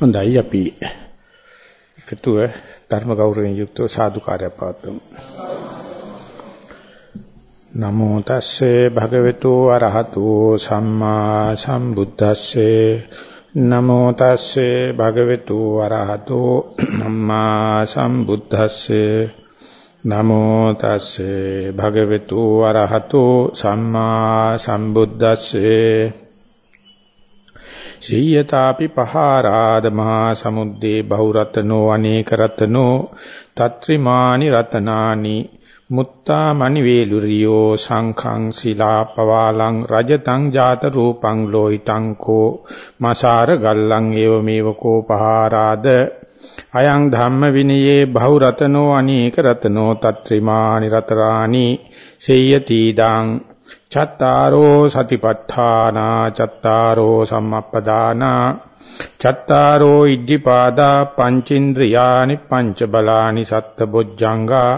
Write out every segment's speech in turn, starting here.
හොඳයි අපි එකතුව ධර්ම ගෞරවයෙන් යුක්තව සාදුකාරයක් පවත්වමු. නමෝ තස්සේ භගවතු අරහතු සම්මා සම්බුද්දස්සේ. නමෝ තස්සේ භගවතු අරහතු සම්මා සම්බුද්දස්සේ. නමෝ තස්සේ භගවතු අරහතු සම්මා සම්බුද්දස්සේ. සීයතාපි පහාරාද මහා සමුද්දේ බහුරතනෝ අනේක රතනෝ තත්‍රිමානි රතනානි මුත්තා මණි වේලුරියෝ සංඛං සිලාපවාලං රජතං ජාත රූපං ලෝහිතං කෝ මසාර ගල්ලං ඒව මේව කෝ පහාරාද අයං ධම්ම විනයේ බහුරතනෝ අනේක රතනෝ තත්‍රිමානි රතරානි සේයතිදං චත්තාරෝ සතිපට්ඨානා චත්තාරෝ සම්මප්පදානා චත්තාරෝ ඉද්ධිපාදා පංචේන්ද්‍රයානි පංච බලානි සත්බොජ්ජංගා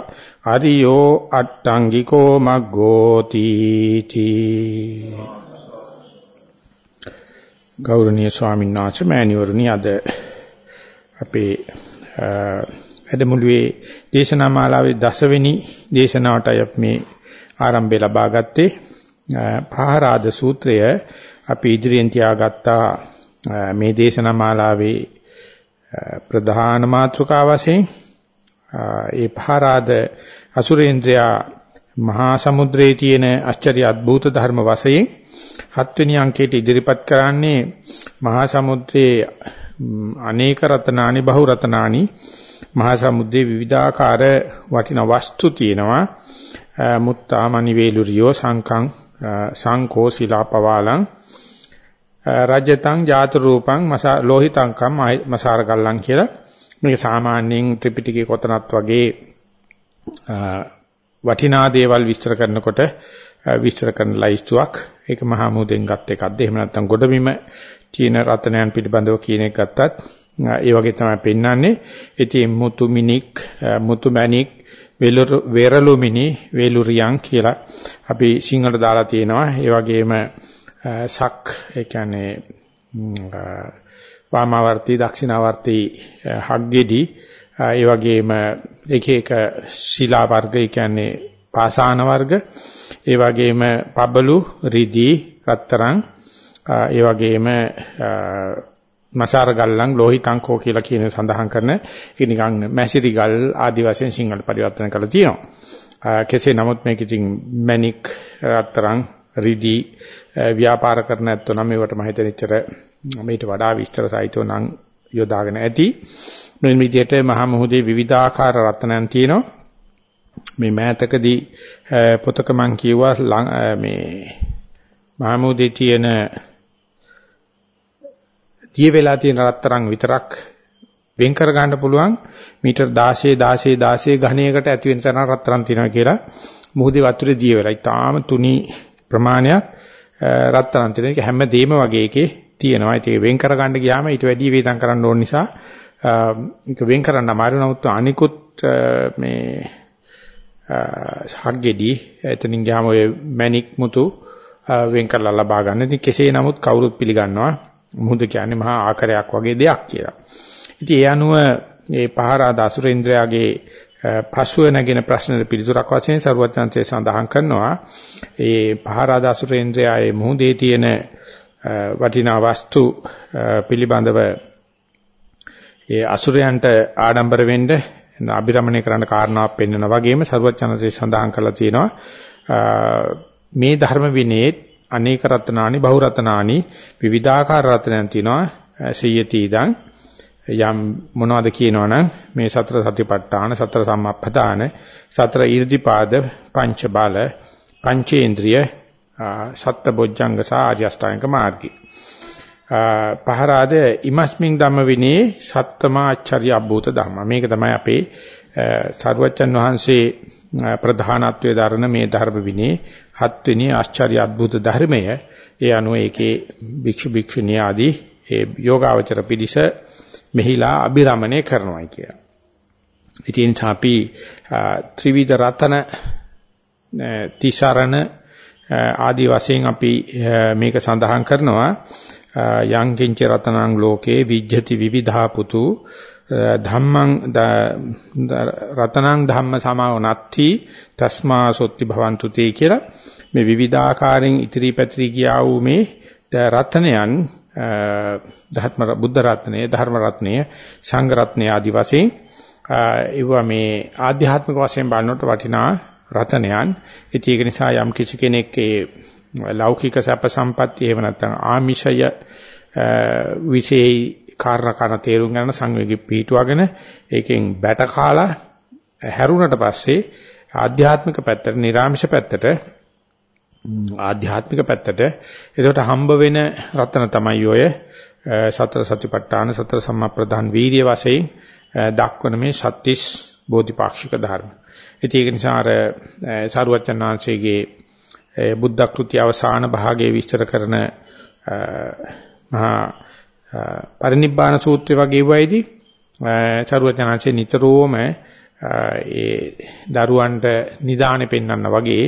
අරියෝ අට්ටංගිකෝ මග්ගෝති තී. ගෞරවනීය ස්වාමීන් වහන්සේ මෑණිවරණි අද අපේ වැඩමුළුවේ දේශනා මාලාවේ දසවෙනි දේශනාවටයි අපි මේ ආරම්භය ලබා ගත්තේ. පහරාද සූත්‍රය අපි ඉදිරියෙන් තියාගත්තා. මේ දේශනා මාලාවේ ප්‍රධාන මාතෘකාව වශයෙන් ඒ පහරාද අසුරේන්ද්‍රයා මහා සමුද්‍රයේ තියෙන ආශ්චර්ය අద్భుත ධර්ම වශයෙන් හත්වෙනි අංකයට ඉදිරිපත් කරන්නේ මහා සමුද්‍රයේ අනේක රතනානි බහු රතනානි මහා සමුද්‍රයේ විවිධාකාර වටිනා වස්තු තියෙනවා. මුත්තාමණි වේලුරියෝ සංකං සංකෝ සිලාපවාලං රජතං ජාත රූපං මසා ලෝහිතංකම් මසාර ගල්ලන් කියලා. මේක සාමාන්‍යයෙන් ත්‍රිපිටකයේ කොතනත් වගේ වටිනා දේවල් විස්තර කරනකොට විස්තර කරන ලයිස්තුවක්. ඒක මහා මුදෙන් ගත් එකක්ද? එහෙම නැත්නම් ගොඩබිම තියෙන රත්නයන් පිළිබඳව කියන එක ගත්තත් ඒ වගේ තමයි පෙන්වන්නේ. ඉතින් මුතු මිනික් මුතු මැණික් වෙරළුමිනි වේලුරියන් කියලා අපි සිංහලට දාලා තියෙනවා. ඒ වගේම සක් ඒ කියන්නේ වාමාවර්ති දක්ෂිනාවර්ති හග්ගෙඩි ඒ වගේම එක එක ශිලා වර්ග ඒ කියන්නේ පාසාන වර්ග ඒ වගේම පබලු රිදී රත්තරන් ඒ වගේම මසාර ගල්ලන් ලෝහිතංකෝ කියලා කියන සඳහන් කරන ඒක නිකන් මැසිරි ගල් ආදි වශයෙන් සිංහල පරිවර්තන කරලා තියෙනවා. කෙසේ නමුත් මේක ඉතින් මැනික් රත්තරන් රිදි ව්‍යාපාර කරන ඇත්තෝ නම් මේවට මම හිතෙච්චර මේට වඩා විස්තර සහිතව නම් යොදාගෙන ඇති. මේ විදිහට මහා මොහොතේ විවිධාකාර රත්නයන් තියෙනවා. මේ මෑතකදී පොතක මම කියුවා මේ මහා මොහොතේ තියෙන දිය වෙලා තියෙන රත්තරන් විතරක් වෙන් කර ගන්න පුළුවන් මීටර් 16 16 16 ඝනයකට ඇති වෙන තරම් රත්තරන් තියෙනවා කියලා මුහුදේ වතුරේ දිය වෙලා. ඊටාම තුනි ප්‍රමාණයක් රත්තරන් තියෙන එක හැමදේම වගේ එකේ තියෙනවා. ඒක වෙන් කර ගන්න ගියාම ඊට වැඩි වේදම් කරන්න ඕන නිසා ඒක වෙන් කරන්න අමාරු නමුත් අනිකුත් මේ හග්ගෙඩි එතනින් ගියාම ඔය මැනික් මුතු වෙන් කරලා ලබා ගන්න. ඉතින් කෙසේ නමුත් කවුරුත් පිළිගන්නවා මුහුද කියන්නේ මහා ආකාරයක් වගේ දෙයක් කියලා. ඉතින් ඒ අනුව මේ පහරාද අසුරේන්ද්‍රයාගේ පසුව නැගෙන ප්‍රශ්නෙට පිළිතුරක් වශයෙන් සරුවචන්සේ සඳහන් කරනවා ඒ පහරාද අසුරේන්ද්‍රයාගේ මුහුදේ තියෙන වටිනා වස්තු පිළිබඳව ඒ අසුරයන්ට ආඩම්බර වෙන්න අභිරමණය කරන්න කාරණාවක් පෙන්වන වගේම සරුවචන්සේ සඳහන් කරලා තියෙනවා මේ ධර්ම විනයේ අනේක රත්නානි බහු රත්නානි විවිධාකාර රත්නයන් තියෙනවා. සියති ඉදන් යම් මොනවද කියනවනම් මේ සතර සතිපට්ඨාන සතර සම්මප්පදාන සතර ඊර්ධිපාද පංච බල පංචේන්ද්‍රිය සත්ත බොජ්ජංග සාර්ය අෂ්ටාංග මාර්ගී පහරාද ඉමස්මින් ධම්ම විනේ සත්තමා ආචාර්ය අභූත ධම්ම. මේක තමයි අපේ සරුවච්චන් වහන්සේ ප්‍රධානත්වයේ දරන මේ ධර්ම විනේ හත්වෙනි ආශ්චර්ය අద్భుත ධර්මය ඒ අනුව ඒකේ භික්ෂු භික්ෂුණී ආදී ඒ යෝගාවචර පිළිස මෙහිලා අබිරමණය කරනවා කියලා. ඉතින් අපි ත්‍රිවිධ රතන තිසරණ ආදී වශයෙන් අපි මේක සඳහන් කරනවා යං කිංච රතනං ලෝකේ විජ්ජති විවිධා පුතු ධම්මං රතනං ධම්ම සමාව නත්ති තස්මා සොත්ති භවන්තු තේ කියලා මේ විවිධාකාරයෙන් ඉතිරි පැතිරි ගියා වූ මේ රත්නයන් ධර්ම බුද්ධ රත්නය ධර්ම රත්නය සංඝ රත්නය ආදි වශයෙන් ඒවා මේ ආධ්‍යාත්මික වශයෙන් බලනකොට වටිනා රතනයන්. ඉතින් ඒක නිසා යම් කිසි කෙනෙක් ඒ ලෞකික සැප සම්පatti එහෙම නැත්නම් ආමිෂය විශේෂ කාරණා කරන තේරුම් ගන්න සංවේගී පිටුවගෙන ඒකෙන් බැට කාලා හැරුණට පස්සේ ආධ්‍යාත්මික පැත්තට, නිර්ආමිෂ පැත්තට ආධ්‍යාත්මික පැත්තට එතකොට හම්බ වෙන රත්න තමයි ඔය සතර සතිපට්ඨාන සතර සම්මාප්‍රදාන වීර්ය වශයෙන් දක්වන මේ සත්‍තිස් බෝධිපාක්ෂික ධර්ම. ඉතින් ඒක නිසා අර සාරුවච්චන් වහන්සේගේ බුද්ධ කෘති අවසාන භාගයේ විස්තර කරන මහා පරිනිබ්බාන සූත්‍රය වගේ වයිදී සරුවචනාංශේ නිතරම ඒ දරුවන්ට නිදානේ පෙන්වන්න වගේ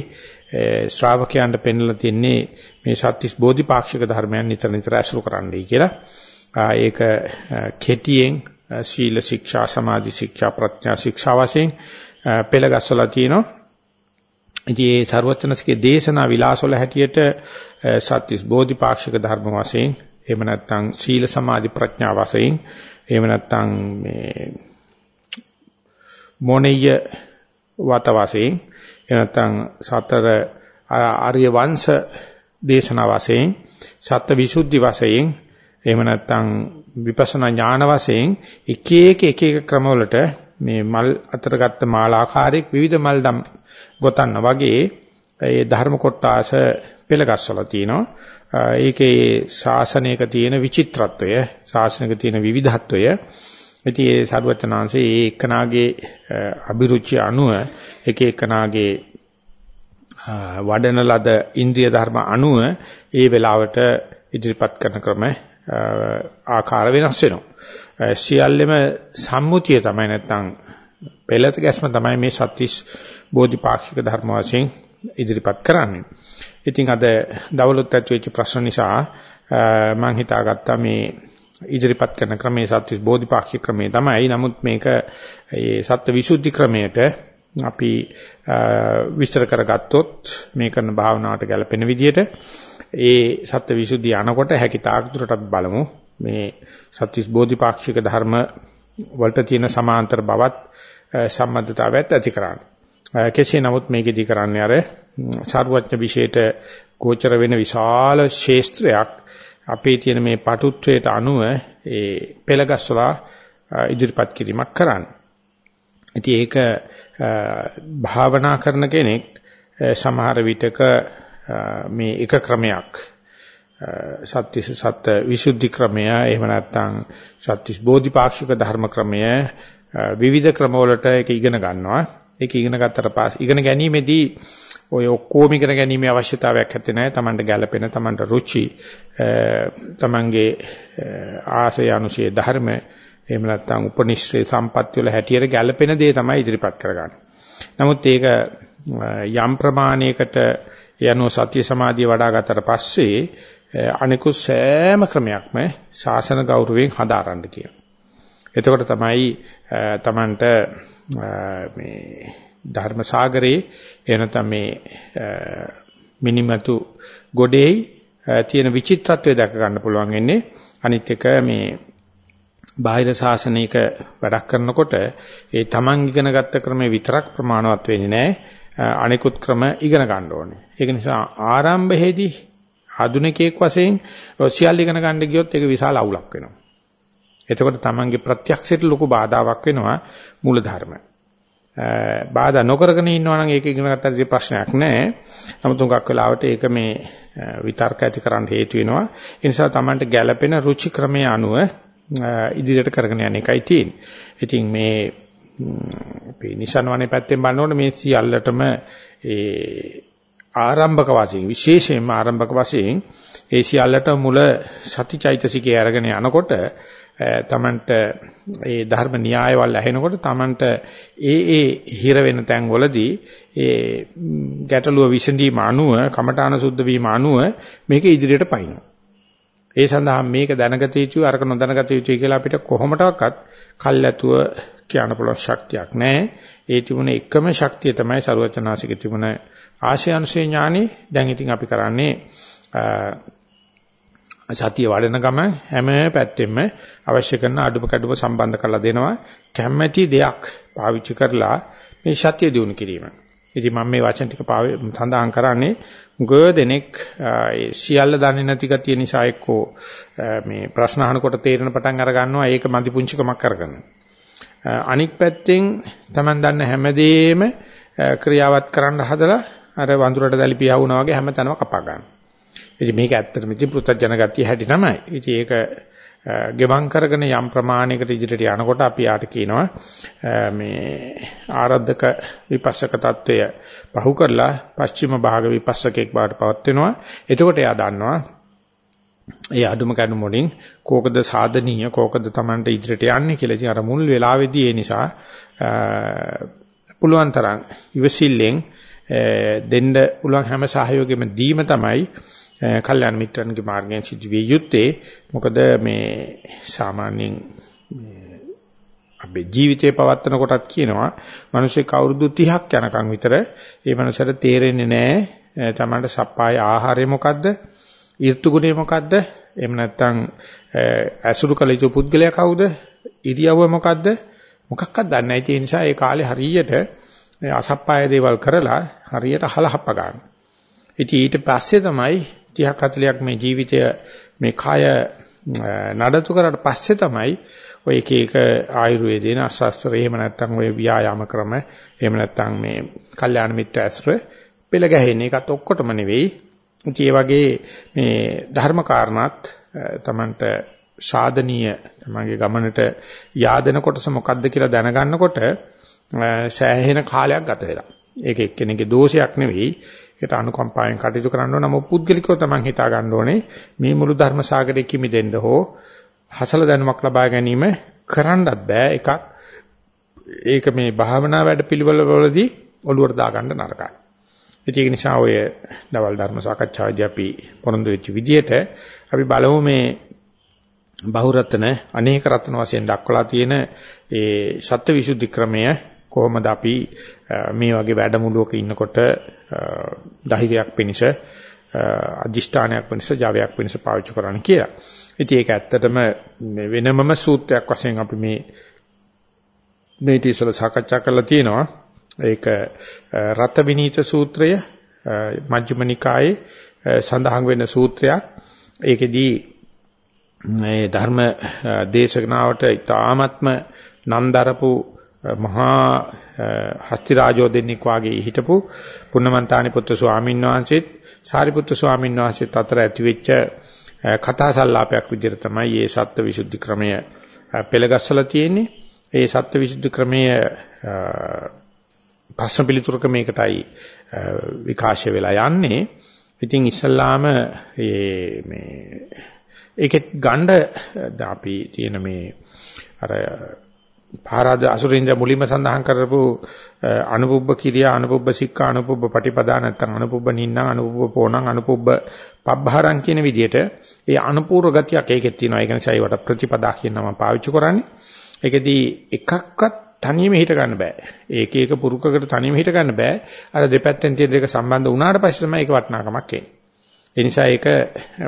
ශ්‍රාවකයන්ට පෙන්වලා තින්නේ මේ සත්‍තිස් බෝධිපාක්ෂික ධර්මයන් නිතර නිතර අසුර කරන්නයි කියලා. ඒක කෙටියෙන් සීල ශික්ෂා සමාධි ශික්ෂා ප්‍රඥා ශික්ෂා වශයෙන් පෙළගස්සලා තිනවා. ඉතින් මේ ਸਰවචනස්කේ දේශනා විලාසවල හැටියට සත්‍තිස් බෝධිපාක්ෂික ධර්ම වශයෙන් එහෙම නැත්නම් සීල සමාධි ප්‍රඥා වශයෙන් එහෙම නැත්නම් මේ මොණෙය වත වශයෙන් එහෙම නැත්නම් සතර ආර්ය වංශ දේශනා වශයෙන් සත්‍ය විසුද්ධි වශයෙන් එහෙම නැත්නම් විපස්සනා ඥාන වශයෙන් එක එක එක එක ක්‍රමවලට මේ මල් අතර ගත්ත මාලාකාරයක් විවිධ මල් දම් ගොතන්න වගේ ඒ ධර්ම කොටාස පෙළගස්සලා තිනවා ඒකේ ශාසනයක තියෙන විචිත්‍රත්වය, ශාසනයක තියෙන විවිධත්වය. ඉතින් ඒ සරුවචනාංශයේ ඒ එක්කනාගේ අභිරුචි අනුව එක එක්කනාගේ වඩන ලද ඉන්ද්‍රිය ධර්ම අනුව ඒ වෙලාවට ඉදිරිපත් කරන ක්‍රම ආකාර වෙනස් වෙනවා. සියල්ලෙම සම්මුතිය තමයි නැත්නම් පෙළත ගැස්ම තමයි මේ සත්‍තිස් බෝධිපාක්ෂික ධර්ම වශයෙන් ඉදිරිපත් කරන්නේ. ඉතින් අද දවලුත් ඇති වෙච්ච ප්‍රශ්න නිසා මම හිතාගත්තා මේ ඉදිරිපත් කරන ක්‍රමයේ සත්‍ය බෝධිපාක්ෂික ක්‍රමය තමයි. නමුත් මේක ඒ සත්‍ය විසුද්ධි ක්‍රමයට අපි විස්තර කරගත්තොත් මේ කරන භාවනාවට ගැලපෙන විදිහට ඒ සත්‍ය විසුද්ධිය අනකොට හැකි තාක් දුරටත් බලමු මේ සත්‍විස් බෝධිපාක්ෂික ධර්ම වලට තියෙන සමාන්තර බවත් සම්බන්ධතාවයත් ඇති කරන්නේ. කෙසේ නමුත් මේකෙදි කරන්නේ අර සාරවත්න විශේෂයට ගෝචර වෙන විශාල ශේස්ත්‍රයක් අපේ තියෙන මේ පටුත්වයට අනුව ඒ පෙළගස්සලා ඉදිරිපත් කිරීමක් කරන්න. ඉතින් ඒක භාවනා කරන කෙනෙක් සමහර විටක මේ එක ක්‍රමයක් සත්‍විස සත්‍ය විසුද්ධි ක්‍රමය එහෙම නැත්නම් සත්‍විස් බෝධිපාක්ෂික ධර්ම ක්‍රමය විවිධ ක්‍රමවලට ඒක ඉගෙන ගන්නවා ඒක ඉගෙන ගත්තට පස්සේ ඉගෙන ගැනීමේදී ඔය ඔක්කොම ඉගෙන ගැනීමේ අවශ්‍යතාවයක් නැත්තේ නෑ. Tamanට ගැළපෙන, Tamanට රුචි, Tamanගේ ආසය අනුශේ ධර්ම එහෙම නැත්නම් උපනිශ්‍රේ සම්පත්‍ය වල හැටියට ගැළපෙන දේ තමයි ඉදිරිපත් කරගන්නේ. නමුත් ඒක යම් ප්‍රමාණයකට යනෝ සත්‍ය සමාධිය වඩා ගත්තට පස්සේ අනිකුත් සෑම ක්‍රමයක්ම ශාසන ගෞරවයෙන් හදාරන්න කියනවා. එතකොට තමයි Tamanට මේ ධර්ම සාගරේ එනතම මේ මිනිමතු ගොඩේයි තියෙන විචිත්‍රත්වය දැක ගන්න පුළුවන් වෙන්නේ. අනිත් එක මේ බාහිර සාසනික වැඩක් කරනකොට ඒ තමන් ඉගෙන ගත්ත ක්‍රමේ විතරක් ප්‍රමාණවත් වෙන්නේ නැහැ. අනිකුත් ක්‍රම ඉගෙන ගන්න ඕනේ. ඒක නිසා ආරම්භයේදී ආධුනිකයෙක් වශයෙන් සියල්ල ඉගෙන ගන්න ගියොත් ඒක විශාල අවුලක් වෙනවා. එතකොට තමන්ගේ ප්‍රත්‍යක්ෂයට ලොකු බාධාවක් වෙනවා මූල ධර්ම. බාධා නොකරගෙන ඉන්නවා නම් ඒක ඉගෙන ගන්නට ප්‍රශ්නයක් නැහැ. නමුත් උඟක් වෙලාවට ඒක මේ විතර්ක ඇති කරන්න හේතු වෙනවා. ඒ නිසා තමන්ට ගැළපෙන රුචි ක්‍රමයේ අනුව ඉදිරියට කරගෙන යන එකයි තියෙන්නේ. ඉතින් මේ අපි නිසන්වනේ පැත්තෙන් බලනකොට මේ සියල්ලටම ඒ ආරම්භක වශයෙන් විශේෂයෙන්ම ආරම්භක වශයෙන් ඒ සියල්ලට මුල සතිචෛතසිකය අරගෙන යනකොට තමන්ට ඒ ධර්ම න්‍යායවල ඇහෙනකොට තමන්ට ඒ ඒ හිර වෙන තැන්වලදී ඒ ගැටලුව විසඳීම අනුව කමඨාන සුද්ධ වීම අනුව මේක ඉදිරියට පයින්නවා. ඒ සඳහා මේක දැනගත යුතුයි අරක නොදැනගත යුතුයි කියලා අපිට කොහොමඩක්වත් කල්ැතුව කියන්න පුළුවන් ශක්තියක් නැහැ. ඒ තිබුණ එකම ශක්තිය තමයි ਸਰවචනාසික තිබුණ ආශයන්සේ ඥානෙ. දැන් ඉතින් අපි කරන්නේ සතිය වඩන ගම හැම පැත්තෙම අවශ්‍ය කරන අඩුම කඩුම සම්බන්ධ කරලා දෙනවා කැමැති දෙයක් පාවිච්චි කරලා මේ සතිය දිනු කිරීම. ඉතින් මම මේ වචන ටික සඳහන් කරන්නේ ගොඩ දෙනෙක් සියල්ල දන්නේ නැති ගතිය නිසා එක්කෝ මේ ප්‍රශ්න අහනකොට තේරෙන පටන් අර ගන්නවා ඒක මදි පුංචිකමක් කරගන්න. අනික් පැත්තෙන් Taman දන්න හැමදේම ක්‍රියාවත් කරන්න හදලා අර වඳුරට දැලිපියා වුණා වගේ හැමතැනම කපා ගන්නවා. ඉතින් මේක ඇත්තටම ඉතින් පෘථජන ගතිය හැටි තමයි. ඉතින් ඒක ගෙවම් කරගෙන යම් ප්‍රමාණයකට ඉදිරියට යනකොට අපි ආට කියනවා මේ ආරද්ධක විපස්සක తত্ত্বය පහු කරලා පස්චිම භාග විපස්සකෙක් බවට පවත් වෙනවා. එතකොට එයා දන්නවා ඒ අඳුම කණු මොණින් කෝකද සාධනීය කෝකද Tamanට ඉදිරියට යන්නේ කියලා. ඉතින් අර මුල් වෙලාවේදී ඒ නිසා පුළුවන් තරම් ඉවසිල්ලෙන් දෙන්න පුළුවන් හැම සහයෝගෙම දීම තමයි කල්යාණ මිත්‍රන්ගේ මාර්ගයෙන් සිදු විය යුත්තේ මොකද මේ සාමාන්‍යයෙන් අපේ ජීවිතේ පවත්වන කොටත් කියනවා මිනිස්සු කවුරුදු 30ක් යනකම් විතර ඒ මනසට තේරෙන්නේ නැහැ. තමන්ට සප්පාය ආහාරය මොකද්ද? ඍතු ගුණය මොකද්ද? එහෙම නැත්නම් ඇසුරු කළ යුතු පුද්ගලයා කවුද? ඉරියව්ව මොකද්ද? මොකක්වත් දන්නේ නැහැ. ඒ නිසා ඒ කාලේ හරියට අසප්පාය දේවල් කරලා හරියට හලහප්ප ගන්න. ඉතින් ඊට පස්සේ තමයි 30ක් 40ක් මේ ජීවිතය මේ කය නඩතු කරලා පස්සේ තමයි ඔය එක එක ආයුර්වේදේන අශාස්ත්‍ර එහෙම නැත්නම් ඔය ව්‍යායාම ක්‍රම එහෙම නැත්නම් මේ කල්යාණ මිත්‍ර ඇසුර පෙළ ගැහෙන්නේ ඒකත් ඔක්කොටම නෙවෙයි. ඉතින් ඒ වගේ මේ ධර්ම කාරණාත් Tamanට සාධනීය තමන්ගේ ගමනට yaadena කොටස මොකද්ද කියලා දැනගන්නකොට සෑහෙන කාලයක් ගත වෙලා. ඒක එක්කෙනෙකුගේ දෝෂයක් නෙවෙයි. ඒකට අනුකම්පාවෙන් කටයුතු කරන්න ඕන. නමුත් පුද්ගලිකව තමන් හිතා ගන්න ඕනේ මේ මුළු ධර්ම සාගරේ කිමිදෙන්න හෝ හසල දැනුමක් ලබා ගැනීම කරන්නත් බෑ එකක්. ඒක මේ භාවනා වැඩ පිළිවෙල වලදී ඔළුවට දාගන්න නරකයි. ඒක නිසා ඔය දවල් ධර්ම සාකච්ඡාවේදී අපි පොරොන්දු වෙච්ච විදිහට අපි බලමු මේ බහුරත්න අනේක රත්න වශයෙන් දක්වලා තියෙන ඒ සත්‍යවිසුද්ධි ක්‍රමය කොහොමද අපි මේ වගේ වැඩමුළුවක ඉන්නකොට ධෛර්යයක් පිණිස අදිෂ්ඨානයක් වෙනස ජාවයක් වෙනස පාවිච්චි කරන්න කියලා. ඉතින් ඒක ඇත්තටම වෙනමම සූත්‍රයක් වශයෙන් අපි මේ මේ තිසල සාකච්ඡා කරලා තියෙනවා. ඒක රත විනීත සූත්‍රය මජ්ක්‍ධිම නිකායේ සඳහන් වෙන සූත්‍රයක්. ඒකෙදී මේ ධර්ම දේශනාවට ඊ타ත්ම නන්දරපු මහා හස්තිරාජෝ දෙන්නෙක් වාගේ හිටපු පුන්නමන්තානි පුත්‍ර ස්වාමීන් වහන්සේත් සාරිපුත්‍ර ස්වාමීන් වහන්සේත් අතර ඇතිවෙච්ච කතා සංලාපයක් විදිහට තමයි මේ සත්ත්ව විසුද්ධි ක්‍රමය පෙළගස්සලා තියෙන්නේ. ඒ සත්ත්ව විසුද්ධි ක්‍රමය ප්‍රශ්න පිළිතුරු ක්‍රමයකටයි විකාශය වෙලා යන්නේ. ඉතින් ඉස්සල්ලාම මේ ඒකෙත් ගණ්ඩ අපි තියෙන මේ අර පාරාද අසුරින්ද මුලින්ම සඳහන් කරපු අනුපුබ්බ කිරියා අනුපුබ්බ සික්ඛා අනුපුබ්බ පටිපදා නැත්නම් අනුපුබ්බ නින්නා අනුපුබ්බ පෝණං අනුපුබ්බ පබ්බහරං කියන විදිහට ඒ අනුපූර්ව ගතියක් ඒකෙත් තියෙනවා. ඒ කියන්නේ ඒවට ප්‍රතිපදා කියන නම පාවිච්චි කරන්නේ. ඒකෙදී එකක්වත් තනියම හිට ගන්න බෑ. ඒක එක පුරුකකට තනියම හිට ගන්න බෑ. අර දෙපැත්තෙන් තියෙන දෙක සම්බන්ධ වුණාට පස්සේ තමයි ඒක වටිනාකමක් එන්නේ. ඒ නිසා ඒක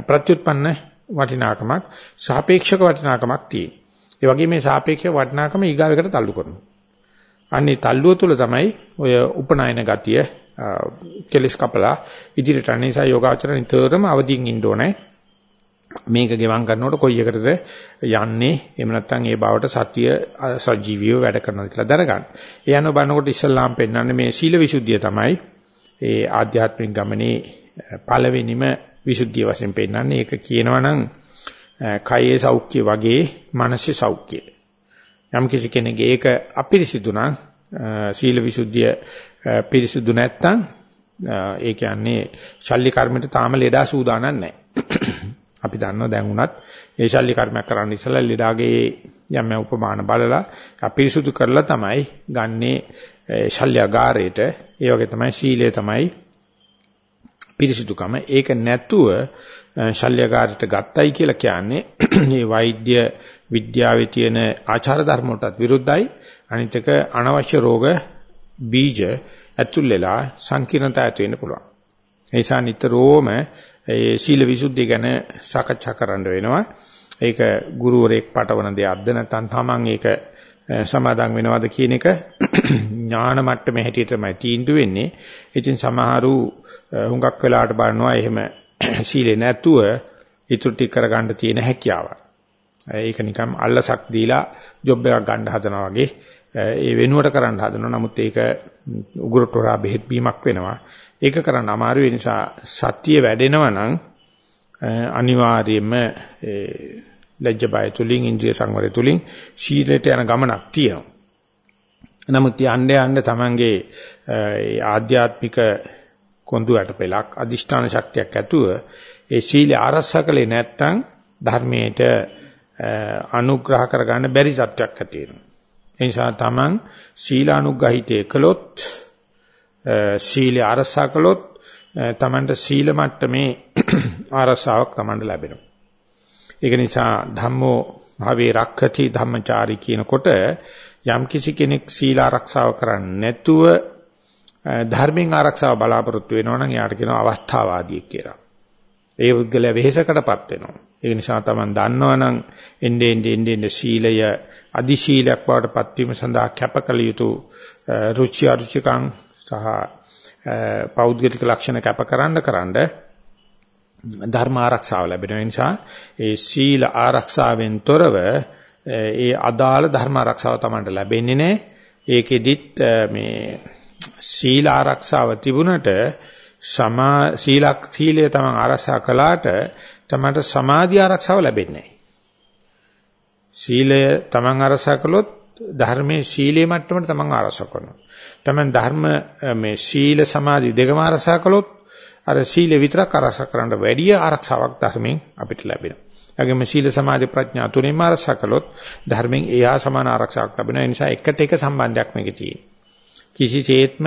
ප්‍රත්‍යুৎপন্ন වටිනාකමක් සාපේක්ෂක වටිනාකමක් තියෙනවා. ඒ වගේ මේ සාපේක්ෂ වටිනාකම ඊගාවකට තල්ලු කරනවා. අන්නේ තල්ලුව තුළ තමයි ඔය උපනායන ගතිය කෙලස් කපලා ඉදිරියට යන නිසා යෝගාචර නිතරම අවදිින් ඉන්න ඕනේ. මේක ගෙවම් කරනකොට කොයි එකටද යන්නේ එහෙම නැත්නම් ඒ බවට සත්‍ය සජීවීව වැඩ කරනවා කියලා දැනගන්න. ඒ අනුව බලනකොට ඉස්ලාම් පෙන්වන්නේ මේ සීල විසුද්ධිය තමයි ඒ ආධ්‍යාත්මික ගමනේ පළවෙනිම විසුද්ධිය වශයෙන් පෙන්වන්නේ. ඒක කියනවා නම් කයේ සෞඛ්‍ය වගේ මානසික සෞඛ්‍ය. යම් කිසි කෙනෙක්ගේ ඒක අපිරිසිදු නම් සීල විසුද්ධිය පිරිසිදු නැත්නම් ඒ කියන්නේ ශල්්‍ය කර්මයට තාම ලෙඩා සූදානම් නැහැ. අපි දන්නවා දැන් උනත් ඒ ශල්්‍ය කර්මයක් කරන්න ඉස්සලා ලෙඩාගේ යම් යම් උපමාන බලලා අපිරිසුදු කරලා තමයි ගන්නේ ශල්්‍යගාරයට. ඒ වගේ තමයි සීලය තමයි පිරිසිදුකම ඒක නැතුව ශල්‍යකාරයට ගත්තයි කියලා කියන්නේ මේ වෛද්‍ය විද්‍යාවේ තියෙන ආචාර ධර්ම වලටත් විරුද්ධයි. අනිත් එක අනවශ්‍ය රෝග බීජ ඇතුල් වෙලා සංකීර්ණතා ඇති වෙන්න පුළුවන්. ඒ නිසා නිතරම ඒ සීල විසුද්ධිය ගැන සාකච්ඡා කරන්න වෙනවා. ඒක ගුරුවරයෙක් පටවන දෙයක්ද නැත්නම් තමන් ඒක සමාදන් වෙනවද කියන එක ඥාන මට්ටමේ හැටියටමයි තීන්දුව වෙන්නේ. ඉතින් සමහරු හුඟක් වෙලාවට බලනවා එහෙම සීලේ නැතුව ඉතුරු ටික කරගන්න තියෙන හැකියාව. ඒක නිකම් අල්ලසක් දීලා ජොබ් එකක් ගන්න හදනවා වගේ ඒ වෙනුවට කරන්න හදනවා. නමුත් ඒක උගුරට හොරා බෙහෙත් බීමක් වෙනවා. ඒක කරන්න අමාරු ඒ නිසා සත්‍ය වැඩෙනවා නම් අනිවාර්යයෙන්ම ලැජ්ජ බය තුලින් ඉන්ද්‍රිය සංවරය තුලින් ශීලයට යන ගමනක් තියෙනවා. නමුත් යන්න යන්න තමන්ගේ ආධ්‍යාත්මික කොඳුයට පෙලක් අදිෂ්ඨාන ශක්තියක් ඇතුව ඒ සීල ආරක්ෂකලේ නැත්තම් ධර්මයට අනුග්‍රහ කරගන්න බැරි සත්‍යක් ඇති වෙනවා. ඒ නිසා තමන් සීලානුග්‍රහිතය කළොත් සීල ආරක්ෂා කළොත් තමන්ට සීල මට්ටමේ ආරක්ෂාවක් තමන්ට ලැබෙනවා. ඒක නිසා ධම්මෝ භාවේ රක්ඛති ධම්මචාරී කියනකොට යම් කිසි කෙනෙක් සීල ආරක්ෂාව කරන්නේ නැතුව ධර්මයෙන් ආරක්ෂාව බලාපොරොත්තු වෙනවා නම් එයාට කියනවා අවස්ථාවාදියෙක් කියලා. ඒ පුද්ගලයා වෙහෙසකටපත් වෙනවා. ඒ නිසා තමයි දන්නවනම් එන්නේ එන්නේ එන්නේ සීලය අදි සීලයක් බවට පත්වීම සඳහා කැපකල යුතු රුචි අරුචිකං සහ පෞද්ගලික ලක්ෂණ කැපකරන්න කරන්න ධර්ම ආරක්ෂාව ලැබෙන නිසා ඒ සීල ආරක්ෂාවෙන් තොරව ඒ අදාළ ධර්ම ආරක්ෂාව තමයි ලැබෙන්නේ නැහැ. ඒකෙදිත් මේ සීල ආරක්ෂාව තිබුණට සමා සීලක් සීලය තමයි ආරක්ෂා කළාට තමයි සමාධි ආරක්ෂාව ලැබෙන්නේ නැහැ. සීලය තමන් ආරක්ෂා කළොත් ධර්මයේ සීලයේ මට්ටමට තමන් ආරක්ෂා කරනවා. තමන් ධර්ම මේ සීල සමාධි දෙකම ආරක්ෂා කළොත් අර සීල විතරක් ආරක්ෂා කරන්න වැඩිය ආරක්ෂාවක් ධර්මයෙන් අපිට ලැබෙනවා. ඒගොම සීල සමාධි ප්‍රඥා තුනෙන්ම ආරක්ෂා කළොත් ධර්මයෙන් එයා සමාන ආරක්ෂාවක් ලැබෙනවා. ඒ නිසා එකට එක සම්බන්ධයක් මේකේ තියෙනවා. කිසිසේත්ම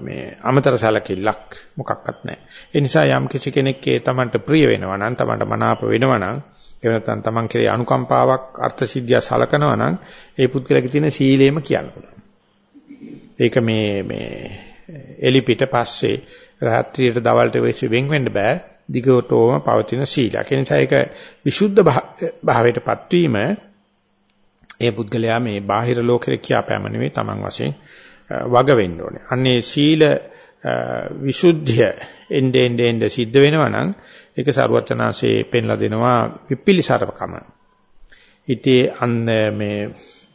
මේ අමතර සැලකිල්ලක් මොකක්වත් නැහැ. ඒ නිසා යම් කිසි කෙනෙක්ගේ Tamanට ප්‍රිය වෙනවා නම් Tamanට මනාප වෙනවා නම් එහෙම නැත්නම් Taman කෙරේ අනුකම්පාවක් අර්ථ සිද්ධිය සලකනවා නම් ඒ පුද්ගලයාගේ තියෙන සීලේම කියන්න පුළුවන්. ඒක මේ මේ එලිපිට පස්සේ රාත්‍රියට දවල්ට වෙච්ච වෙන් වෙන්න බෑ. දිගටම පවතින සීලයක්. ඒ නිසා ඒක විසුද්ධ භාවයටපත් වීම ඒ පුද්ගලයා මේ බාහිර ලෝකෙට කියාපෑම නෙවෙයි Taman වශයෙන් වග වෙන්න ඕනේ. අන්නේ සීල විසුද්ධිය එnde ende ende සිද්ධ වෙනවා නම් ඒක සරුවචනාංශේ පෙන්ලා දෙනවා විපිලිසරකම. හිතේ අන්න මේ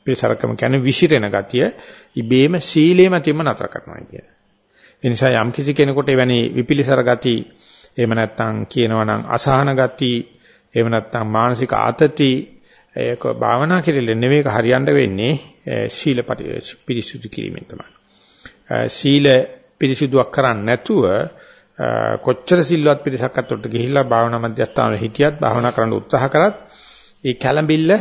පිළිසරකම කියන්නේ විසිරෙන ගතිය ඉබේම සීලේම තියම නතර කරනවා කියන්නේ. ඒ නිසා යම් කිසි කෙනෙකුට එවැනි විපිලිසර ගති එහෙම නැත්නම් කියනවා නම් අසහන ගති එහෙම නැත්නම් මානසික ආතති ඒක භාවනා කිරෙල්ල නෙවෙයි හරියන්න වෙන්නේ සීල පිරිසුදු කිරීමෙන් තමයි. සීල පිරිසුදුවක් කරන්නේ නැතුව කොච්චර සිල්වත් පිරිසක් අතරට ගිහිල්ලා භාවනා මධ්‍යස්ථානවල හිටියත් භාවනා කරන්න උත්සාහ කරත් ඒ කැළඹිල්ල ඒ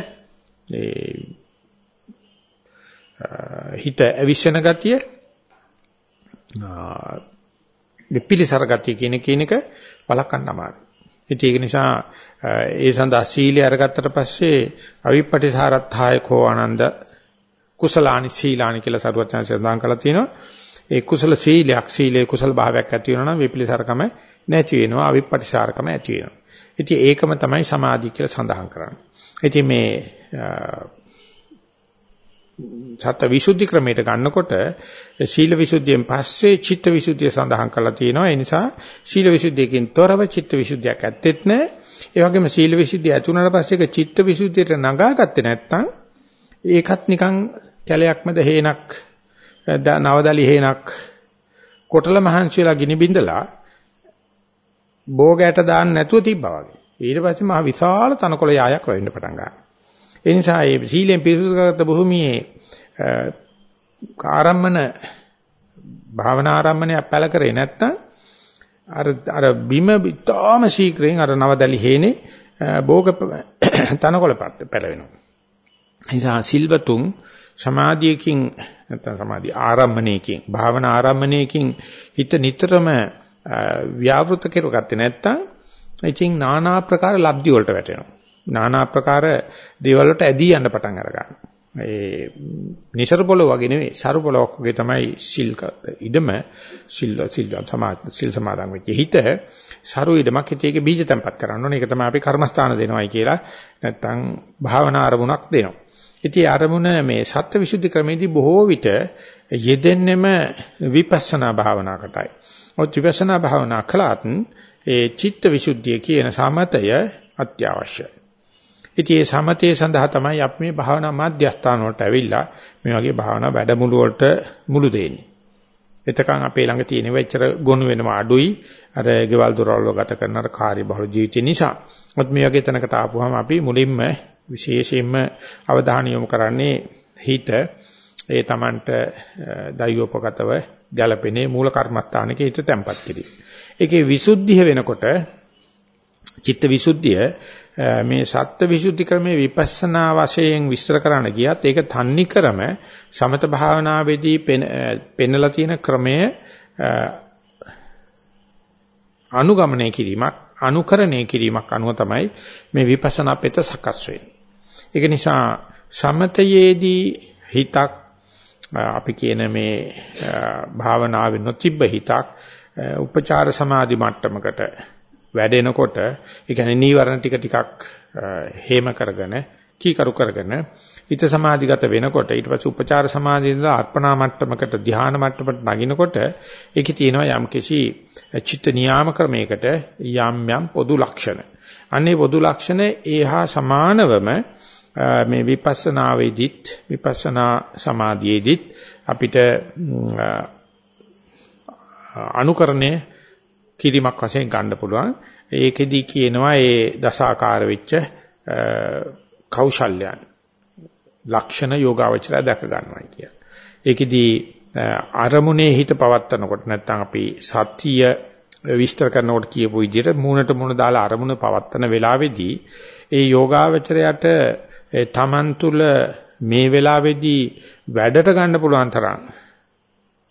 හිත අවිශ්වන ගතිය විපිලිසර ගතිය කියන කෙනක වළක්වන්න අමාරුයි. ඒක නිසා ඒ සඳහා සීලය අරගත්තට පස්සේ අවිපටිසාරත්ථායකෝ ආනන්ද කුසලානි සීලානි කියලා සරුවචන සඳහන් කරලා තිනවා. ඒ කුසල සීලයක් සීලේ කුසල භාවයක් ඇති වෙනවා නම් විපිලිසරකම නැති වෙනවා අවිපටිසාරකම ඇති වෙනවා. ඉතින් ඒකම තමයි සමාධිය කියලා සඳහන් කරන්නේ. ඉතින් මේ සත්‍ය විසුද්ධි ක්‍රමයට ගන්නකොට සීල විසුද්ධියෙන් පස්සේ චිත්ත විසුද්ධිය සඳහන් කරලා තියෙනවා. ඒ නිසා සීල විසුද්ධියකින් තොරව චිත්ත විසුද්ධියක් ඇත්තෙත් නැහැ. ඒ වගේම සීල විසුද්ධිය ඇතුණාට පස්සේ ඒක චිත්ත විසුද්ධියට නගාගත්තේ නැත්නම් ඒකත් නිකන් කැලයක් මැද හේනක් නවදලි හේනක් කොටල මහන්සියලා ගිනි බින්දලා භෝගයට දාන්න නැතුව තිබ්බා වගේ. ඊට පස්සේ මහ විශාල තනකොළ යායක් වෙන්න පටන් ගන්නවා. ඒ නිසා මේ සීලෙන් පිරිසුදු කරගත්ත භූමියේ ආරම්මන භාවනා ආරම්මණය පැල කරේ නැත්තම් අර අර බිම ඉතාම ශීක්‍රයෙන් අර නවදලි හේනේ භෝග තනකොළ පැලවෙනවා. ඒ නිසා සිල්වතුන් සමාධියකින් නැත්නම් සමාධි ආරම්මණයකින් භාවනා ආරම්මණයකින් හිත නිතරම ව්‍යාවෘත කෙරුවගත්තේ නැත්තම් ඉතින් নানা ආකාර ලබ්ධි වලට වැටෙනවා. নানা ආකාර දේවල් වලට ඇදී යන්න පටන් අර ගන්නවා. ඒ නිසර පොළොව වගේ නෙවෙයි සරු පොළොවක් වගේ තමයි සිල් ඉඩම සිල් සිල් සමාද සිල් සමාදන් වෙච්ච හිත සරු ඉඩමක් හිතේක බීජ තැම්පත් කරන්න ඕනේ. ඒක තමයි අපි කර්මස්ථාන දෙනවයි කියලා නැත්තම් භාවනා අරමුණක් දෙනවා. ඉතින් අරමුණ මේ සත්‍ය විසුද්ධි ක්‍රමේදී බොහෝ විට යෙදෙන්නෙම විපස්සනා භාවනාවකටයි. ඔය විපස්සනා භාවනා කළාත් ඒ චිත්ත විසුද්ධිය කියන සමතය අත්‍යවශ්‍යයි. ඉතින් මේ සමතේ සඳහා තමයි අපි මේ භාවනා මාධ්‍යස්ථාන වලට ඇවිල්ලා මේ වගේ භාවනා වැඩමුළු වලට මුළු දෙන්නේ. එතකන් අපේ ළඟ තියෙන වෙච්චර ගොනු වෙනවා අඩුයි අර ගෙවල් දොරවල් ගත කරන අර කාර්යබහුල ජීවිතය නිසා. මොකද මේ වගේ තැනකට ආපුවාම අපි මුලින්ම විශේෂයෙන්ම අවධානය යොමු කරන්නේ හිත ඒ Tamanට දයෝපගතව ගැළපෙනේ මූල කර්මස්ථානයේ හිත තැම්පත් කිරීම. ඒකේ විසුද්ධිය වෙනකොට චිත්ත විසුද්ධිය මේ සත්ත්ව විසුද්ධි ක්‍රමයේ විපස්සනා වශයෙන් විස්තර කරන්න ගියත් ඒක තන්නි ක්‍රම සමත භාවනාවේදී පෙන්නලා තියෙන ක්‍රමය අනුගමනය කිරීමක් අනුකරණය කිරීමක් අනුව තමයි මේ විපස්සනා පෙත සකස් වෙන්නේ. ඒක නිසා සමතයේදී හිතක් අපි කියන මේ භාවනාවේ නොතිබ්බ හිතක් උපචාර සමාධි මට්ටමකට වැඩෙනකොට ඒ කියන්නේ නීවරණ ටික ටිකක් හේම කරගෙන කීකරු කරගෙන හිත සමාධිගත වෙනකොට ඊට පස්සේ උපචාර සමාධියෙන් අර්පණා මට්ටමකට ධ්‍යාන මට්ටමකට නගිනකොට ඒකේ තියෙනවා යම් කිසි චිත්ත නියාම ක්‍රමයකට යම් යම් පොදු ලක්ෂණ. අන්නේ පොදු ලක්ෂණ ඒහා සමානවම මේ විපස්සනාවේදීත් විපස්සනා සමාධියේදීත් අපිට අනුකරණය කිරීමක් වශයෙන් ගන්න පුළුවන්. ඒකෙදි කියනවා ඒ දසාකාර වෙච්ච කෞශල්‍යයන් ලක්ෂණ යෝගාවචරය දැක ගන්නවා කියලා. ඒකෙදි අරමුණේ හිත පවත්නකොට නැත්නම් අපි සතිය විස්තර කරනකොට කියපු විදිහට මූණට මූණ දාලා අරමුණ පවත්න වෙලාවේදී ඒ යෝගාවචරයට තමන් තුළ මේ වෙලාවේදී වැඩට ගන්න පුළුවන් තරම්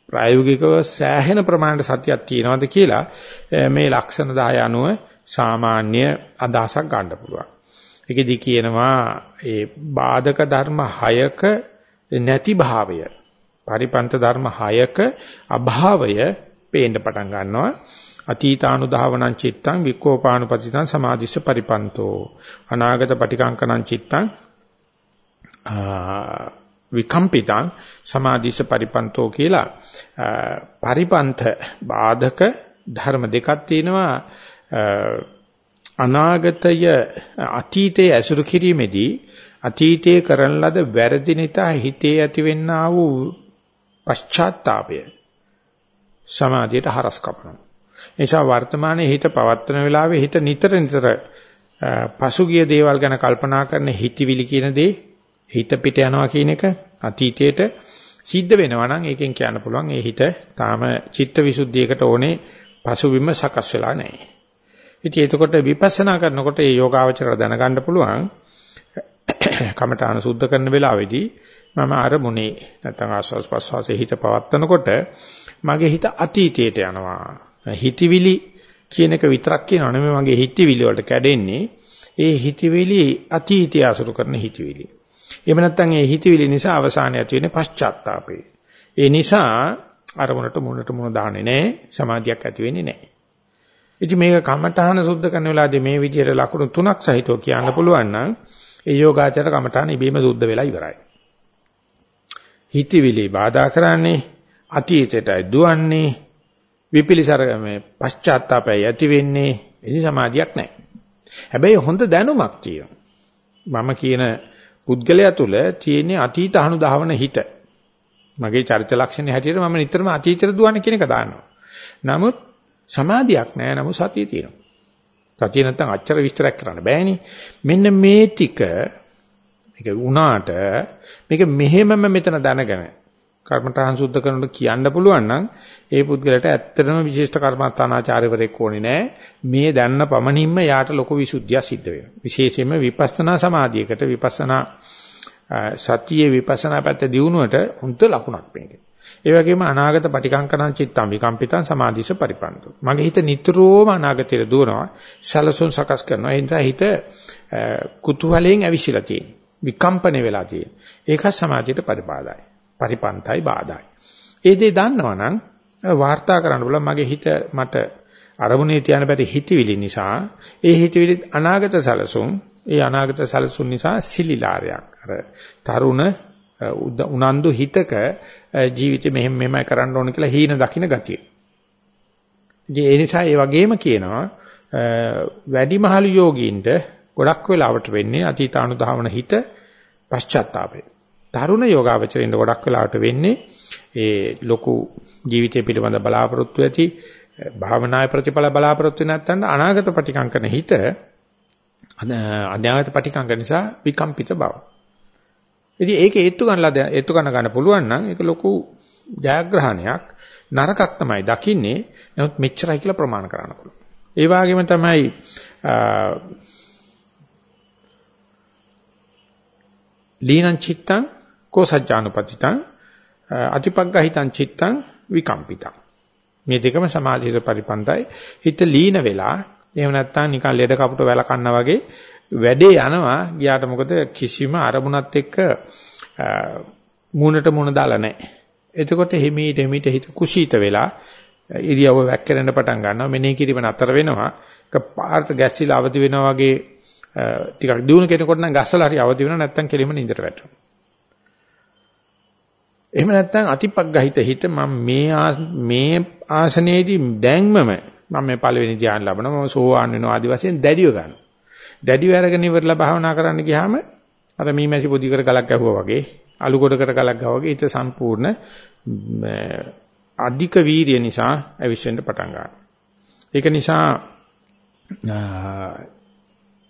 ප්‍රායෝගිකව සෑහෙන ප්‍රමාණයට සතියක් තියෙනවද කියලා මේ ලක්ෂණ 10 අනුව සාමාන්‍ය අදහසක් ගන්න පුළුවන්. ඒකෙදි කියනවා ඒ බාධක ධර්ම 6ක නැති භාවය පරිපන්ත ධර්ම 6ක අභාවය පේන්න පටන් ගන්නවා. අතීතානුධාවනං චිත්තං වික්ඛෝපානුපතිතං සමාධිස්ස පරිපන්තෝ අනාගත පටිකංකනං චිත්තං විකම්පිතං සමාධිස පරිපන්තෝ කියලා පරිපන්ත බාධක ධර්ම දෙකක් තියෙනවා අනාගතය අතීතයේ ඇසුරු කිරීමේදී අතීතයේ කරන ලද වැරදි නිසා හිතේ ඇතිවෙනා වූ පශ්චාත්තාපය සමාධියට හරස් කපනවා. නිසා වර්තමානයේ හිත පවත්වන වෙලාවේ හිත නිතර නිතර පසුගිය දේවල් ගැන කල්පනා කරන හිතවිලි කියන දේ හිත පිට යනවා කියන එක අතීතයට සිද්ධ වෙනවා නම් ඒකෙන් කියන්න පුළුවන් ඒ හිත තාම චිත්ත විසුද්ධියකට ඕනේ පසුබිම සකස් වෙලා නැහැ. ඉතින් එතකොට විපස්සනා කරනකොට මේ යෝගාවචර දැනගන්න පුළුවන් කමඨාන සුද්ධ කරන වෙලාවේදී මම අරමුණේ නැත්නම් ආස්වාස් ප්‍රස්වාසයේ හිත පවත්නකොට මගේ හිත අතීතයට යනවා. හිතවිලි කියන එක විතරක් කියනවා නෙමෙයි මගේ හිතවිලි වලට කැඩෙන්නේ ඒ හිතවිලි අතීතය අසුරු කරන හිතවිලි. එහෙම නැත්නම් ඒ හිතවිලි නිසා අවසානය ඇති වෙන්නේ පශ්චාත්තාපේ. ඒ නිසා අරමුණට මුණට මුණ දාන්නේ නැහැ, සමාධියක් ඇති වෙන්නේ නැහැ. ඉතින් මේක කමඨහන සුද්ධ කරන වෙලාවේදී මේ විදිහට ලකුණු තුනක් සහිතව කියන්න පුළුවන් නම් ඒ යෝගාචර කමඨහන ඉබේම සුද්ධ වෙලා ඉවරයි. හිතවිලි බාධා කරන්නේ අතීතයටයි දුවන්නේ විපිලිසර මේ පශ්චාත්තාපය ඇති වෙන්නේ එනි සමාධියක් නැහැ. හැබැයි හොඳ දැනුමක් තියෙනවා. මම කියන පුද්ගලයා තුල තියෙන අතීත අනුධාවන හිත. මගේ චරිත ලක්ෂණ හැටියට මම නිතරම අතීතයට දුවන්නේ කියන එක දාන්නවා. නමුත් සමාධියක් නැහැ නමුත් සතිය තියෙනවා. සතිය නැත්තම් අච්චර විස්තරයක් කරන්න බෑනේ. මෙන්න මේ ටික මේක වුණාට මේක මෙහෙමම මෙතන දැනගෙන කර්මඨහං සුද්ධ කරනකොට කියන්න පුළුවන් නම් ඒ පුද්ගලයාට ඇත්තටම විශිෂ්ට කර්මස්ථානාචාර්යවරයෙක් ඕනේ නැහැ. මේ දැනන පමණින්ම යාට ලොකු විසුද්ධියක් සිද්ධ වෙනවා. විශේෂයෙන්ම විපස්සනා සමාධියකට විපස්සනා සතියේ විපස්සනා පැත්ත දියුණුවට හොඳ ලකුණක් මේක. ඒ වගේම අනාගත පටිකංකරං චිත්තං විකම්පිතං සමාධිස පරිපන්තෝ. මගේ හිත නිතරම අනාගතයට දුවනවා. සලසුන් සකස් කරනවා. ඒ නිසා හිත කුතුහලයෙන් ඇවිසිලා තියෙනවා. විකම්පණය වෙලා තියෙනවා. ඒක සමාධියට පරිපාදයි. පරිපන්තයි බාධායි. ඒ දේ දන්නවනම් වාර්තා කරන්න බුල මගේ හිත මට අරමුණේ තියන බැරි හිතවිලි නිසා ඒ හිතවිලි අනාගත සලසුන් ඒ අනාගත සලසුන් නිසා සිලිලාරයක් අර තරුණ උනන්දු හිතක ජීවිතේ මෙහෙම මෙහෙමයි කරන්න ඕන කියලා හීන දකින්න ගතිය. ඉතින් ඒ නිසා ඒ වගේම කියනවා වැඩිමහලු යෝගීන්ට ගොඩක් වෙලාවට වෙන්නේ අතීතානුධාවන හිත පශ්චාත්තාපය. තරුණ යෝගාවචරින්ද ගොඩක් වෙලාවට වෙන්නේ ඒ ලොකු ජීවිතය පිළිබඳ බලාපොරොත්තු ඇති භාවනායේ ප්‍රතිඵල බලාපොරොත්තු නැත්නම් අනාගත ප්‍රතිකංකන හිත අනාගත ප්‍රතිකංක නිසා විකම්පිත බව. ඉතින් ඒක ඒත්තු ගන්නලා ඒත්තු ගන්න ගන්න පුළුවන් නම් ඒක ලොකු ජයග්‍රහණයක් නරකක් තමයි දකින්නේ. නමුත් මෙච්චරයි කියලා ප්‍රමාණ කරන්න පුළුවන්. ඒ වගේම තමයි ලීනං චිත්තං කෝසජ්ජානුපතිතං අතිපග්ගහිතං චිත්තං විකම්පිතං මේ දෙකම සමාධියට පරිපන්තයි හිත ලීන වෙලා එහෙම නැත්නම් නිකන් ලෙඩ කපුට වැල කන්නා වගේ වැඩේ යනවා ගියාට මොකද කිසිම අරමුණත් එක්ක මූණට මූණ දාලා නැහැ. එතකොට හිමීට හිමීට හිත කුසීත වෙලා ඉරියව්ව වැක්කරන්න පටන් ගන්නවා. මෙනෙහි කිරීම නතර වෙනවා. ඒක පාර්ථ ගැස්සිලා අවදි වෙනවා වගේ ටිකක් දිනු කෙනෙකුට නම් ගස්සලා හරි අවදි වෙනවා නැත්නම් කෙලිම නින්දට වැටෙනවා. එහෙම නැත්නම් අතිපග්ගහිත හිත මම මේ මේ ආසනයේදී දැන්මම මම මේ පළවෙනි ධ්‍යාන ලබනවා මම සෝවාන් වෙනවා ආදි වශයෙන් දැඩිව ගන්නවා. දැඩිව අරගෙන ඉවරලා භාවනා කරන්න ගියාම අර මීමැසි පොඩි කර ගලක් ගැහුවා වගේ අලු කොට කර ගලක් ගැහුවා වගේ ඊට සම්පූර්ණ අධික වීරිය නිසා අවිශ්වෙන්න පටන් ගන්නවා. ඒක නිසා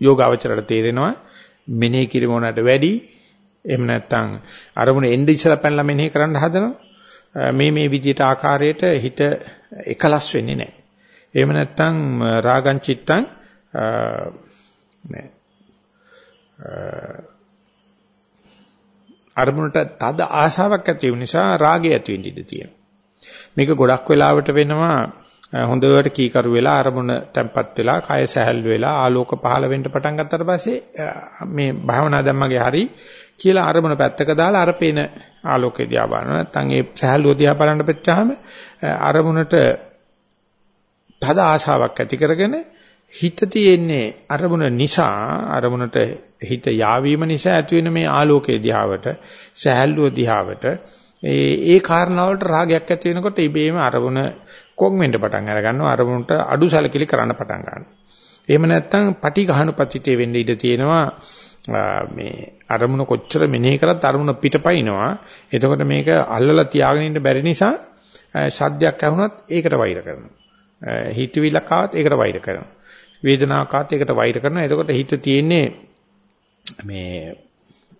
යෝගාවචරයට තේරෙනවා මෙනෙහි කිරීම උනට වැඩි එහෙම නැත්නම් අරමුණ එන්න ඉස්සලා පැනලා මෙනෙහි කරන්න හදනවා මේ මේ විදිහට ආකාරයට හිත එකලස් වෙන්නේ නැහැ. එහෙම නැත්නම් රාගං චිත්තං නෑ අරමුණට තද ආශාවක් ඇති වෙන නිසා රාගය ඇති වෙන්න ඉඩ තියෙනවා. මේක ගොඩක් වෙලාවට වෙනවා හොඳට කීකරු වෙලා අරමුණ තැම්පත් වෙලා කය සැහැල්ලු වෙලා ආලෝක පහළ වෙන්න පටන් ගත්තට පස්සේ මේ භාවනා ධම්මගේ හරි කියලා අරමුණ පැත්තක දාලා අර පේන ආලෝකය දිහා බලනවා. නැත්නම් ඒ සැහැල්ලුව දිහා බලන්න පෙච්චාම අරමුණට තද ආශාවක් ඇති කරගෙන හිත තියෙන්නේ අරමුණ නිසා අරමුණට හිත යාවීම නිසා ඇති වෙන මේ ආලෝකයේ දිහාවට සහැල්ලුව දිහාවට ඒ ඒ කාරණාවලට රාගයක් ඇති වෙනකොට ඉබේම අරමුණ කොන් වෙන්න පටන් අර ගන්නවා අරමුණට අඩු සැලකිලි කරන්න පටන් ගන්නවා. එහෙම නැත්නම් පටි ගහනුපතිතේ වෙන්න ඉඩ තියෙනවා. මේ අරමුණ කොච්චර මෙනෙහි කරත් අරමුණ පිටපයින්නවා. එතකොට මේක අල්ලලා තියාගෙන ඉන්න බැරි නිසා සද්දයක් ඇහුණත් ඒකට වෛර කරනවා. හිතවිල්ලක් ආවත් ඒකට වෛර කරනවා. වේදනාවක් ආවත් ඒකට වෛර කරනවා. එතකොට හිත තියෙන්නේ මේ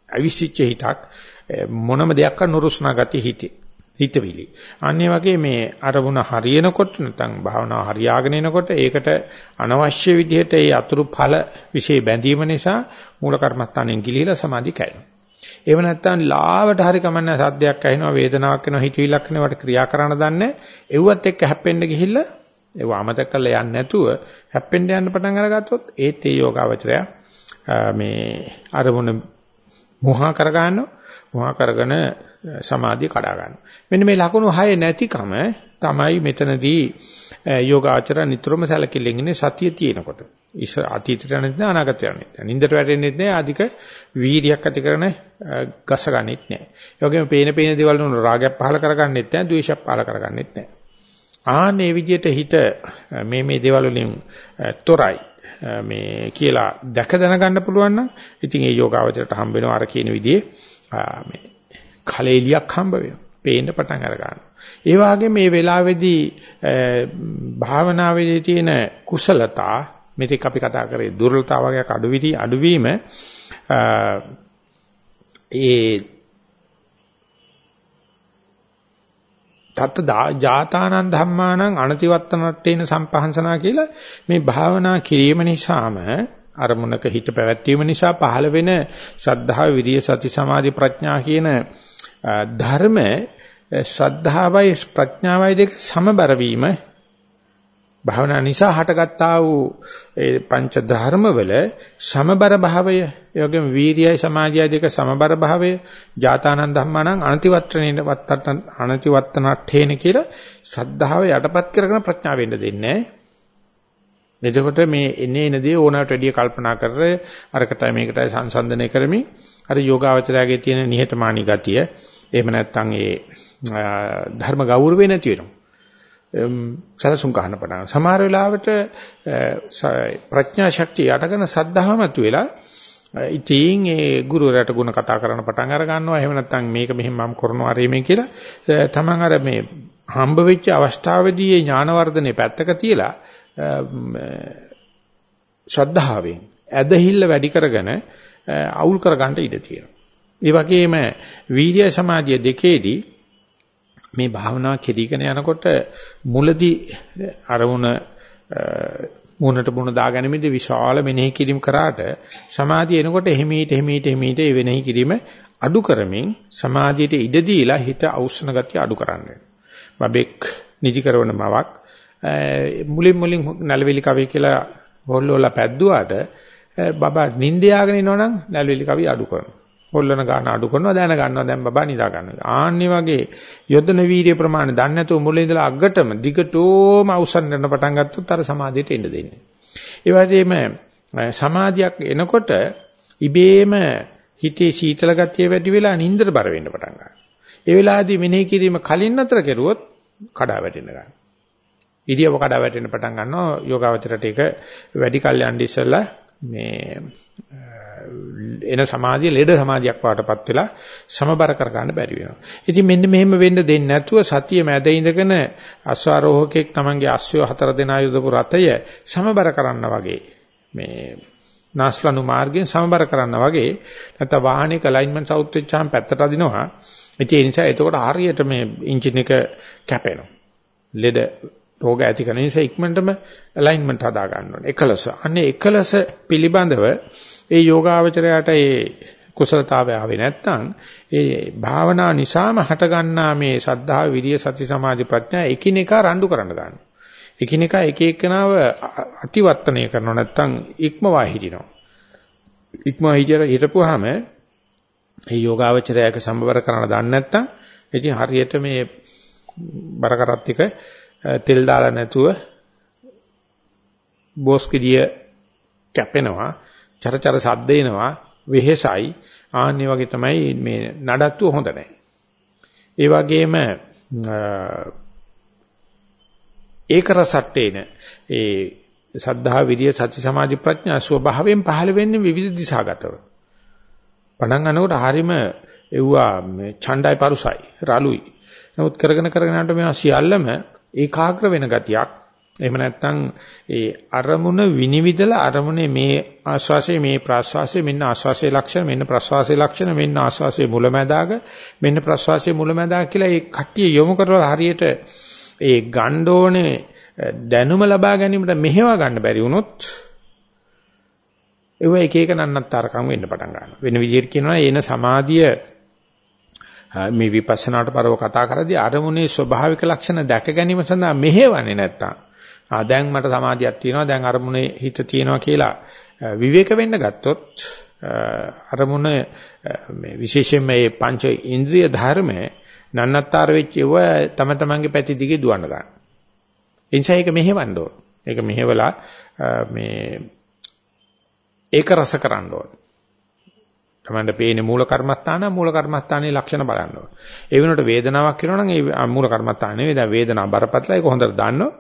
අවිසිච්ච හිතක් මොනම දෙයක් නුරුස්නා ගතිය හිතේ. හිතවිලි. අන්නේ වගේ මේ අරමුණ හරියනකොට නැත්නම් භාවනාව හරියාගෙන එනකොට ඒකට අනවශ්‍ය විදිහට ඒ අතුරු ඵල વિશે බැඳීම නිසා මූල කර්මස්ථානෙන් ගිලිහිලා සමාධි කැඩෙනවා. එහෙම නැත්නම් ලාවට හරි කමන්නේ සද්දයක් ඇහෙනවා වේදනාවක් එනවා හිතවිලක් එනවාට ක්‍රියා කරන්න දන්නේ එව්වත් එක්ක හැප්පෙන්න ගිහිල්ලා ඒව අමතක කරලා යන්නේ නැතුව හැප්පෙන්න යන්න පටන් අරගත්තොත් ඒත් ඒ යෝගාවචරය මේ අරමුණ මොහා කර ගන්නවා මොහා කරගෙන සමාධිය කඩා ගන්නවා. මෙන්න මේ ලකුණු 6 නැතිකම තමයි මෙතනදී යෝගාචර නිතරම සැලකිල්ලෙන් ඉන්නේ සතිය තියෙනකොට. ඉස අතීතයට යන්නේ නැහැ අනාගතයට යන්නේ නැහැ. නින්දට වැටෙන්නේ නැහැ අධික වීර්යයක් ඇති කරන ගස ගන්නෙත් නැහැ. ඒ වගේම පේන පේන දේවල් වල රාගයක් පහල කරගන්නෙත් නැහැ, ද්වේෂයක් පහල කරගන්නෙත් නැහැ. ආන්නේ විදිහට හිත මේ මේ දේවල් වලින් තොරයි මේ කියලා දැක දැනගන්න පුළුවන් නම් ඉතින් ඒ යෝගාවචරයට හම්බ වෙනවා අර කියන විදිහේ මේ කලෙලියක් හම්බ වෙනවා. පේන්න පටන් අර ගන්නවා. ඒ වගේම මේ වෙලාවේදී භාවනාවේදී තියෙන කුසලතා මෙතෙක් අපි කතා කරේ දුර්වලතාව වගේ අඩුවිටි අඩුවීම ඒ තත් ජාතානන් ධම්මානං අනතිවත්තනට්ඨේන සම්පහන්සනා කියලා මේ භාවනා කිරීම නිසාම අරමුණක හිත පැවැත්වීම නිසා පහළ වෙන සද්ධා විරිය සති සමාධි ප්‍රඥා කියන ධර්ම ශ්‍රද්ධාවයි ප්‍රඥාවයි දෙක සමබර වීම භාවනා නිසා හටගත්තා වූ ඒ පංච ධර්මවල සමබර භාවය ඒ වගේම වීර්යයි සමාධියයි දෙක සමබර භාවය ජාතානන් ධම්මානං අනතිවත්‍රණේන වත්තන අනතිවත්තනට්ඨේන කියලා ශ්‍රද්ධාව යටපත් කරගෙන ප්‍රඥාව වෙන්න දෙන්නේ. එතකොට මේ එනේ එනදී ඕනකට වැඩිය කල්පනා කර අරකටයි මේකටයි සංසන්දනය කරමින් අර යෝගාවචරයාගේ තියෙන නිහතමානී ගතිය එහෙම නැත්නම් ඒ ධර්ම ගෞරවේ නැති වෙනවා. සලසුන් ගන්න පටන් සමහර වෙලාවට ප්‍රඥා ශක්තිය යටගෙන සද්ධාමතු වෙලා ඉතින් ඒ ගුරුවරයාට ගුණ කතා කරන්න පටන් අර ගන්නවා. එහෙම නැත්නම් මේක මෙහෙම මම කරනවා රෙමේ කියලා තමන් අර මේ හම්බ වෙච්ච අවස්ථාවේදී ඒ ඥාන වර්ධනේ පැත්තක තියලා ශ්‍රද්ධාවෙන් ඇදහිල්ල වැඩි කරගෙන අවුල් කරගන්න ඉඩ තියෙනවා. ඒ වගේම වීර්ය සමාධිය දෙකේදී මේ භාවනාව කෙරීගෙන යනකොට මුලදී අරමුණ මුණට මුණ දාගැනීමේදී විශාල මෙනෙහි කිරීම කරාට සමාධිය එනකොට එහිමීට එහිමීට එහිමීට ඒ වෙනෙහි කිරීම අඩු කරමින් සමාධියට ඉඩ දීලා හිත අවුස්සන ගතිය අඩු කරන්න වෙනවා. බබෙක් නිදි කරන මවක් මුලින් මුලින් නැලවිලි කවේ කියලා හොල්ලෝලා පැද්දුවාට බබා නිින්ද යාගෙන ඉනවනම් නැලවිලි කවි අඩු කරනවා. හොල්ලන ගන්න අඩු කරනවා දැන ගන්නවා දැන් බබා නිදා ගන්නවා. ආන්නේ වගේ යොදන වීර්ය ප්‍රමාණය දන්නේ නැතුව මුලින් ඉඳලා අගටම දිගටම අවසන් කරන පටන් ගත්තොත් අර සමාධියට එන්න දෙන්නේ. ඒ වගේම සමාධියක් එනකොට ඉබේම හිතේ සීතල ගතිය වැඩි වෙලා නින්දට බර වෙන්න පටන් ගන්නවා. ඒ වෙලාවේදී මෙනෙහි කිරීම කලින් අතර කෙරුවොත් කඩා වැටෙන්න ගන්නවා. ඉරියව කඩා වැටෙන්න පටන් ගන්නවා යෝගාවචරයට ඒක වැඩි කල් යන්න ඉස්සෙල්ලා මේ එන සමාධිය ලෙඩ සමාධියක් වාටපත් වෙලා සමබර කර ගන්න බැරි වෙනවා. ඉතින් මෙන්න මෙහෙම වෙන්න දෙන්නේ නැතුව සතිය මැද ඉඳගෙන අස්වාරෝහකෙක් Tamange අස්වැය හතර දෙනා යුදපු රතය සමබර කරන්න වගේ මේ නාස්ලනු මාර්ගයෙන් සමබර කරන්න වගේ නැත්නම් වාහනයක අලයින්මන්ට් අවුට් වෙච්චාම පැත්තට අදිනවා. ඒ නිසා එතකොට හරියට මේ එන්ජින් එක කැපෙනවා. ලෙඩ රෝග ඇති කරන නිසා ඉක්මනටම අලයින්මන්ට් හදා ගන්න ඕනේ. එකලස. අන්නේ එකලස පිළිබඳව ඒ යෝගාවචරයට ඒ කුසලතාවය ආවේ නැත්නම් ඒ භාවනා නිසාම හටගන්නා මේ සද්ධා විරිය සති සමාධි ප්‍රඥා එකිනෙකා රණ්ඩු කරන්න ගන්නවා. එකිනෙකා එක එකනාව අතිවත්තනය කරනවා නැත්නම් ඉක්මවා හිටිනවා. ඉක්මවා හිටියට හිටපුවාම මේ යෝගාවචරයක සම්බවර කරන්න දන්නේ නැත්නම් ඉතින් හරියට මේ බර කරත් එක තෙල් දාලා නැතුව බෝස්කිඩිය කැපෙනවා චරචර සද්ද එනවා වෙහෙසයි ආන්නේ වගේ තමයි මේ නඩත්තුව හොඳ නැහැ. ඒ වගේම ඒක රසට්ටේන ඒ සද්ධා විරිය සති සමාධි ප්‍රඥා ස්වභාවයෙන් පහළ වෙන්නේ විවිධ දිශාගතව. පණන් ගන්නකොට හරීම එව්වා මේ ඡණ්ඩයි පරුසයි රළුයි. නමුත් කරගෙන කරගෙන යනකොට මේවා සියල්ලම ඒකාග්‍ර වෙන ගතියක්. එහෙම නැත්නම් ඒ අරමුණ විනිවිදලා අරමුණේ මේ ආස්වාසේ මේ ප්‍රාස්වාසේ මෙන්න ආස්වාසේ ලක්ෂණ මෙන්න ප්‍රාස්වාසේ ලක්ෂණ මෙන්න ආස්වාසේ මුලැමැදාග මෙන්න ප්‍රාස්වාසේ මුලැමැදාග කියලා ඒ කට්ටිය යොමු කරලා හරියට ඒ ගණ්ඩෝනේ දැනුම ලබා ගැනීමට මෙහෙවා ගන්න බැරි වුණොත් ඒව එක එක නන්නත්තරකම් වෙන්න පටන් ගන්නවා. වෙන විදිහට කියනවා එන සමාධිය මේ විපස්සනාට පරව කතා කරද්දී අරමුණේ ස්වභාවික ලක්ෂණ දැක ගැනීම සඳහා මෙහෙවන්නේ නැත්තම් ආ දැන් මට සමාධියක් තියෙනවා දැන් අරමුණේ හිත තියෙනවා කියලා විවේක වෙන්න ගත්තොත් අරමුණ මේ විශේෂයෙන් මේ පංච ඉන්ද්‍රිය ධර්ම නන්නත්තර වෙච්ච ඒව තම තමන්ගේ පැති දිගේ දුවන්න ගන්න. ඒ නිසා ඒක මෙහෙවන්න ඕන. ඒක මෙහෙवला මේ ඒක රස කරන්න ඕන. තමන්ට පේන්නේ මූල කර්මස්ථාන මූල කර්මස්ථානයේ ලක්ෂණ බලන්න ඕන. ඒ වෙනකොට වේදනාවක් වෙනවා නම් ඒ මූල කර්මස්ථාන නෙවෙයි දැන් වේදනාව බරපතලයි ඒක හොඳට දන්නවා.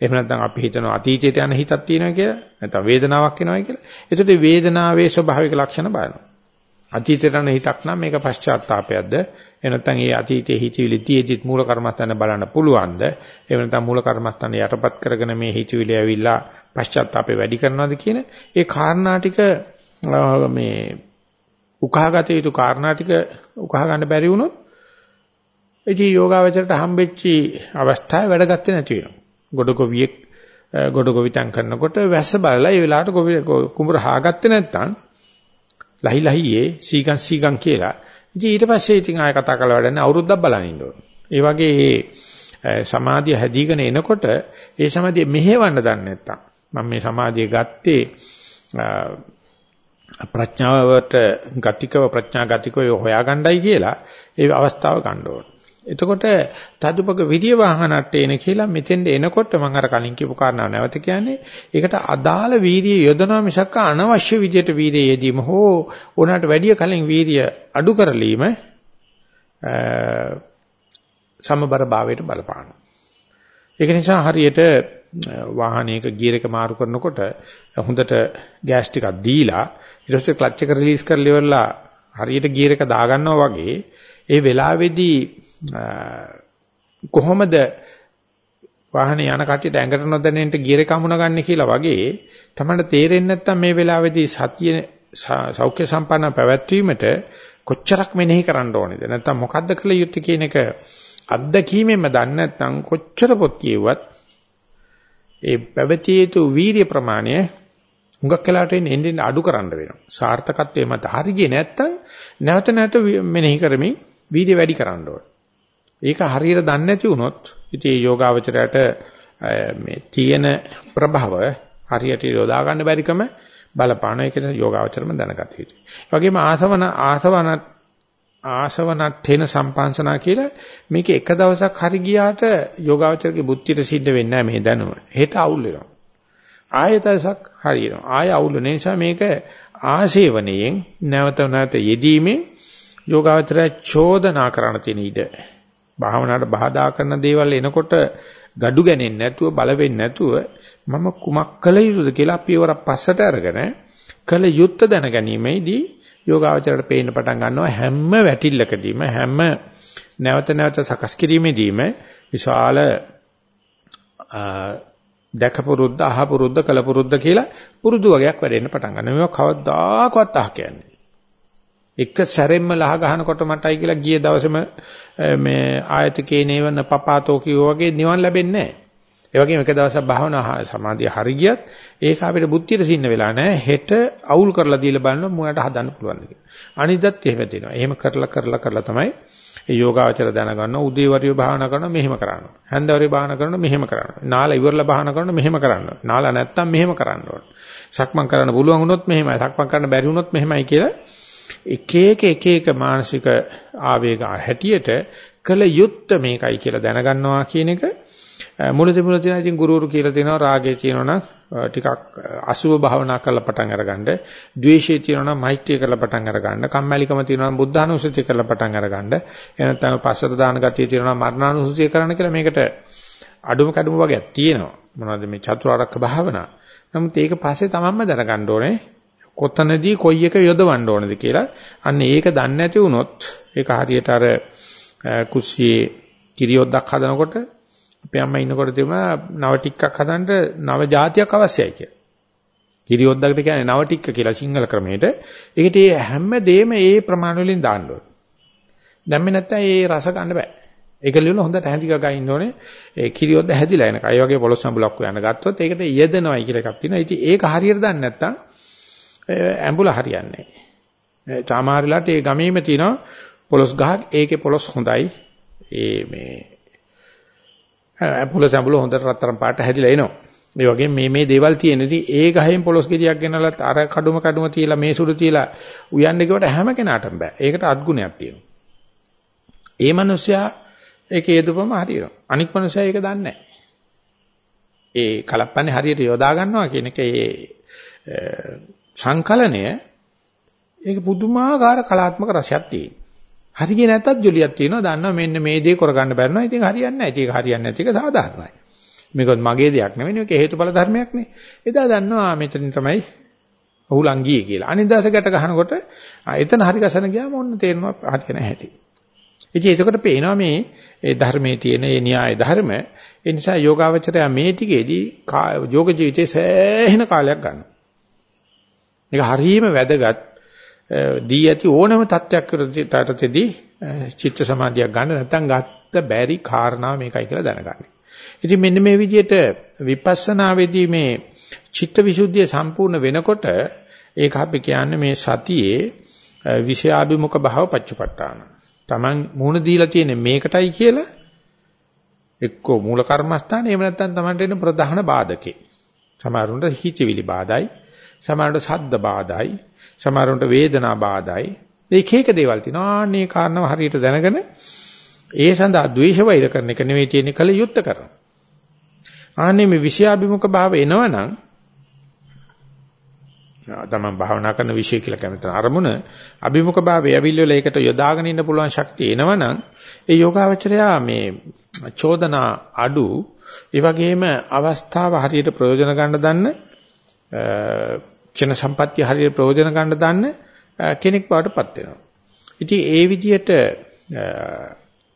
එහෙම නැත්නම් අපි හිතනවා අතීතයට යන හිතක් තියෙනවා කියලා. නැත්නම් වේදනාවක් එනවා කියලා. එතකොට වේදනාවේ ස්වභාවික ලක්ෂණ බලනවා. අතීතයට යන හිතක් නම් මේක පශ්චාත්තාවපයක්ද? එහෙම නැත්නම් ඒ අතීතයේ හිතවිලි තියේදිත් මූල කර්මස්ථාන බලන්න පුළුවන්ද? එහෙම නැත්නම් මූල කර්මස්ථාන යටපත් කරගෙන මේ හිතවිලි ඇවිල්ලා පශ්චාත්තාපේ වැඩි කරනවද කියන ඒ කාරණා ටික මේ උකහාගත යුතු කාරණා ටික උකහා ගන්න බැරි වුණොත් ඉතින් යෝගාවචරයට හම්බෙච්චි අවස්ථාවේ වැඩ ගත්තේ නැති වෙනවා. ගොඩගොවියෙක් ගොඩගොවිතැන් කරනකොට වැස්ස බලලා ඒ වෙලාවට ගොවි කුඹර හාගත්තේ නැත්නම් ලහි ලහියේ සීගන් සීගන් කියලා. ඉතින් ඊට පස්සේ ඉතින් ආය කතා කරලා වැඩන්නේ අවුරුද්දක් බලන් ඉන්න ඕන. ඒ වගේ සමාධිය හැදීගෙන එනකොට ඒ සමාධිය මෙහෙවන්න දන්නේ නැත්තම් මම මේ සමාධිය ගත්තේ ප්‍රඥාවට ගතිකව ප්‍රඥා ගතිකව හොයාගන්නයි කියලා ඒ අවස්ථාව ගන්න ඕන. එතකොට තදුපක විරිය වාහනට එන කියලා මෙතෙන්ද එනකොට මම අර කලින් කියපු කාරණාව නැවත කියන්නේ ඒකට අදාළ වීරිය යොදනවා මිසක් අනවශ්‍ය විදියට වීරිය යෙදීම හෝ උනාට වැඩිය කලින් වීරිය අඩු කරලීම සමබර භාවයට බලපානවා. ඒක නිසා හරියට වාහනයක ගියර් එක මාරු කරනකොට හොඳට ගෑස් ටිකක් දීලා ඊට පස්සේ ක්ලච් එක රිලීස් කරලා ඉවරලා හරියට ගියර් එක දාගන්නවා වගේ ඒ වෙලාවේදී කොහොමද වාහනේ යන කට්ටියට ඇඟට නොදැනෙන්න ගියර එක අමුණගන්නේ කියලා වගේ තමයි තේරෙන්නේ නැත්තම් මේ වෙලාවේදී සතිය සෞඛ්‍ය සම්පන්න පැවැත්වීමට කොච්චරක් මෙනෙහි කරන්න ඕනේද? නැත්තම් මොකද්ද කළ යුත්තේ කියන එක අත්දැකීමෙන්ම දන්නේ නැත්නම් කොච්චර පොත් කියුවත් ඒ පැවතිය යුතු වීර්ය ප්‍රමාණය හුඟක් වෙලාට එන්නේ අඩු කරන්න වෙනවා. සාර්ථකත්වයේ මත හරියන්නේ නැත්නම් නැවත නැවත මෙනෙහි කරමින් වීර්ය වැඩි කරන්න ඕනේ. ඒක හරියට දන්නේ නැති වුණොත් ඉතින් මේ යෝගාවචරයට මේ තියෙන ප්‍රභව හරියට යොදා ගන්න බැරිකම බලපාන ඒක යෝගාවචරම දැනගත යුතුයි. ඒ වගේම ආසවන ආසවන ආසවනට්ඨේන සම්පංසනා කියලා මේක එක දවසක් හරි ගියාට යෝගාවචරගේ බුද්ධියට සිද්ධ වෙන්නේ නැහැ මේ දැනුම. හෙට අවුල් වෙනවා. ආයතසක් හරියනවා. ආය අවුල් වෙන නිසා මේක ආශේවණයෙන් නැවත නැවත යෙදීමෙන් යෝගාවචරය චෝදනා කරන තියෙන ඉඩ. භාවනාවට බාධා කරන දේවල් එනකොට gadu ගන්නේ නැතුව බල වෙන්නේ නැතුව මම කුමක් කළ යුතුද කියලා පියවරක් පස්සට අරගෙන කළ යුත්ත දැන ගැනීමේදී යෝගාවචරයට පේන්න පටන් ගන්නවා හැම වැටිල්ලකදීම හැම නැවත නැවත සකස් කිරීමේදීම විශාල දැකපුරුද්ද අහපුරුද්ද කලපුරුද්ද කියලා පුරුදු වගේක් වැඩෙන්න පටන් ගන්නවා. මේවා කවදාකවත් අහ කියන්නේ. එක සැරෙන්ම ලහ ගහනකොට මටයි කියලා ගිය දවසේම මේ ආයතකේ නේවන පපාතෝ කියෝ වගේ නිවන් ලැබෙන්නේ නැහැ. ඒ වගේම එක දවසක් භාවනා සමාධිය හරි ගියත් ඒක අපිට බුද්ධියට සින්න වෙලා නැහැ. හෙට අවුල් කරලා දීලා බලන්න මොකට හදන්න පුළුවන්ද කියලා. අනිද්දත් එහෙම දෙනවා. එහෙම කරලා කරලා කරලා තමයි ඒ යෝගාවචර දැනගන්න උදේවරිය භාවනා කරනවා මෙහෙම කරනවා. හැන්දවරිය භාවනා කරනවා මෙහෙම කරනවා. නාලා ඉවරලා භාවනා කරනවා මෙහෙම කරනවා. නාලා නැත්තම් මෙහෙම කරන්න ඕන. සක්මන් කරන්න පුළුවන් වුණොත් මෙහෙමයි. සක්මන් කරන්න බැරි වුණොත් මෙහෙමයි කියලා එක එක එක එක මානසික ආවේග හැටියට කළ යුත්ත මේකයි කියලා දැනගන්නවා කියන එක මුලදී මුලදී ඉතින් ගුරුවරු කියලා තියෙනවා රාගය තියෙනවා ටිකක් අසුභ භාවනා කරලා පටන් අරගන්න, ද්වේෂය තියෙනවා නම් මෛත්‍රිය කරලා පටන් අරගන්න, කම්මැලිකම තියෙනවා නම් බුද්ධානුස්සතිය කරලා පටන් අරගන්න, එහෙනම් පස්සට දාන ගතිය තියෙනවා නම් මරණානුස්සතිය කරන්න කියලා මේකට අඩුම කැඩුම වගේක් තියෙනවා. මොනවද මේ චතුරාර්යක භාවනා. නමුත් ඒක පස්සේ තමන්ම දැනගන්න ඕනේ කොතනදී කොයි එක යොදවන්න ඕනද කියලා. අන්න ඒක දන්නේ නැති වුණොත් ඒක හරියට අර කුස්සියේ කිරියොද්දක් හදනකොට අපේ අම්මා ඉන්නකොට තිබුණා නව ටිකක් හදන්න නව જાතියක් අවශ්‍යයි කියලා. කිරියොද්දකට කියන්නේ නව ටික කියලා සිංහල ක්‍රමයට. ඒකට මේ හැම දෙයක්ම ඒ ප්‍රමාණ වලින් දාන්න ඕනේ. දැම්මේ නැත්නම් ඒ රස ගන්න බෑ. ඒක ලියලා හොඳට හැඳි ගගා ඉන්න ඕනේ. ඒ කිරියොද්ද හැදිලා එනකම්. ඒ වගේ පොලොස් සම්බුලක් හොයන්න ගත්තොත් ඒකට යෙදෙනවයි කියලා එකක් තියෙනවා. ඉතින් ඒක හරියට දන්නේ නැත්නම් ඇඹුල හරියන්නේ නැහැ. සාමාරිලාට ඒ ගමේම තියෙනවා පොලොස් ගහක්. ඒකේ පොලොස් හොඳයි. ඒ මේ පොළොස් ඇඹුල හොඳට රත්තරන් පාට හැදිලා එනවා. මේ වගේ මේ මේ දේවල් තියෙන ඉතින් ඒ ගහෙන් පොළොස් ගෙඩියක් ගෙනලත් අර කඩුම කඩුම තියලා මේ සුළු තියලා උයන්න ගියට හැම කෙනාටම බෑ. ඒකට අත්ගුණයක් තියෙනවා. ඒ මිනිස්සයා ඒක හේතුපම හරියනවා. අනික් මිනිස්සයා ඒක දන්නේ නැහැ. ඒ කලප්පන්නේ හරියට යොදා ගන්නවා කියන එක ඒ සංකලනය ඒක පුදුමාකාර කලාත්මක රසයක් තියෙනවා. හරි ගියේ නැත්තත් ජොලියක් තියෙනවා. දන්නවා මෙන්න මේ දේ කරගන්න බැරනවා. ඉතින් හරියන්නේ නැහැ. ඒක හරියන්නේ නැති එක සාධාරණයි. මේකත් මගේ දෙයක් නෙවෙයි. මේක හේතුඵල ධර්මයක් නේ. එදා දන්නවා මෙතනින් තමයි ඔහුලන් ගියේ කියලා. අනිද්දාස ගැට ගහනකොට එතන හරි ගසන ගියාම ඔන්න තේරෙනවා හරිය නැහැ හැටි. ඉතින් එතකොට පේනවා මේ ඒ ධර්මයේ තියෙන ඒ න්‍යාය ධර්ම ඒ නිසා යෝගාවචරය මේ ටිකේදී යෝග ජීවිතේ සෑහෙන කාලයක් ගන්නවා. මේක හරීම වැදගත් දී ඇති ඕනම තත්ත්වයක් කරතේදී චිත්ත සමාධියක් ගන්න නැත්නම් ගත්ත බැරි කාරණා මේකයි කියලා දැනගන්න. ඉතින් මෙන්න මේ විදිහට විපස්සනාවේදී මේ චිත්ත විසුද්ධිය සම්පූර්ණ වෙනකොට ඒක අපි කියන්නේ මේ සතියේ විෂයාභිමුඛ භාව පච්චපට්ඨාන. Taman මූණ දීලා තියෙන මේකටයි කියලා එක්කෝ මූල කර්මස්ථානේ එහෙම නැත්නම් Tamanට එන ප්‍රධාන බාධකේ. සමහරුන්ට හිතවිලි බාධායි, සමහරුන්ට සද්ද බාධායි, සමහරුන්ට වේදනා බාධායි. මේක එක දේවල් තියෙනවා. ආන්නේ කාරණාව හරියට දැනගෙන ඒ සඳහා ද්වේෂ වෛර කරන එක නෙවෙයි තියෙන්නේ කල යුත්තේ කරන. ආන්නේ මේ විෂයාභිමුඛ භාව එනවනම් තමන් භාවනා කරන විෂය කියලා කැමති අරමුණ අභිමුඛ භාවය ඇවිල්ලා ඒකට යොදාගෙන ඉන්න පුළුවන් ශක්තිය එනවනම් ඒ යෝගාවචරයා මේ චෝදනා අඩු ඒ වගේම අවස්ථාව හරියට ප්‍රයෝජන ගන්න දන්න චන සම්පත්‍ය හරියට ප්‍රයෝජන ගන්න දන්න කෙනෙක් බවටපත් වෙනවා. ඉතින් ඒ විදිහට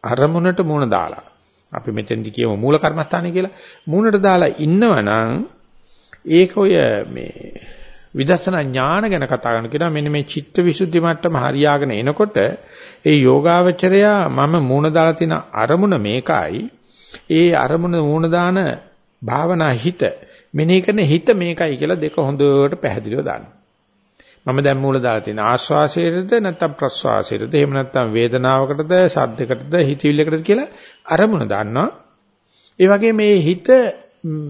අරමුණට මුණ දාලා අපි මෙතෙන්දි කියමු මූල කර්මස්ථානේ කියලා මූණට දාලා ඉන්නවනම් ඒක ඔය මේ විදර්ශනා ඥාන ගැන කතා කරන කෙනා මෙන්න මේ චිත්ත විසුද්ධි මට්ටම හරියාගෙන එනකොට ඒ යෝගාවචරයා මම මූණ දාලා තියෙන අරමුණ මේකයි ඒ අරමුණ මූණ දාන භාවනා හිත මෙනෙහි කරන හිත මේකයි කියලා දෙක හොඳට පැහැදිලිව දාන්න. මම දැන් මූල දාලා තියෙන ආශ්වාසයේද නැත්නම් ප්‍රශ්වාසයේද එහෙම නැත්නම් වේදනාවකටද සද්දයකටද හිතවිල්ලකටද කියලා අරමුණ දාන්නවා. ඒ වගේ මේ හිත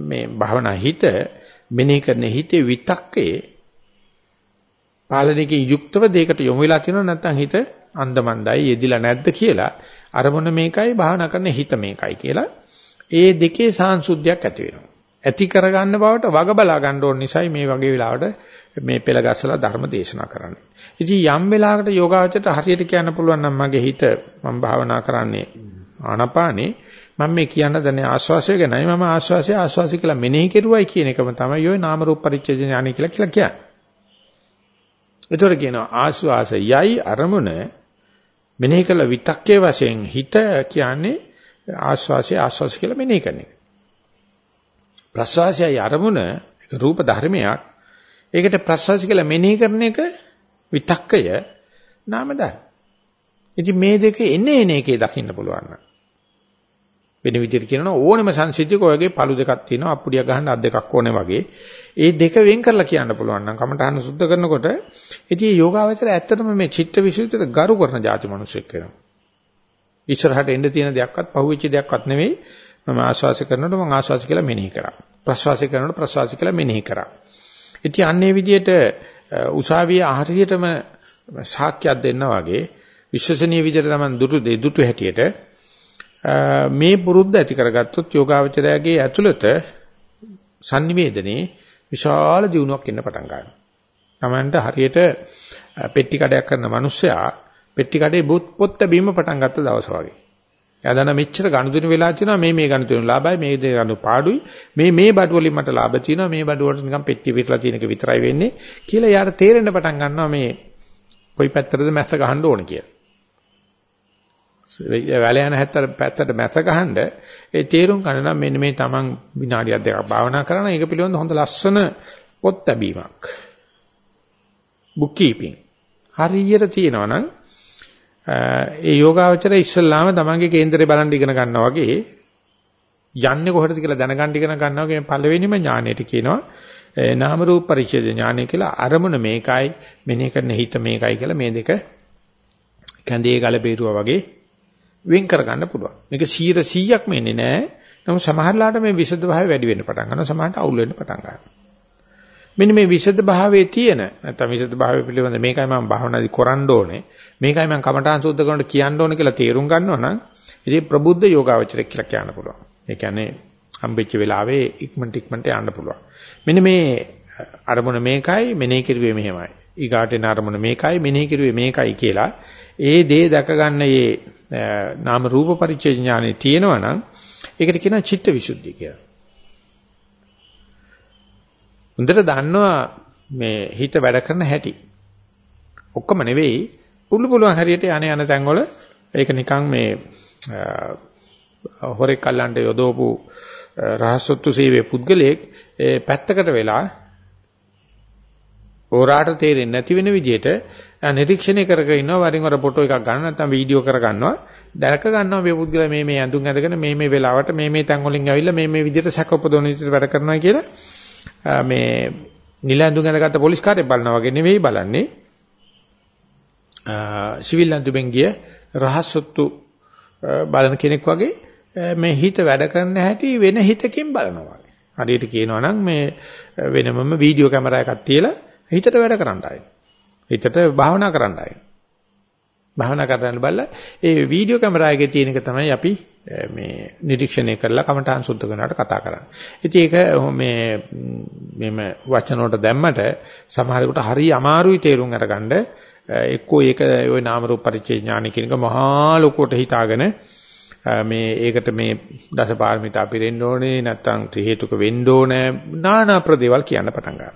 මේ භාවනා හිත මෙනෙහි කරන හිතේ විතක්කේ පාලනයකින් යුක්තව දෙයකට යොමු වෙලා තියෙනවා නැත්නම් හිත අන්දමන්දයි යෙදිලා නැද්ද කියලා අරමුණ මේකයි භාවනා කරන හිත මේකයි කියලා ඒ දෙකේ සාංශුද්ධියක් ඇති වෙනවා. ඇති කරගන්න බවට වග බලා ගන්න ඕන නිසායි මේ වගේ වෙලාවට මේ පෙළ ගැස්සලා ධර්ම දේශනා කරන්නේ. ඉතින් යම් වෙලාවකට යෝගාවචරයට හරියට කියන්න පුළුවන් නම් මගේ හිත මම භාවනා කරන්නේ ආනපානේ මම මේ කියන්න දන්නේ ආස්වාසය ගැනයි මම ආස්වාසය ආස්වාසය කියලා මෙනෙහි කෙරුවයි කියන එකම තමයි ඔය නාම රූප පරිච්ඡේද ඥානයි කියලා කියලා කියන්නේ. ඒතර කියනවා ආස්වාසයයි අරමුණ මෙනෙහි කළ විතක්කේ වශයෙන් හිත කියන්නේ ආස්වාසය ආස්වාසය කියලා මෙනෙහි කරන එක. ප්‍රස්වාසයයි අරමුණ රූප ධර්මයක්. ඒකට ප්‍රස්වාසය කියලා මෙනෙහි කරන එක විතක්කය නාම ධර්ම. ඉතින් මේ දෙක එන්නේ එන එකේ දකින්න පුළුවන් නම් වෙන විදිහට කියනවා ඕනෙම සංසිද්ධියක ඔයගේ පළු දෙකක් තියෙනවා අප්පුඩියක් ගහන්න අත් දෙකක් ඕනේ වගේ. ඒ දෙක වෙන් කරලා කියන්න පුළුවන් නම් කමඨහන සුද්ධ කරනකොට ඉතින් යෝගාවචර ඇත්තටම මේ චිත්ත විසුද්ධියට ගරු කරන જાති මිනිසෙක් වෙනවා. ඉස්සරහට එන්න තියෙන දෙයක්වත් පහුවෙච්ච දෙයක්වත් නෙවෙයි මම ආශ්වාස කරනකොට මම ආශ්වාස කියලා මෙනෙහි කරා. ප්‍රශ්වාස කරනකොට ප්‍රශ්වාස කියලා මෙනෙහි කරා. ඉතින් අන්නේ විදිහට උසාවියේ ආහාරියටම සාක්‍යයක් දෙන්න වගේ විශ්වසනීය විදිහට තමයි දුටු දෙදුටු හැටියට මේ පුරුද්ද ඇති කරගත්තොත් යෝගාවචරයගේ ඇතුළත sannivedanaye විශාල දියුණුවක් එන්න පටන් ගන්නවා. Tamanට හරියට පෙට්ටි කඩයක් කරන මිනිස්සයා පෙට්ටි කඩේ පොත් බීම පටන් ගත්ත දවස වගේ. එයා දන්න මෙච්චර ගනුදෙනු වෙලා තියෙනවා. මේ මේ ගනුදෙනු ලාභයි මේ දේ ගනු පාඩුයි. මේ මේ බඩු වලින් මට ලාභ තියෙනවා. මේ බඩු වලට නිකන් පෙට්ටි පිටලා තියෙන එක විතරයි වෙන්නේ කියලා යාට තේරෙන්න පටන් ගන්නවා මේ කොයි පැත්තටද මැස්ස ගහන්න ඕන කියලා. වැල යන හැත්තට පැත්තට මැස ගහනද ඒ තේරුම් ගන්න නම් මෙන්න මේ Taman විනාඩියක් දෙකක් භාවනා කරන එක පිළිබඳ හොඳ ලස්සන පොත් ලැබීමක්. බුක් කීපින් හරියට තියෙනවා නම් ඒ යෝගාවචර ඉස්සල්ලාම තමන්ගේ කේන්දරේ බලන් ඉගෙන ගන්නවා වගේ යන්නේ කොහෙටද කියලා දැනගන්න ඉගෙන ගන්නවා වගේ පළවෙනිම ඥානෙට කියනවා නාම රූප පරිච්ඡේද ඥානය කියලා අරමුණ මේකයි මෙනෙහි කරන හිත මේකයි කියලා මේ දෙක කැඳේ ගල බේරුවා වගේ වෙන් කරගන්න පුළුවන්. මේක 100%ක්ම එන්නේ නැහැ. නමුත් සමහරලාට මේ විසද භාවය වැඩි වෙන්න පටන් ගන්නවා. සමහරට අවුල් වෙන්න පටන් ගන්නවා. මෙන්න මේ විසද භාවයේ තියෙන නැත්නම් විසද භාවය පිළිබඳ මේකයි මම භාවනාදි කරන්න ඕනේ. මේකයි මම කමඨාන් සූත්‍ර කරනකොට කියන්න ඕනේ කියලා තේරුම් ගන්නවා නම් ඉතින් ප්‍රබුද්ධ යෝගාවචරය කියලා කියන්න පුළුවන්. ඒ කියන්නේ හම්බෙච්ච වෙලාවේ ඉක්මනට ඉක්මනට යන්න පුළුවන්. මෙන්න මේ අරමුණ මේකයි මෙනෙහි කිරුවේ මෙහෙමයි. ඊගාට එන අරමුණ මේකයි මෙනෙහි කිරුවේ මේකයි කියලා ඒ දේ දැක ගන්න මේ නාම රූප පරිච්ඡේ ඥානෙ තියෙනවා නම් ඒකට කියනවා චිත්ත විසුද්ධිය කියලා. හොඳට දන්නවා මේ හිත වැඩ කරන හැටි. ඔක්කොම නෙවෙයි පුළු පුළුවන් හරියට යන යන තැන්වල ඒක නිකන් මේ හොරෙක් අල්ලන්න යොදවපු රහසොත්තු සීවේ පුද්ගලයෙක් පැත්තකට වෙලා ඕරාට තේරෙන්නේ නැති වෙන විදිහට නිරීක්ෂණය කර කර ඉන්නවා වරින් වර ෆොටෝ එකක් ගන්න නැත්නම් වීඩියෝ කර ගන්නවා දැක ගන්නවා මේ පුද්ගලයා මේ මේ ඇඳුම් ඇඳගෙන මේ මේ වෙලාවට මේ මේ තැන් වලින් ඇවිල්ලා මේ මේ විදිහට සැක උපදවන විදිහට වැඩ කරනවා කියලා මේ නිල ඇඳුම් ඇඳගත්ත පොලිස් කාර්යය බලනවා වගේ නෙවෙයි බලන්නේ සිවිල් ඇඳුම්ෙන් ගිය රහසොත්තු බලන කෙනෙක් වගේ මේ හිත වැඩ කරන හැටි වෙන හිතකින් බලනවා. හරියට කියනවා නම් මේ වෙනමම වීඩියෝ කැමරා එකක් තියලා හිතට වැඩ කරන්න ආයි. හිතට භාවනා කරන්න ආයි. භාවනා කරන්න බලලා ඒ වීඩියෝ කැමරා එකේ තියෙන එක තමයි අපි මේ නිරීක්ෂණය කරලා කමඨාන් සුද්ධ කරනවට කතා කරන්නේ. ඉතින් ඒක මේ මෙම වචන වලට දැම්මට සමහරෙකුට හරි අමාරුයි තේරුම් අරගන්න. එක්කෝ ඒක ওই නාම රූප පරිච්ඡේ ඥාන කියන එක මහා ලොකුවට හිතාගෙන මේ ඒකට මේ දසපාරමිතා පිරෙන්න ඕනේ නැත්නම් ත්‍රි හේතුක වෙන්න ඕනේ নানা ප්‍රදේවල් කියන්න පටන් ගන්නවා.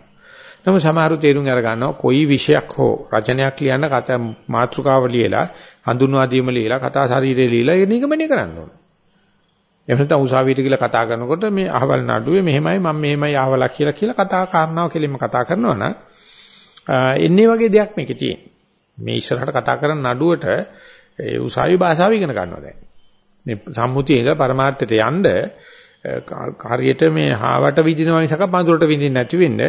නමුත් සමහරු තේරුම් අර ගන්නවා කොයි විෂයක් හෝ රචනයක් ලියන්න කතා මාතෘකාව ලියලා හඳුන්වා දීම ලියලා කතා ශරීරය ලියලා ඒ නිගමනය කරන්න ඕනේ. එහෙම නැත්නම් උසාවියට ගිහලා කතා කරනකොට මේ අහවල් නඩුවේ මෙහෙමයි මම මෙහෙමයි අහවලා කියලා කියලා කතා කාරණාව කෙලින්ම කතා කරනවා නම් එන්නේ වගේ දෙයක් මේකේ තියෙන්නේ. මේ ඉස්සරහට කතා කරන නඩුවට ඒ උසාවි භාෂාව ඉගෙන ගන්නවා දැන්. මේ සම්මුතියේ ඉඳලා પરමාර්ථයට යන්න හරියට මේ හාවට විදිනවා මිසක පඳුරට විදින්න නැති වෙන්න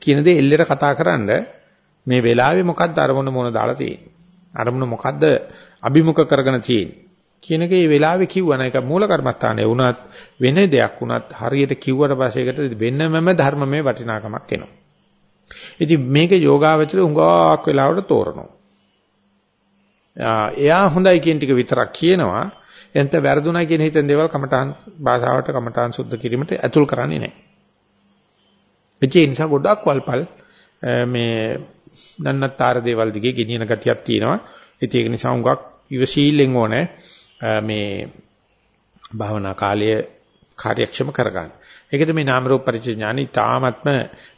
කියන දේ එල්ලෙට කතා කරන්න මේ වෙලාවේ මොකද්ද අරමුණ මොන දාලා තියෙන්නේ? අරමුණ මොකද්ද අභිමුඛ කරගෙන තියෙන්නේ? කියන එක මේ වෙලාවේ කිව්වන එක මූල කර්මස්ථානයේ වුණත් වෙන දෙයක් වුණත් හරියට කිව්වට පස්සේ ඒකට වෙනමම ධර්මමය වටිනාකමක් එනවා. ඉතින් මේක යෝගාවචර උඟාවක් වෙලාවට තෝරනවා. එයා හොඳයි කියන ටික විතරක් කියනවා. එතන වැරදුනා කියන හිතෙන් දේවල් කමඨාන් භාෂාවට කමඨාන් සුද්ධ කිරීමට ඇතුල් කරන්නේ නැහැ. ඒ නිසා ගොඩක් වල්පල් මේ නන්නතර දේවල් දිගේ ගෙනියන ගතියක් තියෙනවා. ඉතින් ඒක නිසා උඟක් ඉවසීලෙන් ඕනේ මේ භාවනා කාලය කාර්යක්ෂම කරගන්න. ඒකද මේ නාම රූප පරිඥානි තාමත්ම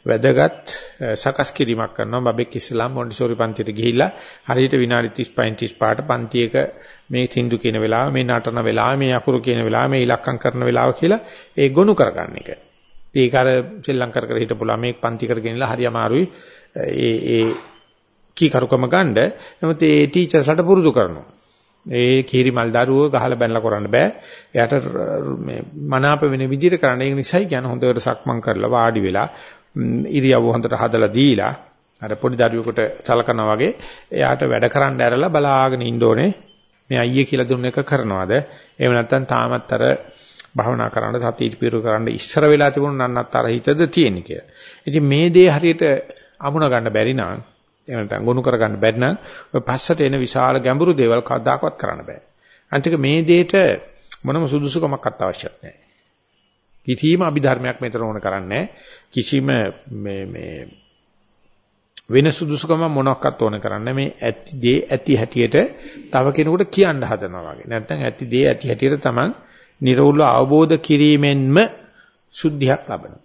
වැදගත් සකස් කිරීමක් කරනවා බබෙක් ඉස්ලාම් මොන්ටිසෝරි පන්තියට ගිහිල්ලා හරියට විනාඩි 35 35ට පන්තියක මේ සින්දු කියන වෙලාව මේ නටන වෙලාව මේ අකුරු කියන වෙලාව මේ ඉලක්කම් කරන වෙලාව කියලා ඒ ගොනු කරගන්න එක. ඒක අර ශ්‍රී ලංකාව කර හිටපු ළමෙක් පන්ති කරගෙනලා හරි අමාරුයි ඒ ඒ කී කරුකම ගන්න. නමුත් ඒ ටීචර්ස්ලාට පුරුදු කරනවා. ඒ කීරි මල් දරුවෝ ගහලා බැනලා කරන්න බෑ. එයාට මේ මනාප වෙන විදිහට කරන්න. ඒ නිසායි කියන හොඳට සක්මන් කරලා වාඩි වෙලා ඉරියව්ව හොඳට හදලා දීලා අර පොඩි දරුවෙකුට සලකනවා වගේ එයාට වැඩ කරන්න ඇරලා බලාගෙන ඉන්න ඕනේ. මේ අයියේ කියලා දුන්න එක කරනවද? එහෙම නැත්නම් තාමත් අර භවනා කරන්න සතිය පිරු කරන්න ඉස්සර වෙලා තිබුණ නන්නත් අර හිතද තියෙන්නේ කියලා. ඉතින් මේ දේ හරියට අමුණ ගන්න බැරි නම් එහෙම නැත්නම් ගොනු කර ගන්න බැරි නම් ඔය පස්සට එන විශාල ගැඹුරු දේවල් කවදාකවත් කරන්න බෑ. අන්තික මේ දෙයට මොනම සුදුසුකමක්වත් අවශ්‍යත් නැහැ. කිසිම අභිධර්මයක් මෙතන ඕන කරන්නේ කිසිම මේ මේ වෙන සුදුසුකම මොනක්වත් ඕන කරන්නේ මේ ඇති දේ ඇති හැටියට තව කෙනෙකුට කියන්න හදනවා වගේ. නැත්නම් ඇති දේ ඇති හැටියට තමන් නිර්වෘල්ව අවබෝධ කිරීමෙන්ම සුද්ධියක් ලබනවා.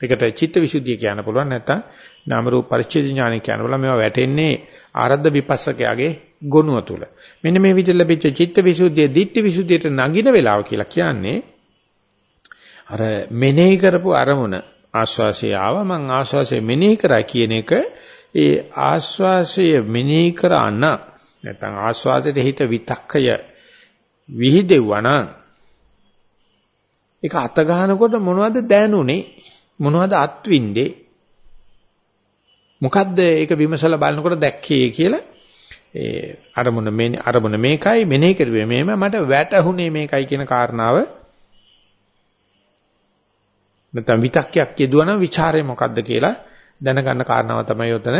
ඒකට චිත්ත විසුද්ධිය කියන්න පුළුවන්. නැත්නම් නාම රූප පරිච්ඡේද ඥානය කියන බල මේවා වැටෙන්නේ ආරද්ධ විපස්සකයාගේ ගොනුව තුල. මෙන්න මේ විදිහට ලැබිච්ච චිත්ත විසුද්ධිය, ditthi විසුද්ධියට නගින වෙලාව කියලා කියන්නේ අර මෙනෙහි කරපු අරමුණ ආස්වාසිය ආව මං ආස්වාසය මෙනෙහි කරා කියන එක ඒ ආස්වාසය මෙනෙහි කරා නැත්නම් ආස්වාසයට හිත විතක්කය විහිදෙව්වා නම් ඒක අත ගන්නකොට මොනවද දැනුනේ? මොනවද අත්විඳේ? මොකද්ද ඒක විමසලා බලනකොට දැක්කේ කියලා? ඒ අරමුණ මේ අරමුණ මේකයි මෙනෙහි කරුවේ මේම. මට වැටහුනේ මේකයි කියන කාරණාව. නැත්නම් විතක්කයක් යෙදුවනම් ਵਿਚාරය මොකද්ද කියලා දැනගන්න කාරණාව තමයි උතන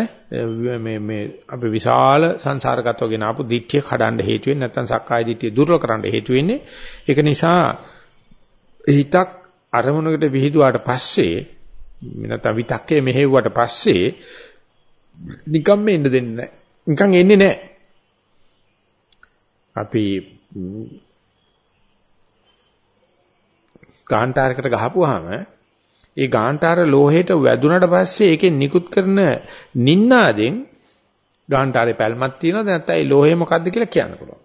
මේ මේ අපි විශාල සංසාරගතව ගෙන ආපු දිට්ඨිය කඩන්න හේතු වෙන්නේ නැත්නම් සක්කාය දිට්ඨිය දුර්වල කරන්න හේතු වෙන්නේ. ඒක නිසා හිතක් අරමුණකට විහිදුවාට පස්සේ නැත්නම් විතක්කේ මෙහෙව්වට පස්සේ නිකම්ම එන්න දෙන්නේ නැහැ. නිකන් එන්නේ නැහැ. අපි ගාන්ටාරයකට ගහපුවාම ඒ ගාන්ටාර ලෝහයට වැදුනට පස්සේ ඒකෙන් නිකුත් කරන නින්නාදෙන් ගාන්ටාරේ පැල්මක් තියෙනවද නැත්නම් ඒ ලෝහය මොකද්ද කියලා කියන්න පුළුවන්.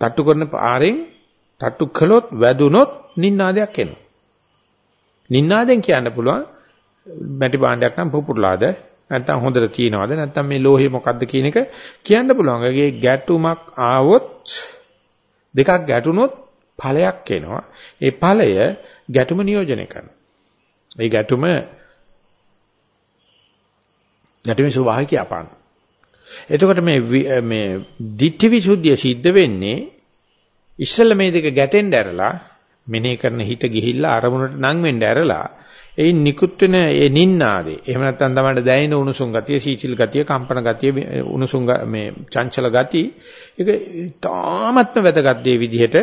තට්ටු කරන පාරෙන් තට්ටු කළොත් වැදුනොත් නින්නාදයක් එනවා. නින්නාදෙන් කියන්න පුළුවන් මැටි භාණ්ඩයක් නම් පුපුරලාද නැත්නම් හොඳට තියනවද නැත්නම් මේ ලෝහය මොකද්ද කියන එක කියන්න පුළුවන්. ඒගේ ගැටුමක් ආවොත් දෙකක් ගැටුනොත් ඵලයක් එනවා. ඒ ඵලය ගැටුම නියෝජනය කරනවා. ඒ ගැටුම ගැටුමේ ස්වභාවය කියපාන. එතකොට මේ මේ ditthi visuddhiya සිද්ධ වෙන්නේ ඉස්සෙල්ලා මේ දෙක ගැටෙන්න ඇරලා මෙනේ කරන හිත ගිහිල්ලා අරමුණට නම් වෙන්න ඇරලා ඒ නිකුත් වෙන ඒ නින්නාදේ එහෙම නැත්නම් තමයි දැනෙන උණුසුම් ගතිය සීචිල් ගතිය කම්පන ගතිය උණුසුම් මේ චංචල ගතිය ඒක තාමත්ම වැදගත් දේ විදිහට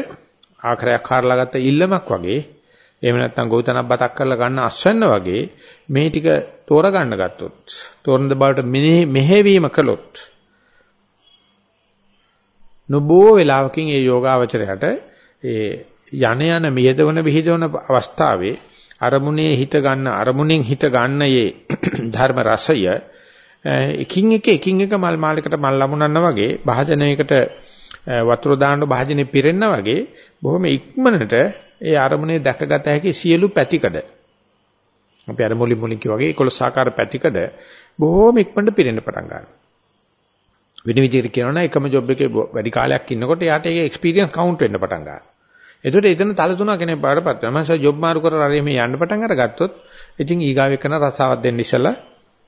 ආඛරයක් හරලා ගත්ත ඉල්ලමක් වගේ එහෙම නැත්නම් ගෞතමක් බතක් කරලා ගන්න අස්වැන්න වගේ මේ ටික තෝරගන්න ගත්තොත් තෝරන බවට මෙහෙවීම කළොත් නොබෝ වෙලාවකින් ඒ යෝගාවචරයට ඒ යන යන මියදවන විහිදවන අවස්ථාවේ අරමුණේ හිත ගන්න අරමුණෙන් හිත ගන්න මේ ධර්ම රසය එකින් එක එකින් එක මල් මාලයකට මල් ලැබුණා වගේ භාජනයකට වතුර දාන්න භාජනේ පිරෙන්න වගේ බොහොම ඉක්මනට ඒ අරමුණේ දැකගත හැකි සියලු පැතිකඩ අපි අර මුලින් මුලින් කිව්වා වගේ 11 ආකාර පැතිකඩ බොහොම ඉක්මනට පිරෙන්න පටන් ගන්නවා. වෙන විදිහට කියනවා නම් එකම ජොබ් එකේ වැඩි කාලයක් ඉන්නකොට යාට ඒක එක්ස්පීරියන්ස් කවුන්ට් වෙන්න පටන් ගන්නවා. එතකොට එතන තල තුනක් කෙනෙක් බාරපත් වෙනවා. මම ජොබ් මාරු කරලා හරි මේ යන්න පටන් අරගත්තොත් ඉතින් ඊගාව එක්කන රසාවක් දෙන්න ඉස්සලා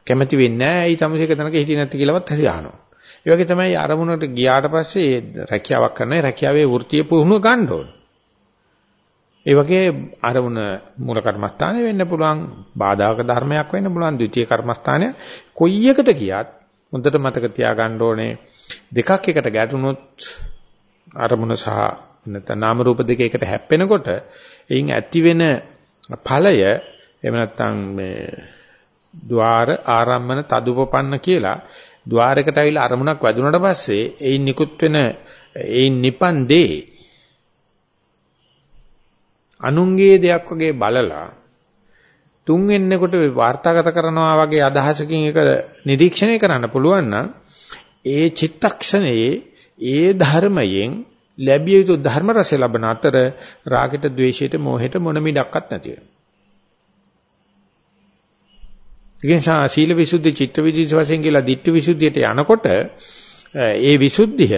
කැමැති වෙන්නේ නැහැ. ඒ තමසේක තැනක හිටියේ නැති කියලාවත් හරි අහනවා. ඒ වගේ තමයි අරමුණට ගියාට පස්සේ රැකියාවක් කරනවා. රැකියාවේ වෘත්තීය පුහුණුව ගන්න ඕනේ. ඒ වගේ අරමුණ මූල කර්මස්ථානේ වෙන්න පුළුවන් බාධාක ධර්මයක් වෙන්න පුළුවන් ද්විතීය කර්මස්ථානය කොයි එකට ගියත් හොඳට මතක තියාගන්න ඕනේ දෙකක් එකට ගැටුනොත් අරමුණ සහ නැත්නම් නාම රූප දෙක එකට හැප්පෙනකොට එයින් ඇති වෙන ඵලය එහෙම නැත්නම් මේ ద్వාර ආරම්මන තදුපපන්න කියලා ద్వාරයකට ඇවිල්ලා අරමුණක් වැදුනට පස්සේ එයින් නිකුත් වෙන එයින් නිපන් දේ අනුංගයේ දෙයක් වගේ බලලා තුන් වෙන්නකොට වාර්තාගත කරනවා වගේ අදහසකින් ඒක නිරීක්ෂණය කරන්න පුළුවන් නම් ඒ චිත්තක්ෂණයේ ඒ ධර්මයෙන් ලැබිය යුතු ධර්ම රසය ලබන අතර රාගයට, ద్వේෂයට, මෝහයට මොන මිඩක්වත් නැති වෙනවා. ඉගෙනසා සීල විසුද්ධි, චිත්ත විසුද්ධි වශයෙන් කියලා ditthi විසුද්ධියට යනකොට ඒ විසුද්ධිය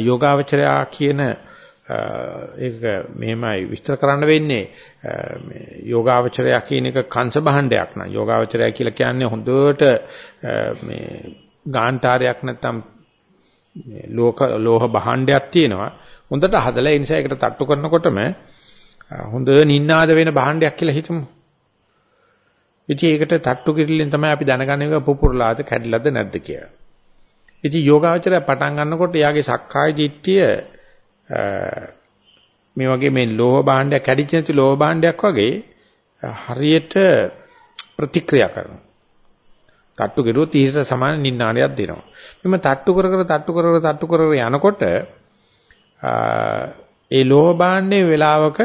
යෝගාවචරයා කියන ඒක මෙහෙමයි විස්තර කරන්න වෙන්නේ මේ යෝගාවචරය කියන එක කංශ භාණ්ඩයක් නා යෝගාවචරය කියලා කියන්නේ හොඳට මේ ගාන්ටාරයක් නැත්තම් ලෝක ලෝහ භාණ්ඩයක් තියෙනවා. හොඳට හදලා ඒ නිසා ඒකට තට්ටු කරනකොටම හොඳ නින්නාද වෙන භාණ්ඩයක් කියලා හිතමු. ඉතින් ඒකට තට්ටු කිරිල්ලෙන් තමයි අපි දැනගන්නේ පුපුරලාද කැඩිලාද නැද්ද කියලා. ඉතින් යෝගාවචරය පටන් ගන්නකොට එයාගේ සක්කාය දිට්ඨිය මේ වගේ මේ ලෝහ භාණ්ඩයක් කැඩිච්ච නැති ලෝහ භාණ්ඩයක් වගේ හරියට ප්‍රතික්‍රියා කරනවා. තට්ටු කෙරුවොත් ඊට සමාන නින්නාණයක් දෙනවා. මෙන්න තට්ටු කර කර තට්ටු කර කර තට්ටු කර කර යනකොට ඒ ලෝහ භාණ්ඩේ වෙලාවක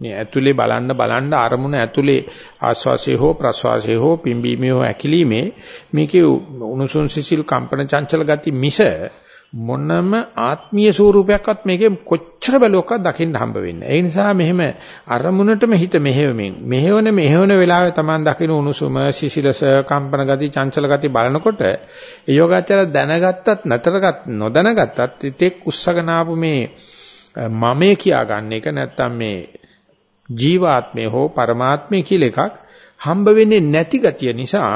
මේ ඇතුලේ බලන්න බලන්න අරමුණ ඇතුලේ ආස්වාසේ හෝ ප්‍රස්වාසේ හෝ පිම්බීමේ හෝ ඇකිලීමේ මේකේ උණුසුම් සිසිල් කම්පන චංචල ගති මිස මොනම ආත්මීය ස්වරූපයක්වත් මේකේ කොච්චර බැලුවක්වත් දකින්න හම්බ වෙන්නේ. ඒ නිසා මෙහෙම අරමුණටම හිත මෙහෙවමින් මෙහෙවන මෙහෙවන වෙලාවේ Taman දකින්න උණුසුම සිසිලස කම්පන ගති චංචල ගති බලනකොට යෝගාචර දැනගත්තත් නැතරගත් නොදැනගත්තත් ඉතෙක් උස්සගෙන ආපු මේ මමේ කියාගන්න එක නැත්තම් මේ ජීවාත්මය හෝ පරමාත්මය කියලා එකක් හම්බ වෙන්නේ නැති ගතිය නිසා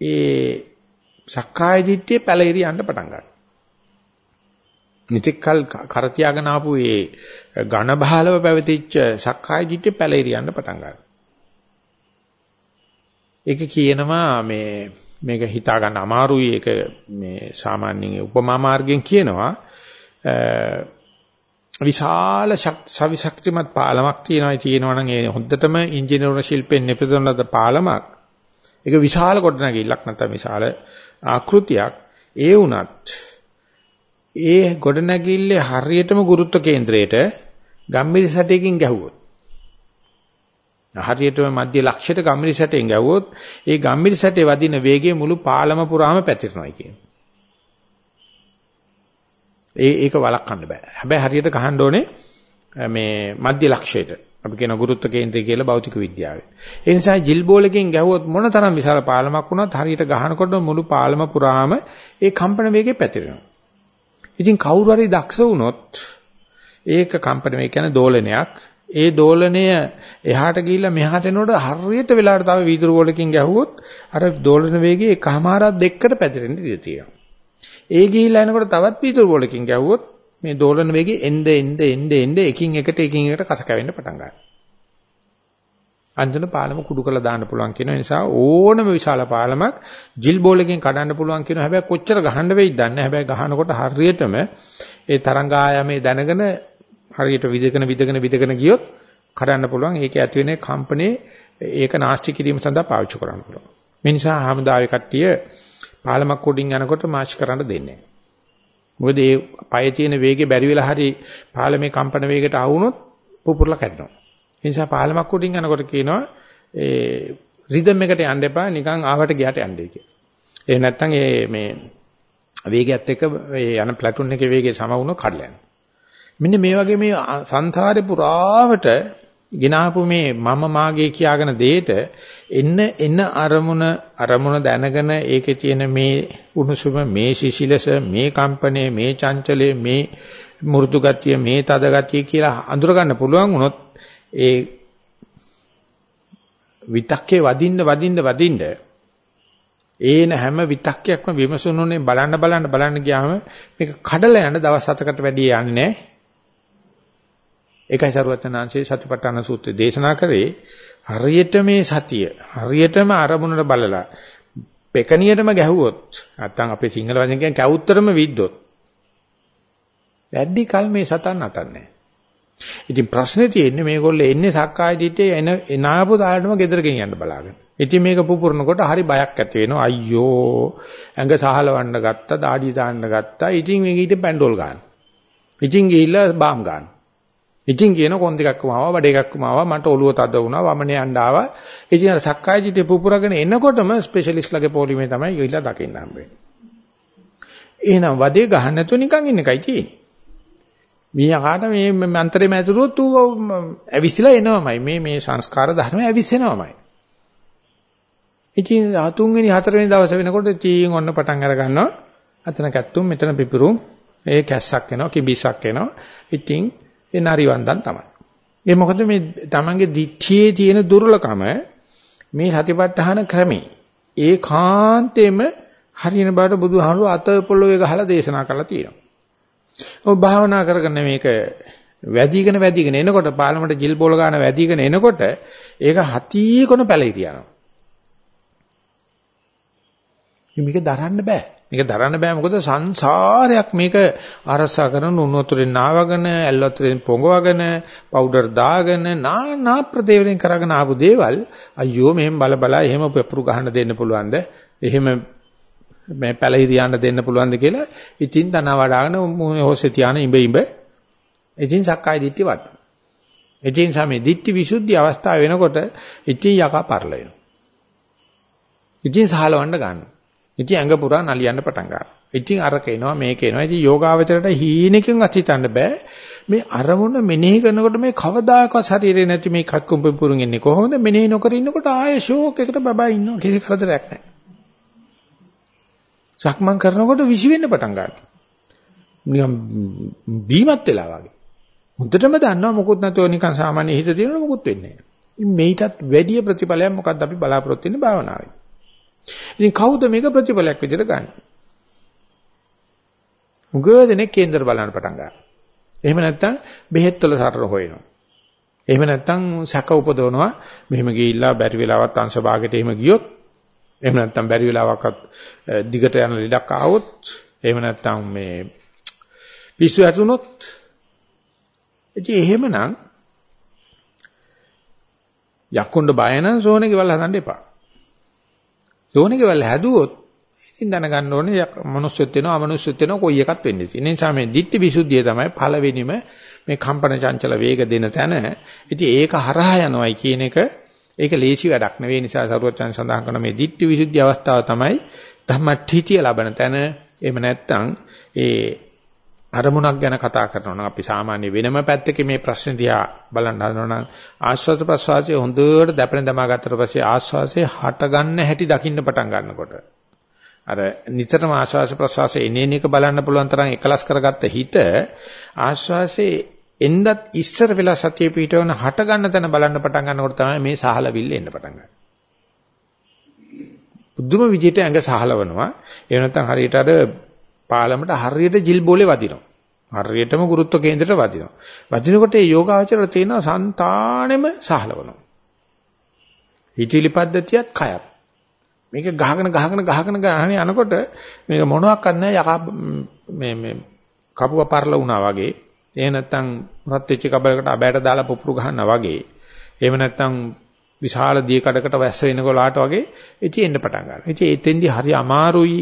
ඒ සක්කාය දිට්ඨිය පැලිරි යන්න පටන් ගන්නවා. නිතිකල් කර තියාගෙන ආපු ඒ ඝන බහලව පැවතිච්ච සක්කාය දිට්ඨිය පැලිරි යන්න පටන් ගන්නවා. ඒක කියනවා මේ මේක හිතා ගන්න අමාරුයි ඒක මේ සාමාන්‍යයෙන් උපමා මාර්ගයෙන් කියනවා විශාල සවිශක්තිමත් පාලමක් තියෙනවා තියෙනවා නම් ඒ හොඳටම ඉංජිනේරු ශිල්පෙන් නිපදවන පාලමක් ඒක විශාල කොටනගිල්ලක් නැත්නම් විශාල ආකෘතියක් ඒ වුණත් ඒ ගොඩනැගිල්ලේ හරියටම ගුරුත්ව කේන්ද්‍රයට ගම්මිරි සැටයකින් ගැහුවොත් හරියටම මධ්‍ය ලක්ෂයට ගම්මිරි සැටයෙන් ගැහුවොත් ඒ ගම්මිරි සැටේ වදින වේගය මුළු පාලම පුරාම පැතිරෙනවා කියන්නේ. ඒ ඒක වළක්වන්න බෑ. හැබැයි හරියට ගහන්න ඕනේ මේ මධ්‍ය ලක්ෂයට. අපි කියන ගුරුත්ව කේන්ද්‍රය කියලා භෞතික විද්‍යාවේ. ඒ නිසා ජිල් බෝලකින් ගැහුවොත් මොන තරම් විශාල පාලමක් වුණත් හරියට ගහනකොට මුළු පාලම පුරාම ඒ කම්පන වේගය පැතිරෙනවා. ඉතින් කවුරු හරි දක්ෂ වුණොත් ඒක කම්පන වේග කියන්නේ දෝලනයක්. ඒ දෝලණය එහාට ගිහිල්ලා මෙහාට එනකොට හරියට වෙලාවට තව වීදුරු ගෝලකින් ගැහුවොත් අර දෝලන වේගය එකමාරක් දෙකකට පැතිරෙන්න ඉඩ තියෙනවා. ඒ ගිහිල්ලා එනකොට තවත් වීදුරු ගෝලකින් ගැහුවොත් මේ දෝලන වේගය එnde එnde එnde එnde එකින් එකට එකින් එකට කස කැවෙන්න පටන් ගන්නවා. අන්තිම පාලම කුඩු කරලා දාන්න පුළුවන් කියන නිසා ඕනම විශාල පාලමක් ජිල් බෝලකින් කඩන්න පුළුවන් කියන හැබැයි කොච්චර ගහන්න වෙයිද දන්නේ හැබැයි ගහනකොට හරියටම ඒ තරංග ආයමේ දැනගෙන හරියට විදගෙන විදගෙන විදගෙන ගියොත් කඩන්න පුළුවන්. ඒක ඇති වෙන කම්පනේ ඒක නාස්ති කිරීම සඳහා පාවිච්චි කරන්න පුළුවන්. මේ නිසා හමුදාවේ කට්ටිය පාලමක් උඩින් යනකොට මාෂ් කරන්න දෙන්නේ නැහැ. මොකද ඒ පයේ තියෙන වේගය බැරි වෙලා හරි පාලමේ කම්පන වේගයට ආ වුණොත් පුපුරලා කැඩෙනවා ඒ නිසා පාලමක් උඩින් යනකොට කියනවා ඒ රිද්ම් එකට යන්න එපා නිකන් ආවට ගියට යන්නයි කියලා. ඒ නැත්තම් ඒ මේ වේගයත් එක්ක ඒ යන ප්ලැටුන් එකේ වේගය සම වුණොත් කඩලා යනවා. මෙන්න මේ වගේ මේ සංසාරේ පුරාවට ගినాපු මේ මම මාගේ කියාගෙන දෙයට එන්න එන්න අරමුණ අරමුණ දැනගෙන ඒකේ තියෙන මේ උණුසුම මේ සිසිලස මේ කම්පනය මේ චංචලය මේ මෘදු ගතිය මේ තද ගතිය කියලා අඳුර ගන්න පුළුවන් වුණොත් ඒ විතක්කේ වදින්න වදින්න වදින්න ඒන හැම විතක්කයක්ම විමසුනුනේ බලන්න බලන්න බලන්න ගියාම මේක කඩලා යන දවස් හතකට වැඩි යන්නේ නැහැ. ඒකයි සරුවචනාංශයේ සතිපට්ඨාන සූත්‍රය දේශනා කරේ හරියට මේ සතිය හරියටම අරමුණට බලලා පෙකණියටම ගැහුවොත් නැත්තම් අපේ සිංහල වචෙන් කියන කැවුත්තරම විද්දොත් වැඩි කල මේ සතන් නටන්නේ ඉතින් ප්‍රශ්නේ තියෙන්නේ මේගොල්ලෝ එන්නේ සක්කාය දිට්ඨිය එන එනාපු දාලටම ගෙදර ගෙනියන්න බලාගෙන. ඉතින් මේක පුපුරනකොට හරි බයක් ඇති වෙනවා. අයියෝ ඇඟ සහලවන්න ගත්තා, দাঁඩි දාන්න ගත්තා. ඉතින් මේක ඊට පැන්ඩෝල් ගන්න. ඉතින් ගිහිල්ලා බාම් ගන්න. ඉතින් කියන කොන් දෙකක්ම ආවා, බඩ එකක්ම ආවා, මට ඔළුව තද වුණා, වමනේ යන්න ආවා. ඉතින් අර සක්කාය දිට්ඨිය පුපුරගෙන එනකොටම ස්පෙෂලිස්ට්ලාගේ පොලිමේ තමයි ගිහිල්ලා දකින්න හම්බෙන්නේ. එහෙනම් වදේ ගහන්න නැතුව නිකන් ඉන්න එකයි තියෙන්නේ. මීයාට මේ මන්ත්‍රේ මැදුරුවොත් ඌ ඇවිස්සලා එනවමයි. මේ මේ සංස්කාර ධර්ම ඇවිස්සෙනවමයි. ඉතින් තුන්වෙනි හතරවෙනි දවස වෙනකොට චීන් ඔන්න පටන් අර ගන්නවා. අතන කැත්තුම් මෙතන පිපුරුම්. ඒ කැස්සක් එනවා, කිබිසක් එනවා. ඉතින් ඒ නරිවන්දන් තමයි. ඒ මොකද මේ තමන්ගේ දිච්චියේ තියෙන දුර්ලකම මේ සතිපට්ඨාන ක්‍රමේ ඒකාන්තෙම හරියන බාට බුදුහාමුදුරුවෝ අත පොළොවේ ගහලා දේශනා කරලා තියෙනවා. ඔව් භාවනා කරගෙන මේක වැඩිගෙන වැඩිගෙන එනකොට පාලමට ජිල් බෝල ගන්න වැඩිගෙන එනකොට ඒක හතිය කොන පැලිරියනවා. මේක දරන්න බෑ. මේක දරන්න බෑ මොකද සංසාරයක් මේක අරසා කරන උණු වතුරෙන් නාවගෙන ඇල් වතුරෙන් පොඟවගෙන පවුඩර් දාගෙන නානා ප්‍රදේවලින් කරගෙන ආපු දේවල් අයියෝ මෙහෙම බල බල එහෙම පෙපුරු ගහන්න දෙන්න පුළුවන්ද එහෙම මේ පැලිරියන්න දෙන්න පුළුවන්ද කියලා ඉතින් තන වඩාගෙන හොස්සේ තියාන ඉඹ ඉඹ ඉතින් සක්කාය දිට්ඨි වට. ඉතින් සමේ දිට්ඨි විසුද්ධි අවස්ථාව වෙනකොට ඉතින් යකා පරල වෙනවා. ඉතින් සහලවන්න ගන්නවා. ඉතින් ඇඟ පුරා නලියන්න පටන් ගන්නවා. ඉතින් අරක එනවා මේක එනවා. ඉතින් යෝගාවචරයට හීනකින් අතිතන්න බෑ. මේ අරමුණ මෙනෙහි කරනකොට මේ කවදාකවත් ශරීරේ නැති මේ කක්කුම් පුරුන් ඉන්නේ කොහොමද මෙනෙහි නොකර ඉන්නකොට ආයේ ෂෝක් එකට බබා ඉන්නවා කිසි කරදරයක් නැහැ. සක්මන් කරනකොට විසි වෙන්න පටන් ගන්නවා. නිකන් බීමත් වෙලා වගේ. හොඳටම දන්නවා මොකුත් නැතුව නිකන් සාමාන්‍ය හිත තියෙනවා මොකුත් වෙන්නේ නැහැ. මේකටත් වැඩි ප්‍රතිඵලයක් මොකද්ද අපි බලාපොරොත්තු වෙන්නේ භාවනාවේ. ඉතින් කවුද මේක ප්‍රතිඵලයක් විදිහට ගන්න? උගදෙනේ කේන්දර බලන්න පටන් ගන්නවා. එහෙම නැත්නම් බෙහෙත් වල සරල හොයනවා. එහෙම නැත්නම් සැක උපදවනවා. මෙහෙම ගිහිල්ලා බැරි වෙලාවත් අංශ භාගයට එහෙම ගියොත් එහෙම නැත්නම් බැරි වෙලාවකත් දිගට යන ලෙඩක් ආවොත් එහෙම නැත්නම් මේ පිස්සු ඇතුනොත් ඉතින් එහෙමනම් යක්කුණ්ඩ බය නම් සෝනේ ගෙවල් හදන්න එපා. සෝනේ ගෙවල් හැදුවොත් ඉතින් දැනගන්න ඕනේ මනුස්සයෙක් වෙනවා අමනුස්සයෙක් වෙනවා කොයි එකක් වෙන්නේ. ඒ නිසා මේ ditthi visuddhiය තමයි පළවෙනිම මේ කම්පන චංචල වේග දෙන තැන. ඉතින් ඒක හරහා යනවායි කියන එක ඒක ලේසි වැඩක් නෙවෙයි නිසා සරුවචන් සඳහන් කරන මේ ditthi visuddhi අවස්ථාව තමයි ධම්මඨිතිය ලබන තැන. එහෙම නැත්නම් ඒ අරමුණක් ගැන කතා කරනවා නම් අපි සාමාන්‍ය වෙනම පැත්තක මේ ප්‍රශ්න දිහා බලන්න හදනවා නම් ආස්වාද ප්‍රසවාසයේ හොඳට දැපෙන දමා ගත්තට පස්සේ ආස්වාසයේ හට ගන්න හැටි දකින්න පටන් ගන්නකොට අර නිතරම ආස්වාස ප්‍රසවාසයේ එනේන එක බලන්න පුළුවන් තරම් එකලස් කරගත්ත හිත ආස්වාසයේ එන්නත් ඉස්සර වෙලා සතිය පිටවන හට ගන්න තැන බලන්න පටන් ගන්නකොට තමයි මේ සහලවිල්ල එන්න පටන් ගන්නේ. බුදුම විදියට ඇඟ සහලවනවා. ඒ නැත්නම් හරියට අර පාලමට හරියට ජිල් බෝලේ වදිනවා. හරියටම ගුරුත්ව කේන්දරයට වදිනවා. වදිනකොට ඒ යෝගාචර තියෙන సంతානෙම සහලවනවා. හිතවිලි පද්ධතියත් කයත්. මේක ගහගෙන ගහගෙන ගහගෙන ගහගෙන යනකොට මේක මොනවත් නැහැ යකා මේ මේ කපුව පරල වුණා වගේ. එහෙ නැත්නම් රත් වෙච්ච කබලකට අබෑට දාලා පුපුරු ගහනවා වගේ. එහෙම නැත්නම් විශාල දිය කඩකට වැස්ස වෙනකොලාට වගේ ඉතින් එන්න පටන් ගන්නවා. ඉතින් එතෙන්දී හරි අමාරුයි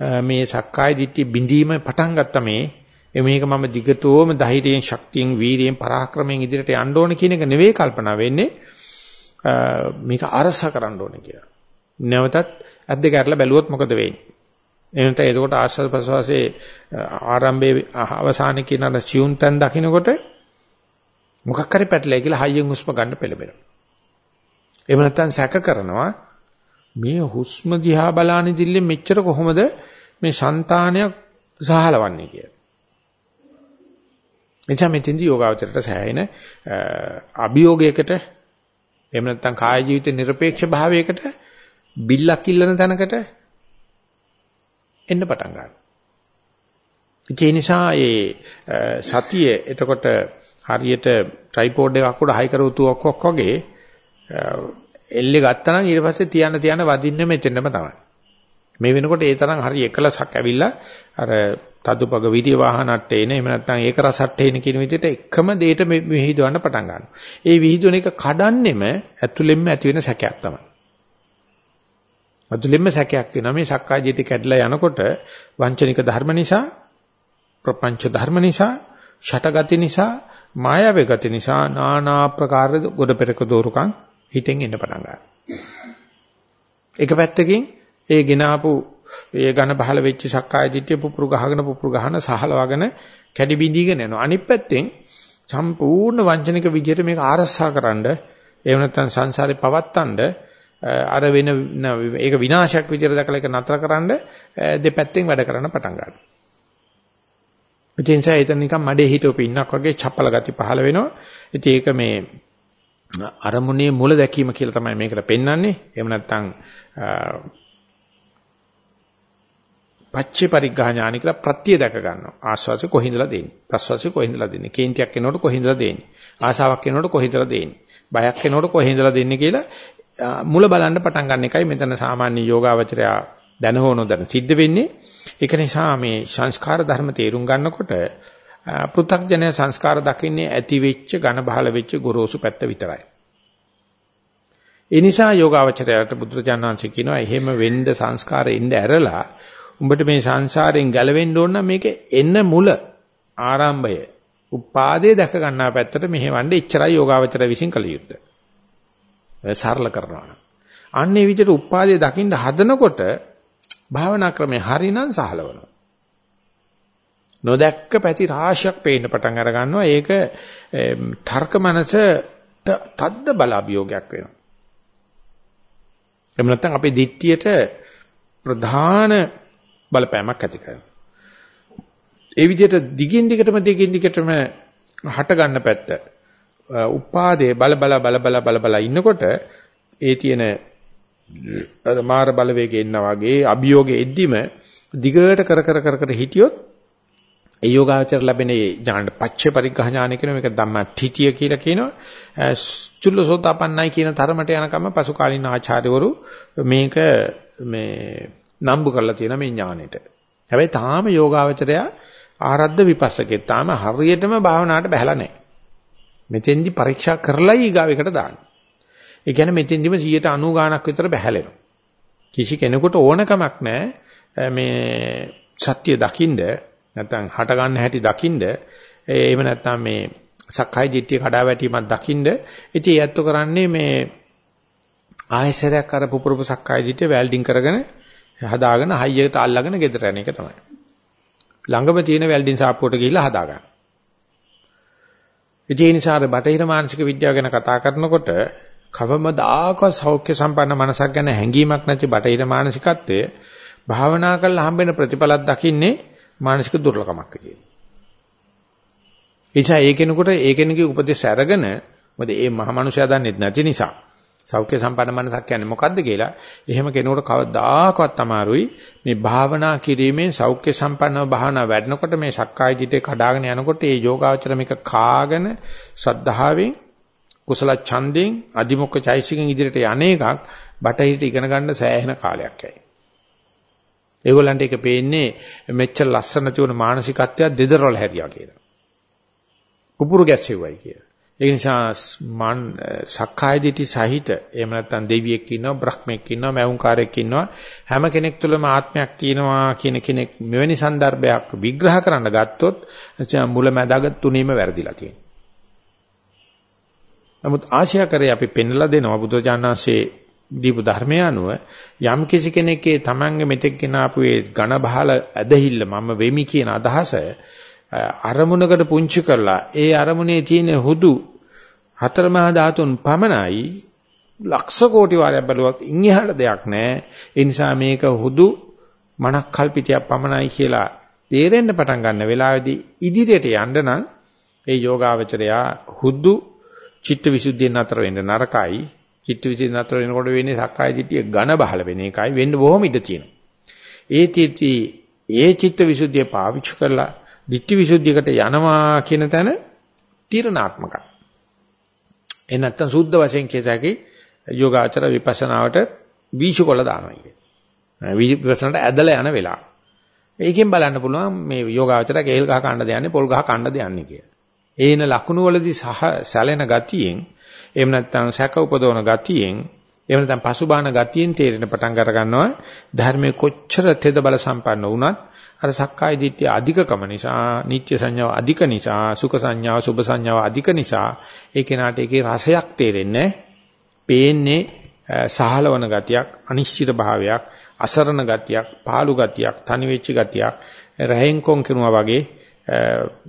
මේ සක්කාය දිට්ඨි බිඳීම පටන් ගත්ත මේ මේක මම දිගටම ධෛර්යයෙන් ශක්තියෙන් වීරියෙන් පරාක්‍රමයෙන් ඉදිරියට යන්න ඕන කියන එක නෙවෙයි කල්පනා වෙන්නේ මේක අරස කරන්න ඕනේ කියලා. නැවතත් ඇද්ද ගැටලා බැලුවොත් මොකද වෙන්නේ? එනට එතකොට ආශ්වාස ප්‍රශ්වාසයේ ආරම්භයේ අවසානයේ කියන අර සියුම් තැන් දකින්නකොට මොකක් හරි පැටලයි කියලා හයියෙන් හුස්ම ගන්න පෙළඹෙනවා. එහෙම නැත්නම් සැක කරනවා මේ හුස්ම දිහා බලාන ඉදිල්ලේ මෙච්චර කොහොමද මේ సంతානයක් සහලවන්නේ කියලා. එනිසා මෙතෙන්දී යෝගාවචරයට සෑහෙන අභියෝගයකට එහෙම නැත්නම් කාය ජීවිත নিরপেক্ষ භාවයකට බිල්ලක් ඉල්ලන තැනකට එන්න පටන් ගන්නවා. ඒ නිසා ඒ සතිය එතකොට හරියට ට්‍රයිපෝඩ් එකක් උඩ හයි කරවතුවක් වගේ එල්ලේ ගත්තා නම් ඊට පස්සේ තියන්න තියන්න වදින්නේ මෙතෙන්ම තමයි. මේ වෙනකොට ඒ තරම් හරි එකලසක් ඇවිල්ලා අර තදුපග විරිය වාහනට්ට එන එහෙම නැත්නම් ඒක රසට්ට එන කියන විදිහට එකම දෙයට විහිදුවන්න පටන් ගන්නවා. ඒ විහිදුවන එක කඩන්නෙම ඇතුළෙන්ම ඇති වෙන සැකයක් තමයි. ඇතුළෙන්ම සැකයක් වෙනවා මේ සක්කාය දිටි කැඩලා යනකොට වංචනික ධර්ම නිසා ප්‍රපංච ධර්ම නිසා ෂටගති නිසා මායාවේ ගති නිසා নানা ආකාර ගොඩ පෙරක දෝරුකම් හිතෙන් එන්න පටන් ගන්නවා. එක පැත්තකින් ඒ ගෙන ආපු ඒ ඝන බහල වෙච්ච සක්කාය දිට්ඨිය පුපුරු ගහගෙන පුපුරු ගහන සහලවගෙන කැඩි බිඳීගෙන යනවා. අනිත් පැත්තෙන් සම්පූර්ණ වංචනික විදියට මේක ආරස්සාකරනද එහෙම නැත්නම් සංසාරේ පවත්තන්න අර වෙන ඒක විනාශයක් විදියට දැකලා ඒක නතරකරනද දෙපැත්තෙන් වැඩ කරන්න පටන් ගන්නවා. ඒ නිසා එතන නිකන් මඩේ හිටවපු ඉන්නක් වගේ චපල ගති පහළ වෙනවා. ඉතින් ඒක මේ අරමුණේ මුල දැකීම කියලා තමයි මේකට පෙන්වන්නේ. එහෙම නැත්නම් පච්චේ පරිග්ඝා ඥාන කියලා ප්‍රත්‍ය දැක ගන්නවා. ආස්වාසය කොහින්දලා දෙන්නේ? ප්‍රස්වාසය කොහින්දලා දෙන්නේ? කේන්තියක් එනකොට කොහින්දලා දෙන්නේ? ආසාවක් එනකොට කොහින්දලා දෙන්නේ? බයක් එනකොට කොහින්දලා දෙන්නේ කියලා මුල බලන්න පටන් ගන්න එකයි මෙතන සාමාන්‍ය යෝගාවචරය දැන හෝ නොදැන සිද්ධ වෙන්නේ. ඒක නිසා මේ සංස්කාර ධර්ම තේරුම් ගන්නකොට පෘථග්ජනය සංස්කාර දකින්නේ ඇති වෙච්ච ඝන බහල වෙච්ච ගොරෝසු පැත්ත විතරයි. ඒ නිසා යෝගාවචරයට බුදුරජාණන් වහන්සේ කියනවා එහෙම වෙන්න සංස්කාරෙ ඉන්න ඇරලා උඹට මේ සංසාරයෙන් ගැලවෙන්න ඕන නම් මේක එන්න මුල ආරම්භය උපාදේ දැක ගන්නා පැත්තට මෙහෙවන්න ඉච්චරයි යෝගාවචර විසින් කළ යුත්තේ. සරල කරනවා නම්. අන්නේ විදිහට උපාදේ දකින්න හදනකොට භාවනා ක්‍රමේ හරිනම් සහලවනවා. නොදැක්ක පැති රාශියක් පේන්න පටන් අර ගන්නවා. ඒක තර්ක මනසට තද්ද බල අභියෝගයක් වෙනවා. එහෙම නැත්නම් අපේ දිට්ඨියට ප්‍රධාන බලපෑමක් ඇති කරනවා. ඒ විදිහට දිගින් දිගටම දිගින් දිගටම හට ගන්න පැත්ත උපාදේ බල බල බල බල බල බල ඉන්නකොට ඒ තියෙන අර මාර බලවේගය එන්නා වගේ අභියෝගෙ එද්දිම දිගට කර කර කර කර හිටියොත් ඒ යෝගාචර ලැබෙන ඥාන පච්චේ පරිග්‍රහ ඥාන කියන මේක ධම්ම ඨිතිය කියලා කියනවා චුල්ලසෝතාපන්නයි කියන තරමට යනකම පසු කාලින ආචාර්යවරු මේක මේ නම්බු කරලා තියෙන මේ ඥානෙට. හැබැයි තාම යෝගාවචරය ආරද්ධ විපස්සකේ තාම හරියටම භාවනාවට බහැලා නැහැ. මෙතෙන්දි පරීක්ෂා කරලායි ඊගාවෙකට දාන්නේ. ඒ කියන්නේ මෙතෙන්දිම 190 ගාණක් විතර බහැලෙනවා. කිසි කෙනෙකුට ඕනකමක් නැහැ මේ සත්‍ය දකින්ද නැත්නම් හට ගන්න හැටි දකින්ද එහෙම නැත්නම් මේ සක්කාය දිට්ඨිය කඩා වැටීමක් දකින්ද ඉතින් ඒත් කරන්නේ මේ ආයසරයක් අර පුපුරුපු සක්කාය දිට්ඨිය වැල්ඩින් කරගෙන හදාගෙන හයියට අල්ලගෙන ගෙදර යන එක තමයි. ළඟම තියෙන වෙල්ඩින් සාප්පුවට ගිහිල්ලා හදාගන්න. ඒ නිසා බටහිර මානසික විද්‍යාව ගැන කතා කරනකොට කවමදාකවත් සෞඛ්‍ය සම්පන්න මනසක් ගැන හැඟීමක් නැති බටහිර මානසිකත්වය භාවනා කරලා හම්බෙන ප්‍රතිඵලක් දකින්නේ මානසික දුර්ලභමක් විදියට. එනිසා ඒ කෙනෙකුට ඒ කෙනෙකුගේ උපදේශ අරගෙන මොකද ඒ මහ මනුෂයා දන්නේ නැති නිසා සෞඛ්‍ය සම්පන්න මනසක් කියන්නේ මොකද්ද කියලා එහෙම කෙනෙකුට කවදාකවත් අමාරුයි මේ භාවනා කිරීමෙන් සෞඛ්‍ය සම්පන්නව භාවනා වැඩනකොට මේ සක්කාය දිටේ කඩාගෙන යනකොට ඒ යෝගාචර මේක කාගෙන සද්ධාවෙන් කුසල ඡන්දෙන් අදිමොක්ක චෛසිකෙන් ඉදිරියට යන්නේකක් බටහිරට ඉගෙන ගන්න සෑහෙන කාලයක් ඇයි. ඒගොල්ලන්ට ඒක පේන්නේ මෙච්චර ලස්සන තියුණු මානසිකත්වයක් දෙදරවල හැරියා කියලා. කුපුරු ගැස්සෙව්වයි කියලා. ඒ නිසා මන් සක්කාය දිටි සහිත එහෙම නැත්නම් දෙවියෙක් ඉන්නවා බ්‍රහ්මෙක් ඉන්නවා මෞංකාරයෙක් ඉන්නවා හැම කෙනෙක් තුළම ආත්මයක් තියෙනවා කියන කෙනෙක් මෙවැනි સંદર્ભයක් විග්‍රහ කරන්න ගත්තොත් මුල මැදග තුනීම වැරදිලා තියෙනවා. නමුත් ආශ්‍යාකරේ අපි පෙන්ලා දෙනවා බුදුචානන්සේ දීපු ධර්මය අනුව යම් කිසි කෙනෙක්ගේ තමන්ගේ මෙතෙක් ගෙන ආපු ඒ ඝන බහල ඇදහිල්ල මම වෙමි කියන අදහස අරමුණකට පුංචි කරලා ඒ අරමුණේ තියෙන හුදු හතරමහා ධාතුන් පමණයි ලක්ෂ කෝටි වාරයක් බැලුවත් ඉන් එහාට දෙයක් නැහැ ඒ නිසා මේක හුදු මනක් කල්පිතයක් පමණයි කියලා තේරෙන්න පටන් ගන්න වෙලාවේදී ඉදිරියට යන්න නම් ඒ යෝගාවචරයා හුදු චිත්ත විසුද්ධියෙන් නතර වෙන්න නරකයි. චිත්ත විසුද්ධියෙන් නතර වෙනකොට වෙන්නේ සක්කාය දිට්ඨිය ඝන බහල වෙන එකයි. වෙන්න බොහොම ඉඩ තියෙනවා. ඒ තීති ඒ චිත්ත විසුද්ධිය පාවිච්චි කරලා ditthi visuddhiyකට යනවා කියන තැන තීරණාත්මකයි. ඒ නැත්තම් සුද්ධ වශයෙන් කියසකි යෝගාචර විපස්සනාවට වීශකොල දානවා කියන්නේ. විපස්සනාට ඇදලා යන වෙලාව. මේකෙන් බලන්න පුළුවන් මේ යෝගාචර කේල් ගහ කන්න දෙන්නේ පොල් ගහ කන්න දෙන්නේ කියලා. ඒන ලකුණු වලදී සහ සැලෙන ගතියෙන් එහෙම නැත්නම් සැක උපදවන ගතියෙන් එහෙම නැත්නම් පසුබාන ගතියෙන් තේරෙන පටන් අර ගන්නවා ධර්මයේ කොච්චර තෙද බල සම්පන්න වුණත් අර සක්කාය දිට්ඨිය අධිකකම නිසා, නිත්‍ය සංඥාව අධික නිසා, සුඛ සංඥාව, සුභ සංඥාව අධික නිසා ඒ කෙනාට ඒකේ රසයක් තේරෙන්නේ පේන්නේ සහලවන ගතියක්, අනිශ්චිත භාවයක්, අසරණ ගතියක්, පාළු ගතියක්, තනි වෙච්ච ගතියක්, රහෙන් කොන් කරනවා වගේ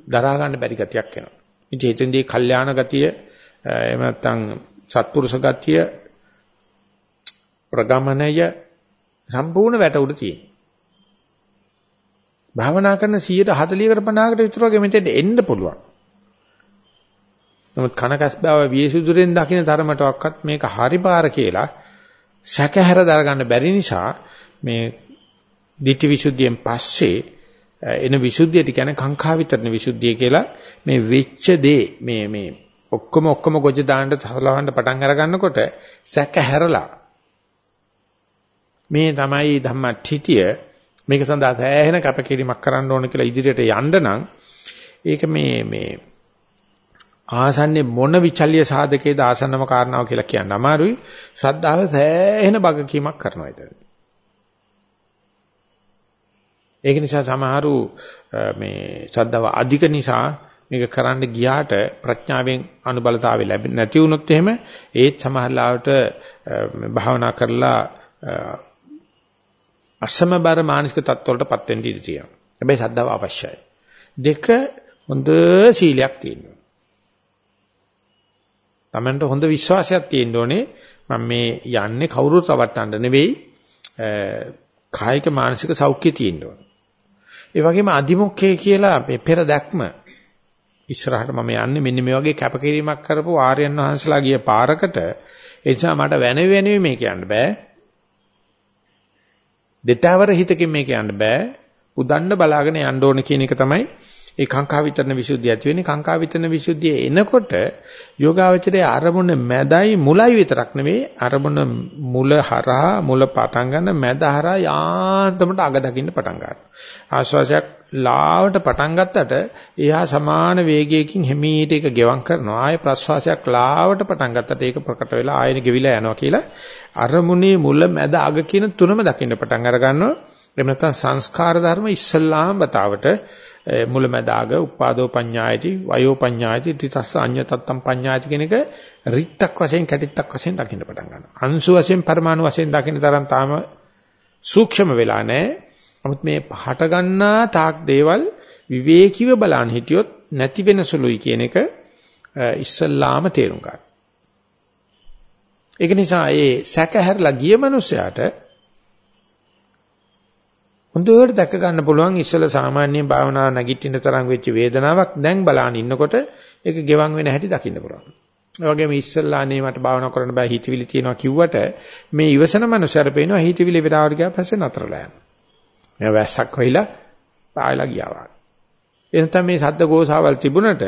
දරා ගන්න බැරි ගතියක් එනවා. ඉතින් එතෙන්දී කල්යාණ ගතිය එහෙම නැත්නම් සත්පුරුෂ ගතිය ප්‍රගමනය සම්පූර්ණ වැට උඩ තියෙනවා. භාවනා කරන 140කට 50කට විතර වගේ මෙතෙන්ට එන්න පුළුවන්. නමුත් කනකස්බාව වියසුදුරෙන් දකින්න තරමටවත් මේක හරි පාර කියලා සැකහැර දරගන්න බැරි නිසා මේ ditthi visuddhiyen පස්සේ එන විසුද්ධියට කියන්නේ කාංකා විතරන විසුද්ධිය කියලා මේ වෙච්ච දේ මේ මේ ඔක්කොම ඔක්කොම ගොජ දාන්න සලවන්න පටන් අර ගන්නකොට සැකහැරලා මේ තමයි ධම්මටිතිය මේක සඳහා සෑහෙන කැපකිරීමක් කරන්න ඕන කියලා ඉදිරියට යන්න නම් ඒක මේ මේ ආසන්නේ මොන විචල්්‍ය සාධකයේද ආසන්නම කාරණාව කියලා කියන්න අමාරුයි ශ්‍රද්ධාව සෑහෙන බගකීමක් කරනවා ඒතර. ඒක නිසා සමහරු මේ ශ්‍රද්ධාව අධික නිසා මේක කරන්න ගියාට ප්‍රඥාවෙන් අනුබලතාවය ලැබෙන්නේ නැති වුණොත් එහෙම ඒත් සමහරලාවට භාවනා කරලා අසමබර මානසික තත්ත්වවලටපත් වෙන්න ඉඩ තියෙනවා. හැබැයි සද්ධාව අවශ්‍යයි. දෙක හොඳ සීලයක් තියෙනවා. Tamanට හොඳ විශ්වාසයක් තියෙන්න ඕනේ මම මේ යන්නේ කවුරුත් රවට්ටන්න නෙවෙයි කායික මානසික සෞඛ්‍යය තියෙන්න ඕනේ. ඒ වගේම අදිමොක්කේ කියලා මේ පෙර දැක්ම ඉස්සරහට මම යන්නේ මෙන්න මේ වගේ කැපකිරීමක් කරපු ආර්යයන් වහන්සලා ගිය පාරකට ඒ නිසා මට වෙන වෙනෙවි මේ කියන්න බෑ. දෙතවර හිතකින් මේක යන්න බෑ. උදන්න බලාගෙන යන්න ඕන කියන එක තමයි ඒ කාංකා විතරන විසුද්ධිය ඇති වෙන්නේ. කාංකා විතරන විසුද්ධිය එනකොට යෝගාවචරයේ අරමුණ මැදයි මුලයි විතරක් නෙවෙයි අරමුණ මුල හරහා මුල පටන් ගන්න මැද හරහා යාන්තමට අග දකින්න පටන් ගන්නවා. ආශ්වාසයක් ලාවට පටන් ගත්තට එහා සමාන වේගයකින් හිමීට ඒක ගෙවම් කරනවා. ආය ප්‍රශ්වාසයක් ලාවට පටන් ගත්තට ඒක ප්‍රකට වෙලා ආයෙන ගෙවිලා යනවා කියලා අරමුණේ මුල මැද අග කියන තුනම දකින්න පටන් අර ගන්නවා. එහෙම නැත්නම් සංස්කාර ධර්ම ඉස්සල්ලාම බතාවට මුල මැද අග උපාදෝ පඤ්ඤායති වයෝ පඤ්ඤායති ත්‍රිතස්ස අඤ්ඤතත්තම් පඤ්ඤායති කියන එක රිත්තක් වශයෙන් කැටිත්තක් වශයෙන් දකින්න පටන් ගන්නවා. අංශු වශයෙන් පරමාණු වශයෙන් දකින්න තරම් තාම සූක්ෂම වෙලා නැහැ. නමුත් මේ හට ගන්නා තාක් දේවල් විවේකීව බලන්න හිටියොත් නැති වෙන සුළුයි කියන එක ඉස්සල්ලාම තේරුම් ගන්න. ඒක නිසා ඒ සැකහැරලා ගිය මනුස්සයාට හොඳට දැක ගන්න පුළුවන් ඉස්සල සාමාන්‍ය භාවනා නැගිටින තරම් වෙච්ච වේදනාවක් දැන් බලාන ඉන්නකොට ඒක ගෙවන් වෙන හැටි දකින්න පුළුවන්. ඒ වගේම ඉස්සල්ලා අනේ මට භාවනා කරන්න බෑ හිතවිලි තියෙනවා කිව්වට මේ ඉවසන මනුස්සයර පේනවා හිතවිලි විරාවට ගියා පස්සේ නතරලා යනවා. මෙයා වැස්සක් වෙයිලා පායලා ගියා වගේ. එනතම මේ සද්ද ගෝසාවල් තිබුණට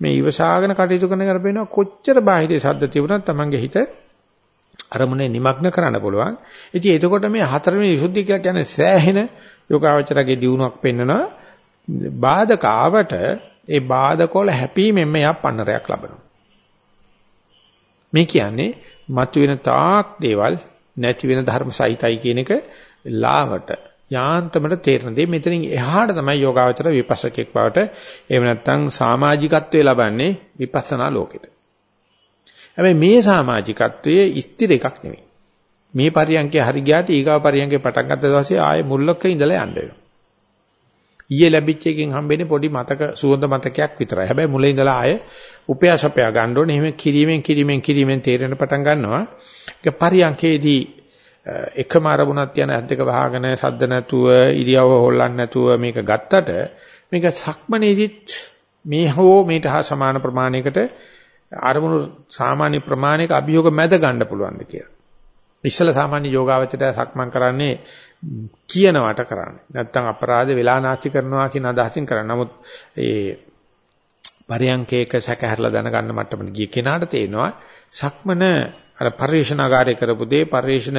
මේ ඉවසාගෙන කටයුතු කරන කර පේනවා කොච්චර බාහිරේ සද්ද තිබුණත් Tamange හිත අරමුණේ নিমগ্ন කරන්න පුළුවන්. ඉතින් එතකොට මේ හතරවෙනි විසුද්ධිය කියලා කියන්නේ සෑහෙන යෝගාවචරගේ දියුණුවක් පෙන්වනවා. බාධක ආවට ඒ බාධක වල හැපීමෙන් මෙයා පන්නරයක් ලබනවා. මේ කියන්නේ මතුවෙන තාක් දේවල් නැති වෙන ධර්ම සහිතයි කියන එක ලාවට යාන්තමට තේරෙන දේ මෙතනින් එහාට තමයි යෝගාවචර විපස්සකෙක් බවට එහෙම නැත්නම් සමාජිකත්වයේ ලබන්නේ විපස්සනා ලෝකෙට. හැබැයි මේ සමාජිකත්වයේ ස්ථිර එකක් නෙමෙයි. මේ පරියන්කේ හරි ගියාට ඊගාව පරියන්කේ පටන් ගත්ත දවසේ ආයේ මුල්ලක ඉඳලා යන්න වෙනවා. ඊයේ ලැබිච්ච එකෙන් හම්බෙන්නේ පොඩි මතක සුවඳ මතකයක් විතරයි. හැබැයි මුලින් ඉඳලා ආයේ උපයාසපයා ගන්න ඕනේ. එහෙම කිරීමෙන් කිරීමෙන් කිරීමෙන් තේරෙන පටන් ගන්නවා. ඒක පරියන්කේදී එකම අරමුණක් යන ඇද්දක වහගෙන සද්ද නැතුව ඉරියව හොල්ලන්නේ නැතුව මේක ගත්තට මේක සක්මනේදිත් මේ හෝ මේට හා සමාන ප්‍රමාණයකට අරමුණු සාමාන්‍ය ප්‍රමාණයක අභියෝග මැද ගන්න පුළුවන්ද කියලා. ඉස්සල සාමාන්‍ය යෝගාවචරය සක්මන් කරන්නේ කියනවට කරන්නේ. නැත්තම් අපරාධ වෙලා නාස්ති කරනවා කියන අදහසින් කරන්නේ. නමුත් ඒ පරියංකේක සැකහැරලා දැනගන්න මට්ටමට ගිය කෙනාට තේනවා සක්මන අර පරිශනාගාරය කරපු දේ පරිශන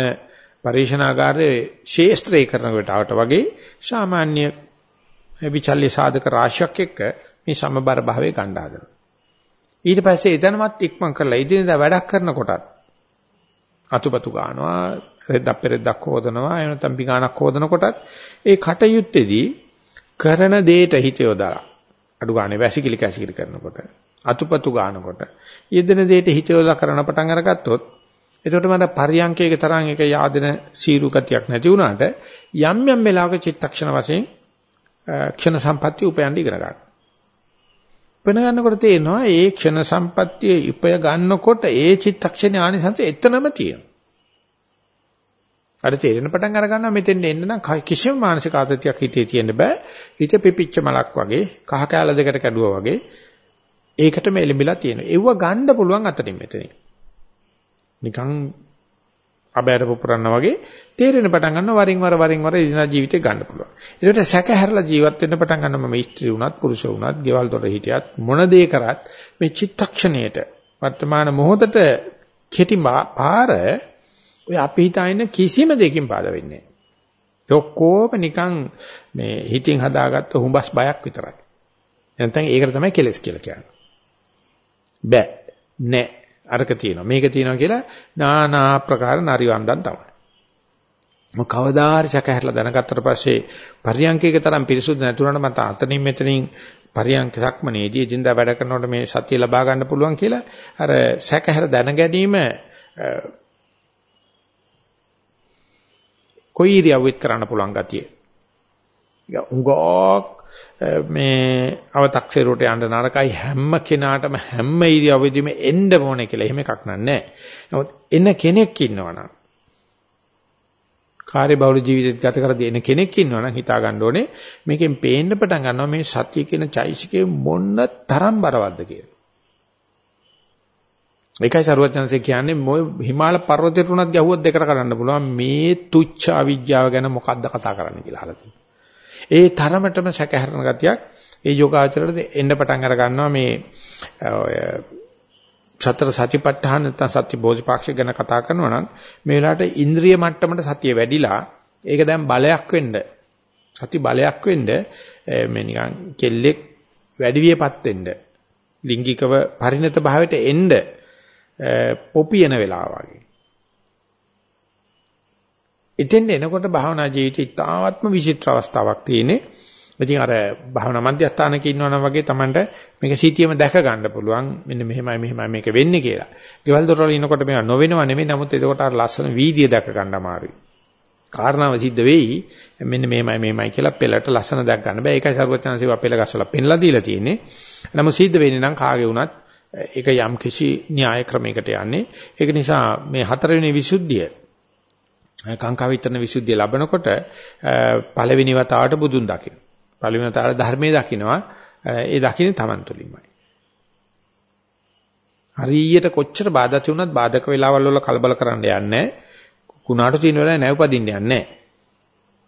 පරිශනාගාරයේ ශේස්ත්‍රේ කරනකොට වගේ සාමාන්‍ය විචල්්‍ය සාධක රාශියක් එක්ක මේ සමබර භාවයේ ගන්න හදනවා. ඊට පස්සේ එතනමත් ඉක්මන් කරලා ඉදිනදා වැඩක් කරනකොටත් අතුපතු ගන්නවා රෙද්දක් පෙරෙද්දක් හොදනවා එහෙම නැත්නම් පිගානක් හොදනකොටත් ඒ කටයුත්තේදී කරන දෙයට හිත යොදලා අඩු ගානේ වැසිකිලි කැසිකිලි කරනකොට අතුපතු ගන්නකොට යෙදෙන දෙයට හිත යොදලා කරන පටන් අරගත්තොත් එතකොට මට පරියංකයක තරම් එක yaadena සීරු ගතියක් නැති වුණාට යම් යම් වෙලාවක චිත්තක්ෂණ වශයෙන් ක්ෂණ සම්පatti උපයන්න ඉගෙන ගන්න. වෙන ගන්නකොට තේරෙනවා ඒ ක්ෂණ සම්පත්තිය ඉපය ගන්නකොට ඒ චිත්තක්ෂණේ ආනිසංස එතනම තියෙනවා. අර තේරෙන පටන් අර ගන්නවා මෙතෙන් එන්න නම් කිසිම මානසික ආතතියක් හිතේ තියෙන්න බෑ. හිත පිපිච්ච මලක් වගේ කහ කැල දෙකට කැඩුවා වගේ ඒකටම එලිමිලා තියෙනවා. ඒව ගන්න පුළුවන් අතරින් මෙතනින්. නිකන් අබෑර පුපුරන්න වගේ තේරෙන පටන් ගන්නවා වරින් වර වරින් වර ඉදිනා ජීවිතේ ගන්න පුළුවන්. ඒකට සැක හැරලා ජීවත් වෙන්න පටන් ගන්නවා මම ස්ත්‍රී වුණත් පුරුෂ වුණත්, ගෙවල් දොර හිටියත් මොන දේ කරත් මේ චිත්තක්ෂණයට වර්තමාන මොහොතට කෙටි පාර ඔය අපි හිතාගෙන කිසිම දෙකින් බාධා වෙන්නේ නැහැ. ඔක්කොම නිකන් මේ හිතින් හදාගත්ත හුඹස් බයක් විතරයි. නැත්නම් ඒකට තමයි කෙලස් කියලා කියන්නේ. බෑ. නෑ. අරක තියෙනවා. මේක තියෙනවා කියලා নানা ආකාර නරිවන්දන් තමයි. මොක කවදාහරි සැකහැරලා දැනගත්තට පස්සේ පරියන්කේක තරම් පිරිසුදු නැතුණාට මට අතනින් මෙතනින් පරියන්ක සක්මනේදී ජීඳා වැඩ කරනකොට මේ සතිය ලබා ගන්න පුළුවන් කියලා අර සැකහැර දැන ගැනීම කොයි ඉරියව්වෙත් කරන්න පුළුවන් ගතිය. ඒක උඟක් මේ අව탁සේරුවට යන්න නරකයි හැම කෙනාටම හැම ඉරියව්වෙදිම එන්න ඕනේ කියලා එහෙම එකක් නෑ. නමුත් එන කෙනෙක් ඉන්නවනම් කාර්යබහුල ජීවිතයක් ගත කරදී එන කෙනෙක් ඉන්නවනම් හිතා ගන්න ඕනේ මේකෙන් පේන්න පටන් ගන්නවා මේ සතිය කියන චෛසිකේ මොන්න තරම් බරවත්ද කියලා. ඒකයි සරුවචනසේ කියන්නේ මොය හිමාල පර්වතයට උනත් ගැහුවොත් දෙකට කරන්න පුළුවන් මේ තුච්ච අවිජ්ජාව ගැන මොකද්ද කතා කරන්න කියලා අහලා තියෙනවා. ඒ තරමටම සැකහැරන ගතියක් ඒ යෝගාචරයට එන්න පටන් අර ගන්නවා මේ ඔය සතර සතිපට්ඨාන නැත්නම් සත්‍ය බෝධිපාක්ෂික ගැන කතා කරනවා නම් මේ වෙලාවට ඉන්ද්‍රිය මට්ටමට සතිය වැඩිලා ඒක දැන් බලයක් වෙන්න සති බලයක් වෙන්න මේ නිකන් කෙල්ලෙක් වැඩි වියපත් වෙන්න ලිංගිකව පරිණත භාවයට එන්න පොපියන වෙලාව වගේ. එතෙන් එනකොට භාවනා ජීවිතය ඉතාමත්ම විචිත්‍ර අවස්ථාවක් තියෙන්නේ. ඉතින් අර භාවනා මධ්‍යස්ථානක ඉන්නවනම් වගේ Tamanට මේක සීතියම දැක ගන්න පුළුවන්. මෙන්න මෙහෙමයි මෙහෙමයි මේක වෙන්නේ කියලා. ගෙවල් දොරවල් ඉනකොට මේවා නොවෙනව නෙමෙයි. නමුත් එතකොට අර ලස්සන වීදිය දැක ගන්න අමාරුයි. කාරණාව සිද්ධ වෙයි. මෙන්න මෙහෙමයි මෙහෙමයි කියලා පෙළට ලස්සන දැක් ගන්න බෑ. ඒකයි සර්වඥාන්සේ අපෙල ගස්සලා පෙන්ලා දීලා තියෙන්නේ. නමුත් සිද්ධ වෙන්නේ නම් කාගේ වුණත් ඒක යම් කිසි න්‍යාය ක්‍රමයකට යන්නේ. ඒක නිසා මේ හතරවෙනි විසුද්ධිය කාංකා විතරන විසුද්ධිය ලැබනකොට පළවෙනි වතාවට බුදුන් දකින්න. පළවෙනි වතාවට ධර්මයේ දකින්නවා. ඒ දකින්නේ Taman තුලින්මයි. හරියට කොච්චර බාධා තියුණත් බාධක වෙලාවල් වල කලබල කරන්න යන්නේ කුණාටු තියෙන වෙලාවේ නැවපදින්න යන්නේ නැහැ.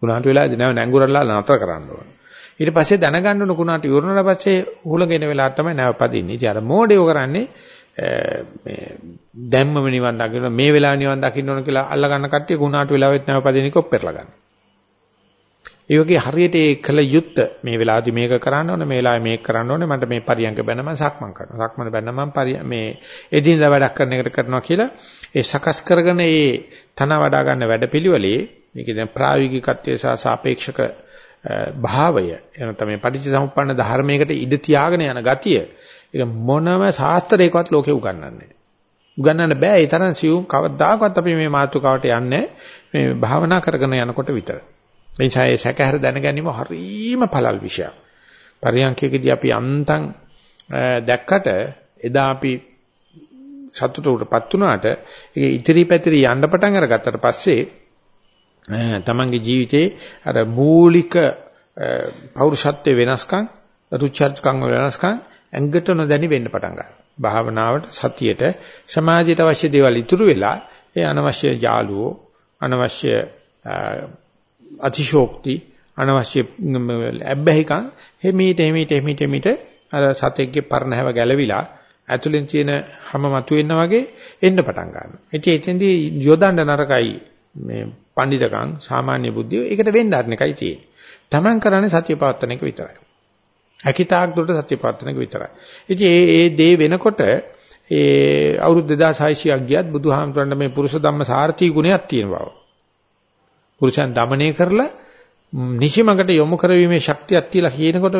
කුණාටු වෙලාවේදී නැව නැංගුරලා නතර කරන්න ඕන. ඊට පස්සේ දැනගන්න ඕන කුණාටු ඉවරනට පස්සේ හුලගෙන වෙලාව තමයි නැවපදින්නේ. ඉතින් අර මෝඩයෝ කරන්නේ මේ දැම්මම නිවන් දකින්න මේ වෙලාව නිවන් දකින්න ඕන කියලා අල්ල ගන්න කට්ටිය කුණාටු වෙලාවෙත් නැවපදින එක ඔප්පෙරලා ගන්න. ඒ වගේ හරියට ඒ කළ යුත්ත මේ වෙලාවදී මේක කරන්න ඕනේ මේ වෙලාවේ මේක කරන්න ඕනේ මට මේ පරියන්ක බැන්න මම සක්මන් කරනවා සක්මන බැන්න මම මේ එදිනදා වැඩක් කරන එකට කරනවා කියලා ඒ සකස් කරගෙන ඒ තන වඩා ගන්න වැඩපිළිවෙලේ මේක දැන් ප්‍රායෝගිකත්වයේ සහ සාපේක්ෂක භාවය එන තමයි පටිච්චසමුප්පන්න ධර්මයකට ඉඩ තියාගෙන යන ගතිය ඒක මොනම ශාස්ත්‍රයකවත් ලෝකේ උගන්වන්නේ නැහැ. උගන්වන්න බෑ. ඒ තරම් සියුම් කවදාකවත් අපි මේ මාතෘකාවට යන්නේ මේ භාවනා කරගෙන යනකොට විතරයි මේ නිසා ඒ සැකහැර දැන ගැනීම හරීම පළල් විෂයක්. පරියන්කේදී අපි අන්තං දැක්කට එදා අපි සතුටුටපත් වුණාට ඒක ඉතිරි පැතිරි යන්න පටන් අරගත්තට පස්සේ තමන්ගේ ජීවිතේ අර මූලික පෞරුෂත්වයේ වෙනස්කම් රුචර්ජකම් වෙනස්කම් ඇඟට නොදැනි වෙන්න පටන් ගන්නවා. භාවනාවට සතියට සමාජයට අවශ්‍ය දේවල් ඉතුරු වෙලා ඒ අනවශ්‍ය යාළුවෝ අනවශ්‍ය අතිශෝක්ති අනවශ්‍ය ඇබ්බැහිකම් හිමීට හිමීට හිමීට හිමීට අර සතෙක්ගේ පරණ හැව ගැලවිලා ඇතුලෙන් තියෙන හැම මතුවෙන්න වගේ එන්න පටන් ගන්නවා. ඉතින් එතෙන්දී යොදන්න නරකයි මේ පඬිතකම් සාමාන්‍ය බුද්ධිය ඒකට වෙන්න අරන එකයි තියෙන්නේ. Taman කරන්නේ සත්‍ය පවත්තන එක විතරයි. හැකිතාක් දුරට සත්‍ය ප්‍රාර්ථනාක විතරයි. ඉතින් ඒ ඒ දේ වෙනකොට ඒ අවුරුදු 2600ක් ගියත් බුදුහාමතුරන්ට මේ පුරුෂ ධම්ම සාර්ථී ගුණයක් තියෙන බව. පුරුෂයන් দমনය කරලා නිසිමකට යොමු කරවීමේ ශක්තියක් තියලා කියනකොට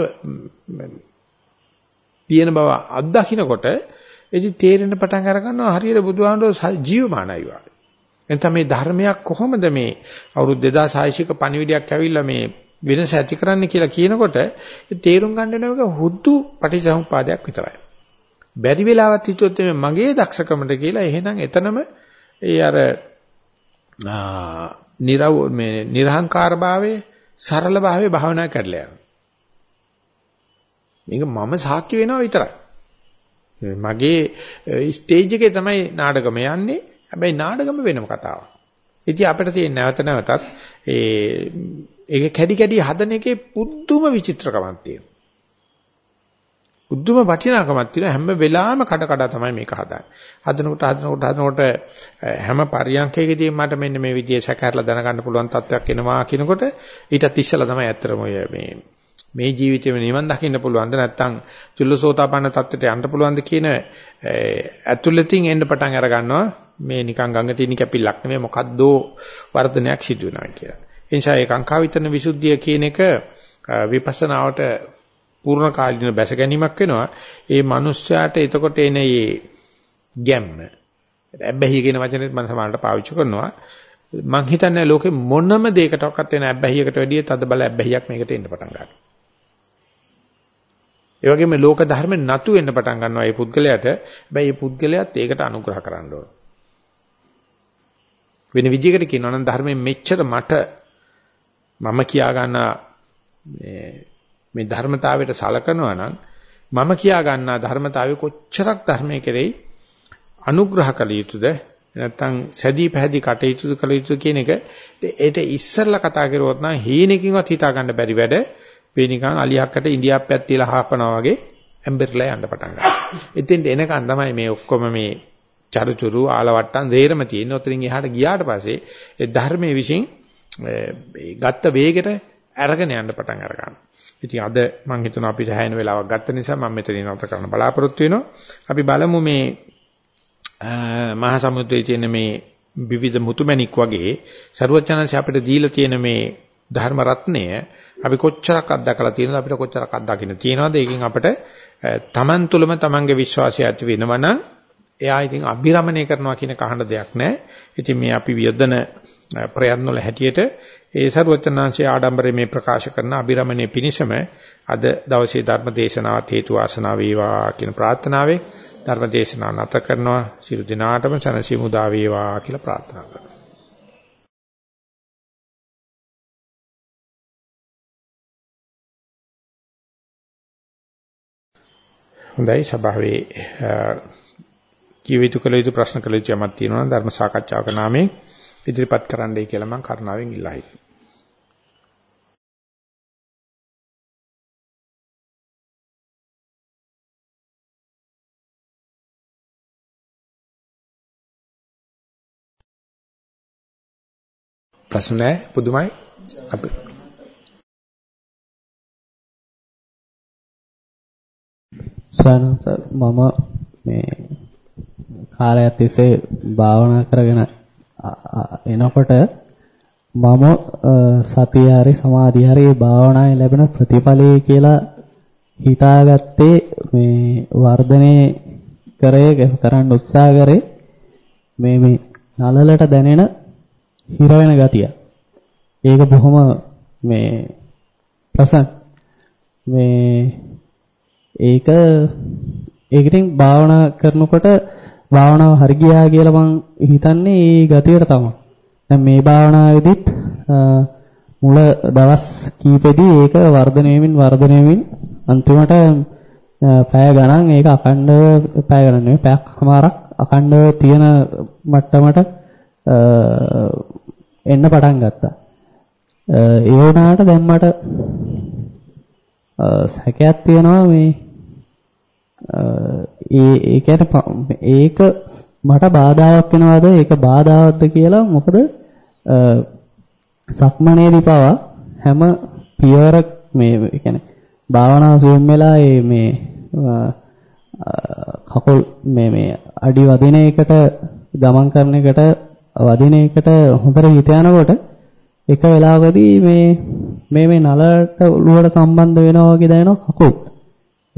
තියෙන බව අත්දකින්නකොට එදි තේරෙන පටන් අර ගන්නවා හරියට බුදුහාමුදුරුවෝ ජීවමානයි වගේ. එතන මේ ධර්මයක් කොහොමද මේ අවුරුදු 2600ක පණිවිඩයක් ඇවිල්ලා මේ වෙනස ඇති කරන්න කියලා කියනකොට තේරුම් ගන්න වෙනවක හුදු පටිච්චසමුපාදයක් විතරයි. බැරි වෙලාවත් හිතුවොත් මගේ දක්ෂකමට කියලා එහෙනම් එතනම ඒ අර නිරව මේ නිර්හංකාර භාවයේ සරල භාවයේ භාවනා කරලා යනවා. මේක මම සාක්ෂි වෙනවා විතරයි. මගේ ස්ටේජ් එකේ තමයි නාටකම යන්නේ. හැබැයි නාටකම වෙනම කතාවක්. ඉතින් අපිට තියෙන නැවත නැවතත් ඒ ඒක කැඩි කැඩි හදන එකේ පුදුම විචිත්‍රකමක් තියෙනවා. බුද්ධම වටිනාකමක් තියෙන හැම වෙලාවෙම කඩ කඩ තමයි මේක හදන්නේ. හදනකොට හදනකොට හදනකොට හැම පරියන්කයකදී මට මෙන්න මේ විදිහේ සැකහැරලා දැනගන්න පුළුවන් තත්වයක් එනවා කියනකොට ඊටත් ඉස්සෙල්ලා තමයි ඇත්තටම ඔය මේ මේ ජීවිතේම නිවන් දකින්න පුළුවන්ද නැත්නම් චුල්ලසෝතාපන්න තත්ත්වයට යන්න පුළුවන්ද කියන ඇතුළතින් එන්න පටන් අර ගන්නවා මේ නිකන් ගඟට ඉනි කැපිල්ලක් නෙමෙයි මොකද්දෝ වර්ධනයක් සිදු වෙනවා කියලා. ඒ නිසා ඒ කාංකා විතරන විසුද්ධිය කියන එක විපස්සනාවට පූර්ණ කාලීන බැස ගැනීමක් වෙනවා. ඒ මිනිස්යාට එතකොට එන මේ ගැම්ම ඇබ්බැහි කියන වචනේත් මම සමානට පාවිච්චි කරනවා. මං හිතන්නේ ලෝකේ මොනම දෙයකටවත් වෙන ඇබ්බැහියකට වැඩිය තද බල ඇබ්බැහියක් මේකට එන්න පටන් ගන්නවා. ඒ වගේම ලෝක ධර්ම නතු වෙන්න පටන් ගන්නවා මේ පුද්ගලයාට. හැබැයි මේ පුද්ගලයාත් ඒකට අනුග්‍රහ කරන්න ඕන. වෙන විදිහකට කියනවා නම් ධර්මයෙන් මෙච්චර මට මම කියා ගන්න මේ මේ ධර්මතාවයට සලකනවා නම් මම කියා ගන්නා ධර්මතාවය කොච්චරක් ධර්මයේ කෙරෙහි අනුග්‍රහ කළ යුතුද නැත්නම් සැදී පැහැදී කටයුතු කළ යුතු කියන එක ඒට ඉස්සරලා කතා කරුවොත් නම් හීනකින්වත් හිතා ගන්න බැරි වැඩ මේ නිකන් අලියක්කට ඉන්දියාප්පයක් තියලා හාපනවා වගේ ඇම්බර්ලා යන්න පටන් ගන්නවා. එතෙන්ට එනකන් තමයි මේ ඔක්කොම මේ චරුචුරු ආලවට්ටම් දෙයරම තියෙන. ඔතනින් එහාට ගියාට පස්සේ ඒ ධර්මයේ විශ්ින් ගත්ත වේගෙට අරගෙන යන්න පටන් අර ගන්නවා. ඉතින් අද මම හිතනවා අපි සෑහෙන වෙලාවක් ගත්ත නිසා මම මෙතනින් නතර කරන්න බලාපොරොත්තු වෙනවා. අපි බලමු මේ මහා සමුද්‍රයේ තියෙන මේ විවිධ මුතුමැණික් වගේ ਸਰුවචනංශ අපිට දීලා තියෙන මේ ධර්ම රත්නය අපි කොච්චරක් අත්දකලා තියෙනවද අපිට කොච්චරක් අත්දකින්න තියෙනවද ඒකෙන් අපිට තමන් තුළම තමන්ගේ විශ්වාසය ඇති වෙනවනම් එයා ඉතින් අභිරමණය කරනවා කියන කහන දෙයක් නැහැ. ඉතින් මේ අපි යොදන ප්‍රයත්න වල හැටියට ඒ ਸਰවචනාංශයේ ආඩම්බරේ මේ ප්‍රකාශ කරන අබිරමණයේ පිණිසම අද දවසේ ධර්ම දේශනාවත් හේතු වාසනා වේවා කියන ප්‍රාර්ථනාවෙන් ධර්ම දේශනාව නැත කරනවා. සියලු දිනාටම සනසිමුදා වේවා කියලා ප්‍රාර්ථනා කරනවා. හොඳයි සභාවේ කිවිතු කළ යුතු ප්‍රශ්න කළ යුතු යමක් තියෙනවා ධර්ම සාකච්ඡාවක නාමයෙන් ඉදිරිපත් කරන්නයි කියලා මම කරුණාවෙන් ඉල්ලා හිටියා. ප්‍රශ්න නැහැ පුදුමයි. අපි සනස මම මේ කාලයක් තිස්සේ භාවනා කරගෙන එනකොට මම සතිය හරි සමාධිය හරි භාවනාවේ ලැබෙන ප්‍රතිඵලයේ කියලා හිතාගත්තේ මේ වර්ධනය කරේ කරන්න උත්සාහ කරේ මේ මේ නලලට දැනෙන හිර වෙන ගතිය. ඒක බොහොම මේ ප්‍රසන්න මේ ඒක ඒකෙන් භාවනා කරනකොට භාවනාව හරි ගියා කියලා මං හිතන්නේ ඒ ගතියට තමයි. දැන් මේ භාවනාවේදීත් මුල දවස් කීපෙදී ඒක වර්ධනය වෙමින් වර්ධනය වෙමින් අන්තිමට පැය ගණන් ඒක අඛණ්ඩව පැය ගණන් නෙවෙයි පැයක් හමාරක් අඛණ්ඩව තියෙන මට්ටමට එන්න පටන් ගත්තා. ඒ වුණාට දැන් මට සැකයක් තියෙනවා මේ ඒ ඒ කියන්නේ ඒක මට බාධාවක් වෙනවද ඒක බාධාවත්ද කියලා මොකද සක්මණේදී පවා හැම පියවර මේ කියන්නේ භාවනා සූම් වෙලා මේ කකුල් මේ මේ අඩි වදින එකට ගමන් කරන එකට වදින එකට හොඳට හිත යනකොට එක වෙලාවකදී මේ මේ මේ නලට ඔළුවට සම්බන්ධ වෙනවා වගේ දැනෙනවා කකුල්.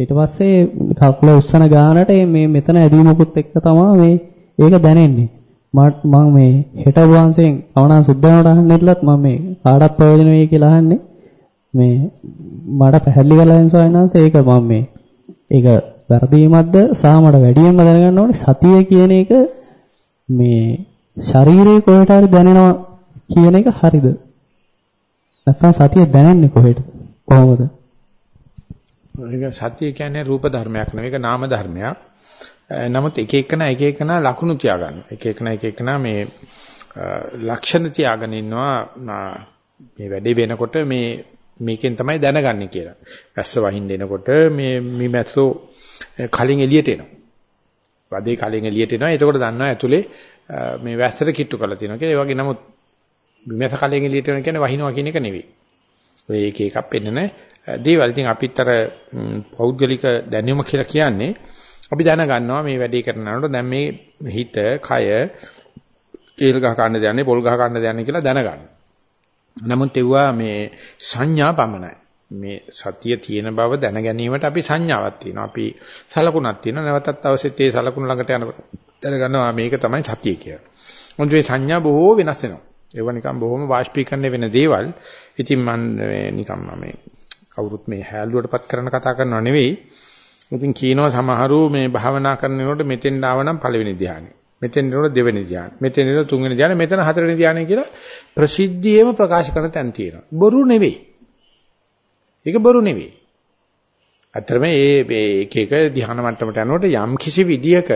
ඊට පස්සේ කකුල උස්සන ගානට මේ මෙතන ඇදීමකුත් එක්ක තමයි මේ ඒක දැනෙන්නේ. මම මේ හෙට වංශයෙන් කවණා සුද්ධවනට අහන්නේట్లත් මම මේ කාටත් ප්‍රයෝජන වෙයි කියලා අහන්නේ. මේ මට පැහැදිලි කරලා දෙන්න සොයනවාස ඒක මම මේ ඒක වැරදීමක්ද සහ මට වැඩියෙන්ම දැනගන්න ඕනේ සතිය කියන එක මේ ශරීරයේ කොහෙට හරි දැනෙනවා කියන එක හරිද? නැත්නම් සතිය දැනෙන්නේ කොහෙට? කොහොමද? ඒක සතිය කියන්නේ රූප ධර්මයක් නෙවෙයි ඒක නාම ධර්මයක්. නමුත් එක එකන එක එකන ලකුණු තියාගන්න. එක එකන එක එකන මේ ලක්ෂණ තියාගෙන ඉන්නවා මේ වැඩේ වෙනකොට මේ මේකෙන් තමයි දැනගන්නේ කියලා. වැස්ස වහින්න එනකොට මේ මිමැස්සෝ කලින් එළියට එනවා. වදේ කලින් එළියට එනවා. එතකොට දන්නවා ඇතුලේ මේ වැස්සට කිට්ටු කරලා තියෙනවා කියලා. ඒ වගේ නමුත් බිමස කලයෙන් එළියට වෙන කියන්නේ වහිනවා කියන එක නෙවෙයි. ඔය එක එකක් පෙන්නන දේවල්. ඉතින් අපිත් අර පෞද්ගලික දැනුම කියලා කියන්නේ අපි දැනගන්නවා මේ වැඩේ කරනකොට දැන් මේ හිත, කය කේල් ගහ ගන්න දයන්නේ, පොල් ගහ ගන්න දයන්නේ කියලා දැනගන්න. නමුත් ඒවා මේ සංඥා පමණයි. මේ සතිය තියෙන බව දැන ගැනීමට අපි සංඥාවක් තියෙනවා. අපි සලකුණක් තියෙනවා. නැවතත් අවශ්‍යත් ඒ සලකුණ ළඟට යනකොට දැනගන්නවා මේක තමයි සතිය කියලා. මොකද මේ සංඥා බොහෝ වෙනස් වෙනවා. ඒව නිකන් බොහොම වාෂ්පීකරණය වෙන දේවල්. ඉතින් මම නිකන් මේ කවුරුත් මේ හැල්ලුවටපත් කරන කතා කරනව නෙවෙයි. ඉතින් කියනවා සමහරු මේ භාවනා කරනකොට මෙතෙන් ආවනම් පළවෙනි ධ්‍යානෙ. මෙතෙන් එනකොට දෙවෙනි ධ්‍යානෙ. මෙතෙන් එනකොට තුන්වෙනි ධ්‍යානෙ. මෙතන හතරවෙනි ධ්‍යානෙ කියලා ප්‍රසිද්ධියේම ප්‍රකාශ කරන තැන් තියෙනවා. බොරු නෙවෙයි. ඒක බොරු නෙවෙයි. අතරම මේ එක එක ධ්‍යාන මට්ටමට යනකොට යම් කිසි විදියක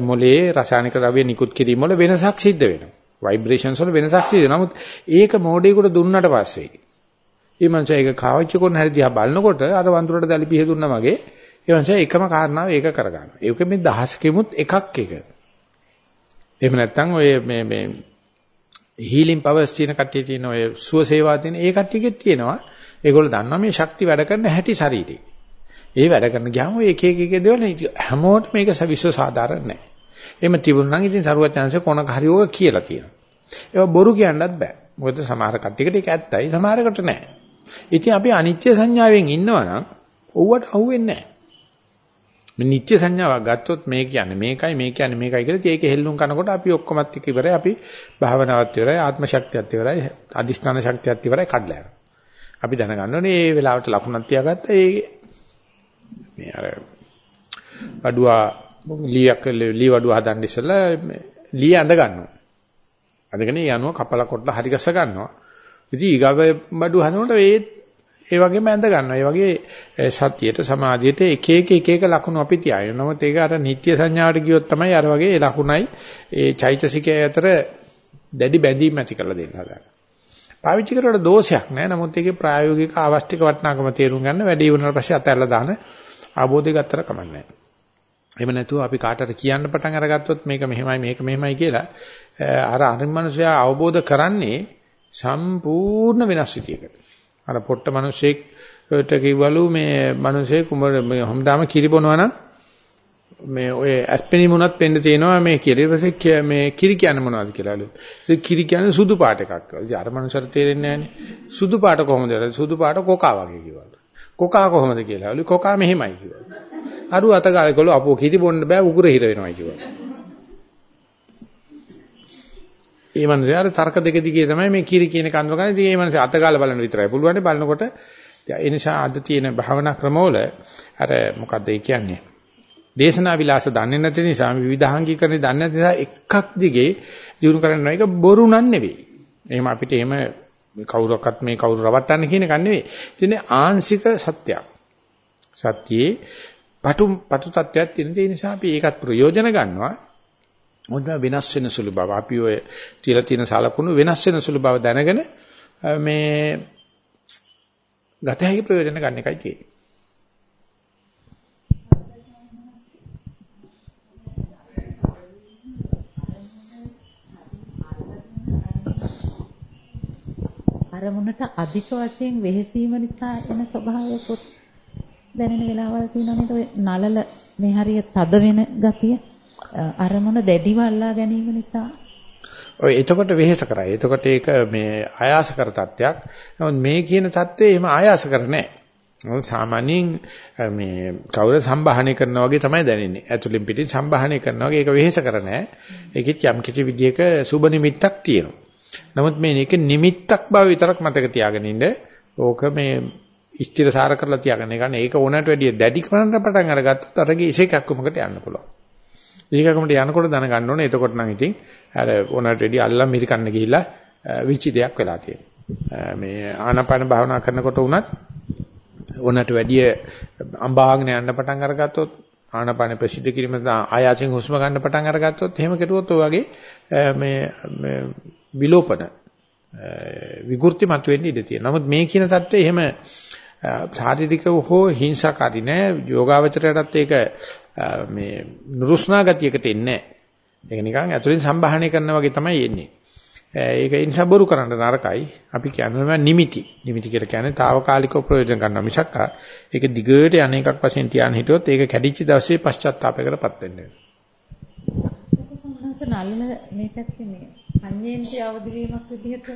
මොලේ රසායනික ද්‍රව්‍ය නිකුත් කිරීම වල වෙනසක් සිද්ධ වෙනවා. ভাইබ්‍රේෂන්ස් වල වෙනසක් සිද්ධ නමුත් ඒක මොඩේකට දුන්නට පස්සේ මේ මංස ඒක කාවච්ච කරන හැටි දිහා බලනකොට අර වඳුරට දැලිපිහ දුන්නා වගේ ඒ මංස එකම කාරණාව ඒක කරගන්නවා. ඒක මේ දහසකෙමුත් එකක් එක. එහෙම නැත්නම් ඔය මේ මේ හීලින් පවර්ස් තියෙන කට්ටිය තියෙන ඔය සුව සේවා තියෙන ඒ කට්ටියගෙත් තියෙනවා. ඒගොල්ලෝ දන්නවා මේ ශක්ති වැඩ කරන හැටි ශරීරේ. ඒ වැඩ කරන ගියාම ඔය එක එක එක දේවල් හැමෝටම මේක විශ්ව සාධාරණ නැහැ. එහෙම තිබුණා නම් ඉතින් සරුවත් chance කොනක හරි ඕක කියලා තියෙනවා. ඒක බොරු කියන්නත් බෑ. මොකද සමහර කට්ටියකට ඒක ඇත්තයි සමහරකට නෑ. ඉතින් අපි අනිත්‍ය සංඥාවෙන් ඉන්නවනම් ඕවට අහුවෙන්නේ නෑ. මේ නිත්‍ය සංඥාවක් ගත්තොත් මේ කියන්නේ මේකයි මේ කියන්නේ මේකයි කියලා ඒක හෙල්ලුම් කරනකොට අපි ඔක්කොමත් එක්ක ඉවරයි අපි භාවනාවත් ඉවරයි ආත්ම ශක්තියත් ඉවරයි අදිස්ථාන ශක්තියත් ඉවරයි කඩලා යනවා. අපි දැනගන්න ඕනේ මේ වෙලාවට ලකුණක් තියාගත්ත ඒ මේ අර වඩුවා ලීයක් ලී වඩුව හදන්න ඉස්සෙල්ලා ලී ඇඳ ගන්නවා. අඳගෙන ඒ අනුව කපලා කොටලා හරි ගස්ස ගන්නවා. ඉතින් ඊගාව බඩුව හදනකොට ඒ ඒ වගේම ඇඳ ගන්නවා. ඒ වගේ සතියට සමාධියට එක එක එක එක ලකුණු අපි තියාගෙන. නමුත් ඒක අර නිත්‍ය සංඥාවට ගියොත් තමයි අර වගේ ලකුණයි ඒ චෛතසිකය අතර දැඩි බැඳීම් ඇති කරලා දෙන්න හදන්නේ. පාවිච්චි කරලා දෝෂයක් නෑ. නමුත් ඒකේ ප්‍රායෝගික අවස්තික වටිනාකම තේරුම් ගන්න වැඩි වුණාට පස්සේ අතහැරලා දාන ආબોධය ගත්තට කමක් නෑ. එහෙම නැතුව අපි කාටට කියන්න පටන් අරගත්තොත් මේක මෙහෙමයි මේක මෙහෙමයි කියලා අර අනිමනුෂයා අවබෝධ කරන්නේ සම්පූර්ණ වෙනස් විදියකට. අර පොට්ට මිනිස්සෙක්ට කිව්වලු මේ මිනිස්සේ කුඹර මේ හැමදාම කිරි බොනවා නම් මේ ඔය ඇස්පෙනි මුණත් පෙන්න තියෙනවා මේ කිරි ඊපස්සේ මේ කිරි කියන්නේ මොනවද කියලාලු. ඒ කිරි කියන්නේ සුදු පාට එකක්. ඉතින් අර මනුස්සර තේරෙන්නේ නැහනේ. සුදු පාට කොහොමද? සුදු පාට කොකා වගේ කිව්වලු. කොකා කොහොමද කියලාලු. කොකා මෙහෙමයි කිව්වලු. අරු අතගාලේකලු අපෝ කිරි බොන්න බෑ උගුර හිර වෙනවා කිව්වලු. ඒ මනුස්සයා අර තර්ක දෙක දිගේ තමයි මේ කිරි කියන කන්දර ගන්න. ඉතින් මේ මනුස්සයා අතගාලා බලන විතරයි පුළුවන්. බලනකොට ඒ නිසා අද තියෙන භාවනා ක්‍රමවල අර මොකද්ද ඒ කියන්නේ? දේශනා විලාස දන්නේ නැති නිසා විවිධාංගීකරණය දන්නේ නැති නිසා එකක් දිගේ දිනු කරන්න එක බොරු නන් නෙවෙයි. එහෙම අපිට එහෙම කවුරක්වත් මේ කවුරු රවට්ටන්න කියන එක නෙවෙයි. ඉතින් ආංශික සත්‍යයක්. සත්‍යයේ පටු පටු තත්ත්වයක් තියෙන ඒ නිසා අපි ඒකත් ප්‍රයෝජන ගන්නවා. මොකද වෙනස් වෙන සුළු බව අපි ඔය තියලා තියෙන සලකුණු වෙනස් වෙන සුළු බව දැනගෙන මේ ගත හැකි ප්‍රයෝජන ගන්න එකයි තියෙන්නේ. අරමුණට අධික වශයෙන් වෙහෙසීම නිසා එන ස්වභාවයකොත් දැනෙන වෙලාවල් තියෙනවා නේද? ඔය නලල මේ හරිය තද වෙන ගතිය අරමුණ දැඩිව අල්ලා ගැනීම නිසා ඔය එතකොට වෙහෙස කරයි. එතකොට ඒක මේ ආයාස කර තත්ත්වයක්. නමුත් මේ කියන தත්ත්වය එහෙම ආයාස කර නැහැ. සාමාන්‍යයෙන් මේ කවුරු සම්බාහනය කරනවා වගේ තමයි දැනෙන්නේ. ඇතුලින් පිටින් සම්බාහනය කරනවා වගේ ඒක වෙහෙස කර නැහැ. ඒකෙත් යම් කිසි විදියක සුබ නිමිත්තක් තියෙනවා. නමුත් මේ එක නිමිත්තක් බව විතරක් මතක තියාගෙන ඉන්න. ඕක මේ ස්ථිරසාර කරලා තියාගන්න. ඒ කියන්නේ ඒක ඕනට වැඩිය දැඩි කරන්න පටන් අරගත්තොත් අරගේ ඉසේකක්කමකට යන්න පුළුවන්. ඉසේකක්කමට යනකොට දැනගන්න ඕනේ. එතකොට නම් ඉතින් අර ඕනට වැඩිය අල්ලම් මිරිකන්න ගිහිල්ලා විචි දෙයක් වෙලා තියෙනවා. මේ ආනාපාන භාවනා කරනකොට උනත් ඕනට වැඩිය අඹාගෙන යන්න පටන් අරගත්තොත් ආනාපාන ප්‍රසිද්ධ කිරීම ආයාසයෙන් හුස්ම ගන්න පටන් අරගත්තොත් එහෙම කෙරුවොත් ඔය වගේ මේ විලෝපන විකෘති මතුවෙන්න ඉඩ තියෙනවා. නමුත් මේ කියන தත්ත්වය එහෙම ශාරීරිකව හෝ හිංසාකාරී නෑ යෝගාවචරයටත් ඒක මේ නුරුස්නා ගතියකට එන්නේ නෑ. ඒක නිකන් ඇතුලින් සම්බාහනය කරනා වගේ තමයි එන්නේ. ඒක නිසා බොරු කරන්න නරකයි. අපි කියන්නේ නිමිති. නිමිති කියලා කියන්නේ తాවකාලිකව ප්‍රයෝජන ගන්නවා මිසක් ඒක දිගට අනේකක් වශයෙන් තියාන හිටියොත් ඒක කැඩිච්ච දවසේ පශ්චාත්තාපයකටපත් වෙන්නේ. නල්ල මේ පැත්තේ මේ අඤ්ඤේන්ද්‍රිය අවදි වීමක් විදිහට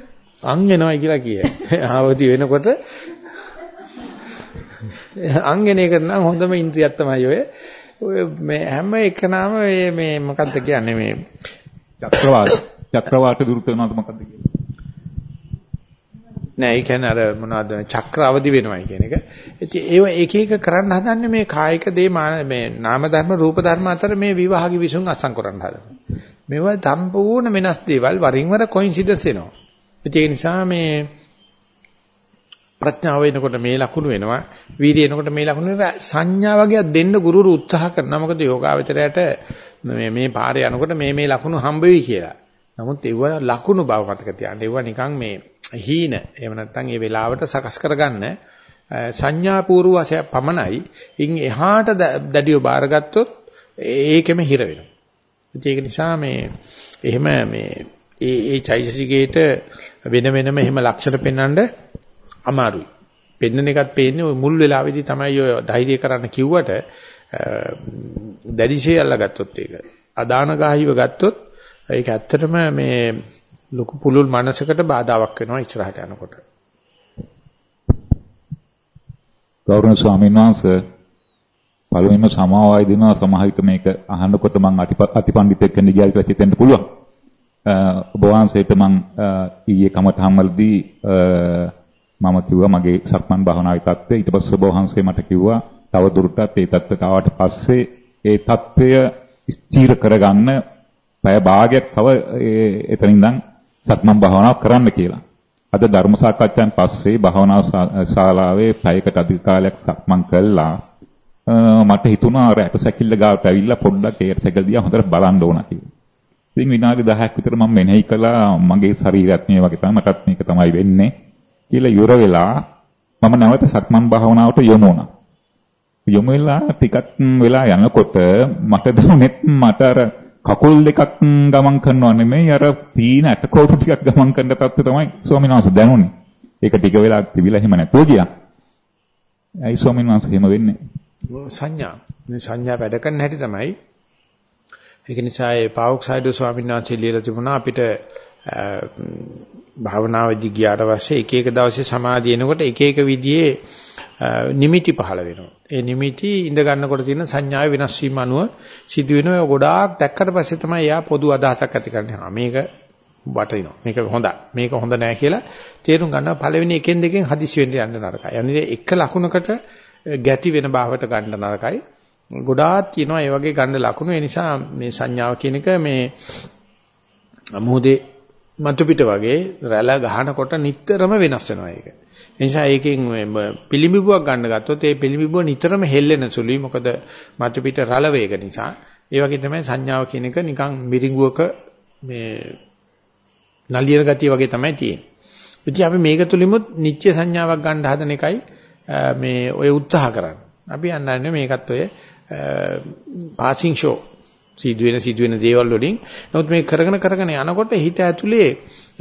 අං වෙනවයි කියලා කියයි. ආවදි වෙනකොට අං වෙන එක නම් හොඳම ඉන්ද්‍රියක් තමයි ඔය. ඔය මේ හැම එකනම මේ මේ මොකද්ද කියන්නේ මේ චක්‍රවාට චක්‍රවාට දුරු කරනවද මොකද්ද කියන්නේ? නෑ ඒ කියන්නේ අර මොනවද චක්‍ර අවදි වෙනවයි කියන එක. ඉතින් ඒව එක එක කරන්න හදන්නේ මේ කායික දේ මේ නාම ධර්ම රූප ධර්ම අතර මේ විවාහගි විසුන් අසං කරන්න හදනවා. මේවා සම්පූර්ණ වෙනස් දේවල් වරින් වර කොයින්සිඩන්ස් වෙනවා. ඒ නිසා මේ ප්‍රඥාව එනකොට මේ ලකුණු වෙනවා වීර්යය එනකොට මේ ලකුණු වෙනවා සංඥා වගේ දෙන්න ගුරුරු උත්සාහ කරනවා මොකද යෝගාවචරයට මේ මේ පාරේ යනකොට මේ මේ ලකුණු හම්බ වෙයි කියලා. නමුත් ඒව ලකුණු බව මතක තියාගන්න. ඒව නිකන් මේ හීන. එහෙම නැත්නම් ඒ වෙලාවට සකස් කරගන්න සංඥා පූර්ව වශයෙන් පමණයි. ඉන් එහාට දැඩිව බාරගත්තොත් ඒකෙම හිර වෙනවා. ඒක නිසා මේ එහෙම මේ ඒ ඒ චෛතසිකේට වෙන වෙනම එහෙම ලක්ෂණ පෙන්වන්න අමාරුයි. පෙන්නන එකත් පේන්නේ ওই මුල් වෙලාවේදී තමයි ඔය ධෛර්ය කරන්න කිව්වට දැඩිශේ අල්ලගත්තොත් ඒක. අදාන ගාහිව ගත්තොත් ඒක ඇත්තටම මේ ලොකු පුලුල් මනසකට බාධාවක් වෙනවා ඉස්සරහට යනකොට. ගෞරවනීය ස්වාමීන් වහන්සේ පළවෙනිම සමාවයි දෙනවා සමහර විට මේක අහනකොට මම අතිපණ්ඩිතෙක් වෙන්න ගියා කියලා හිතෙන්න පුළුවන්. ඔබ වහන්සේට මම ඊයේ කමටහන් වලදී මම කිව්වා මගේ සක්මන් භාවනාවේ தත්ත්වය ඊට පස්සේ ඔබ වහන්සේ මට කිව්වා තව දුරටත් ඒ தත්ත්වයට ආවට පස්සේ ඒ தත්ත්වය ස්ථිර කරගන්න පැය භාගයක් තව එතන ඉඳන් සක්මන් භාවනාව කරන්න කියලා. අද ධර්ම සාකච්ඡාන් පස්සේ භාවනා ශාලාවේ පැයකට අධික කාලයක් සක්මන් කළා. මට හිතුණා අර ඇට සැකිල්ල ගාවට ඇවිල්ලා පොඩ්ඩක් ඒ ඇට සැකිල්ල හොඳට බලන්න ඕන කියලා. ඉතින් විනාඩි 10ක් විතර මම මෙනෙහි කළා මගේ ශරීරයත් මේ වගේ තමයි මටත් මේක තමයි වෙන්නේ. කියලා ඉවර වෙලා මම නැවත සක්මන් භාවනාවට යොමු වුණා. යොමු වෙලා ටිකක් වෙලා යනකොට මට දුනෙත් මට අර කකුල් දෙකක් ගමන් කරනවා නෙමෙයි අර තීන ඇටකොටු ටිකක් ගමන් කරන තත්ත්වය තමයි ස්වාමීන් වහන්සේ දැනුනේ. ඒක ටික වෙලා තිබිලා එහෙම නැතුව ගියා. ඇයි ස්වාමීන් වහන්සේ එහෙම වෙන්නේ? සංඥා. මේ සංඥා වැඩ කරන හැටි තමයි. ඒක නිසා ඒ පාවොක්සයිඩ් ස්වාමීන් වහන්සේ ලියලා තිබුණා අපිට භාවනාවේදී ගියාට පස්සේ එක එක දවසේ සමාධිය එනකොට එක එක විදිහේ නිමිති පහළ වෙනවා. ඒ නිමිති ඉඳ ගන්නකොට තියෙන සංඥාවේ වෙනස් වීම අනුව සිදු වෙනවා. ගොඩාක් දැක්කට පස්සේ තමයි එයා පොදු අදහසක් ඇති කරන්නේ. ආ මේක වටිනවා. මේක හොඳයි. මේක හොඳ නෑ කියලා තේරුම් ගන්නවා. පළවෙනි එකෙන් දෙකෙන් හදිසි වෙන්න යන්න නරකයි. අනිත් එක ලකුණකට ගැති වෙන භාවයට ගන්න නරකයි. ගොඩාක් තියෙනවා ඒ වගේ ගන්න ලකුණු. ඒ නිසා මේ සංඥාව කියන එක මේ මොහොතේ මතු පිට වගේ රැළ ගහනකොට නිතරම වෙනස් වෙනවා ඒක. නිසා ඒකෙන් පිළිඹුවක් ගන්න ගත්තොත් ඒ පිළිඹුව නිතරම හෙල්ලෙන සුළුයි. මොකද මතු පිට රළ වේග නිසා. ඒ වගේ තමයි සංඥාව කියන එක නිකන් මිරිඟුවක මේ නලියන ගතිය වගේ තමයි තියෙන්නේ. ඉතින් අපි මේක තුලිමුත් නිත්‍ය සංඥාවක් ගන්න හදන එකයි මේ ඔය උත්සාහ කරන්නේ. අපි යන්නන්නේ මේකත් ඔය පාසිං ෂෝ සිදුවෙන සිදුවෙන දේවල් වලින් නමුත් මේ කරගෙන කරගෙන යනකොට හිත ඇතුලේ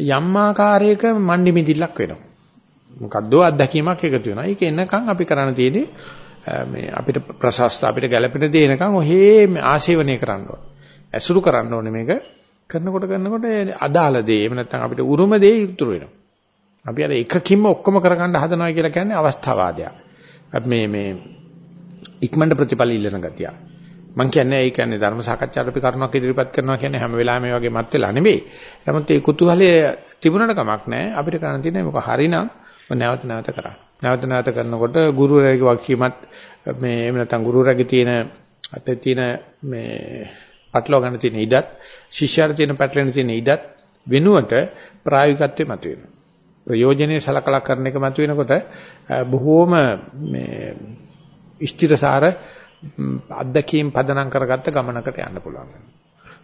යම් ආකාරයක මණ්ඩි මිදිල්ලක් වෙනවා. මොකද්දෝ අත්දැකීමක් එකතු වෙනවා. ඒක එනකන් අපි කරන්න තියෙන්නේ මේ අපිට ප්‍රශස්ත අපිට ගැළපෙන දේ එනකන් ඔහේ ආශේවනය කරන්න ඕනේ. ඇසුරු කරන්න ඕනේ මේක. කරනකොට කරනකොට අදාළ දේ එහෙම නැත්නම් අපිට උරුම දේ ඉතුරු වෙනවා. අපි අර එකකින්ම ඔක්කොම කරගන්න හදනවා කියලා කියන්නේ අවස්ථාවාදයක්. අපි මේ මේ ඉක්මනට ප්‍රතිඵල ඉල්ලන ගතිය. මම කියන්නේ ඒ කියන්නේ ධර්ම සාකච්ඡාවට අපි කරුණක් ඉදිරිපත් කරනවා කියන්නේ හැම වෙලාවෙම මේ වගේ මත් වෙලා නෙවෙයි. නමුත් ඒ කුතුහලය තිබුණට කමක් නැහැ. අපිට කරන්න තියෙන්නේ මොක හරිනම් නැවත නැවත කරා. නැවත නැවත කරනකොට ගුරුවරයාගේ වගකීමත් මේ එහෙම නැත්නම් ගුරුවරයාගේ තියෙන අතේ තියෙන මේ පටලවා ගන්න තියෙන ඉඩත් ශිෂ්‍යයාට තියෙන පැටලෙන තියෙන ඉඩත් වෙනුවට ප්‍රායෝගිකත්වෙ මතුවෙනවා. ප්‍රයෝජනේ සලකලා කරන එක මතුවෙනකොට බොහෝම මේ ස්ථිරසාර අත්දැකීම් පදනම් කරගත්ත ගමනකට යන්න පුළුවන්.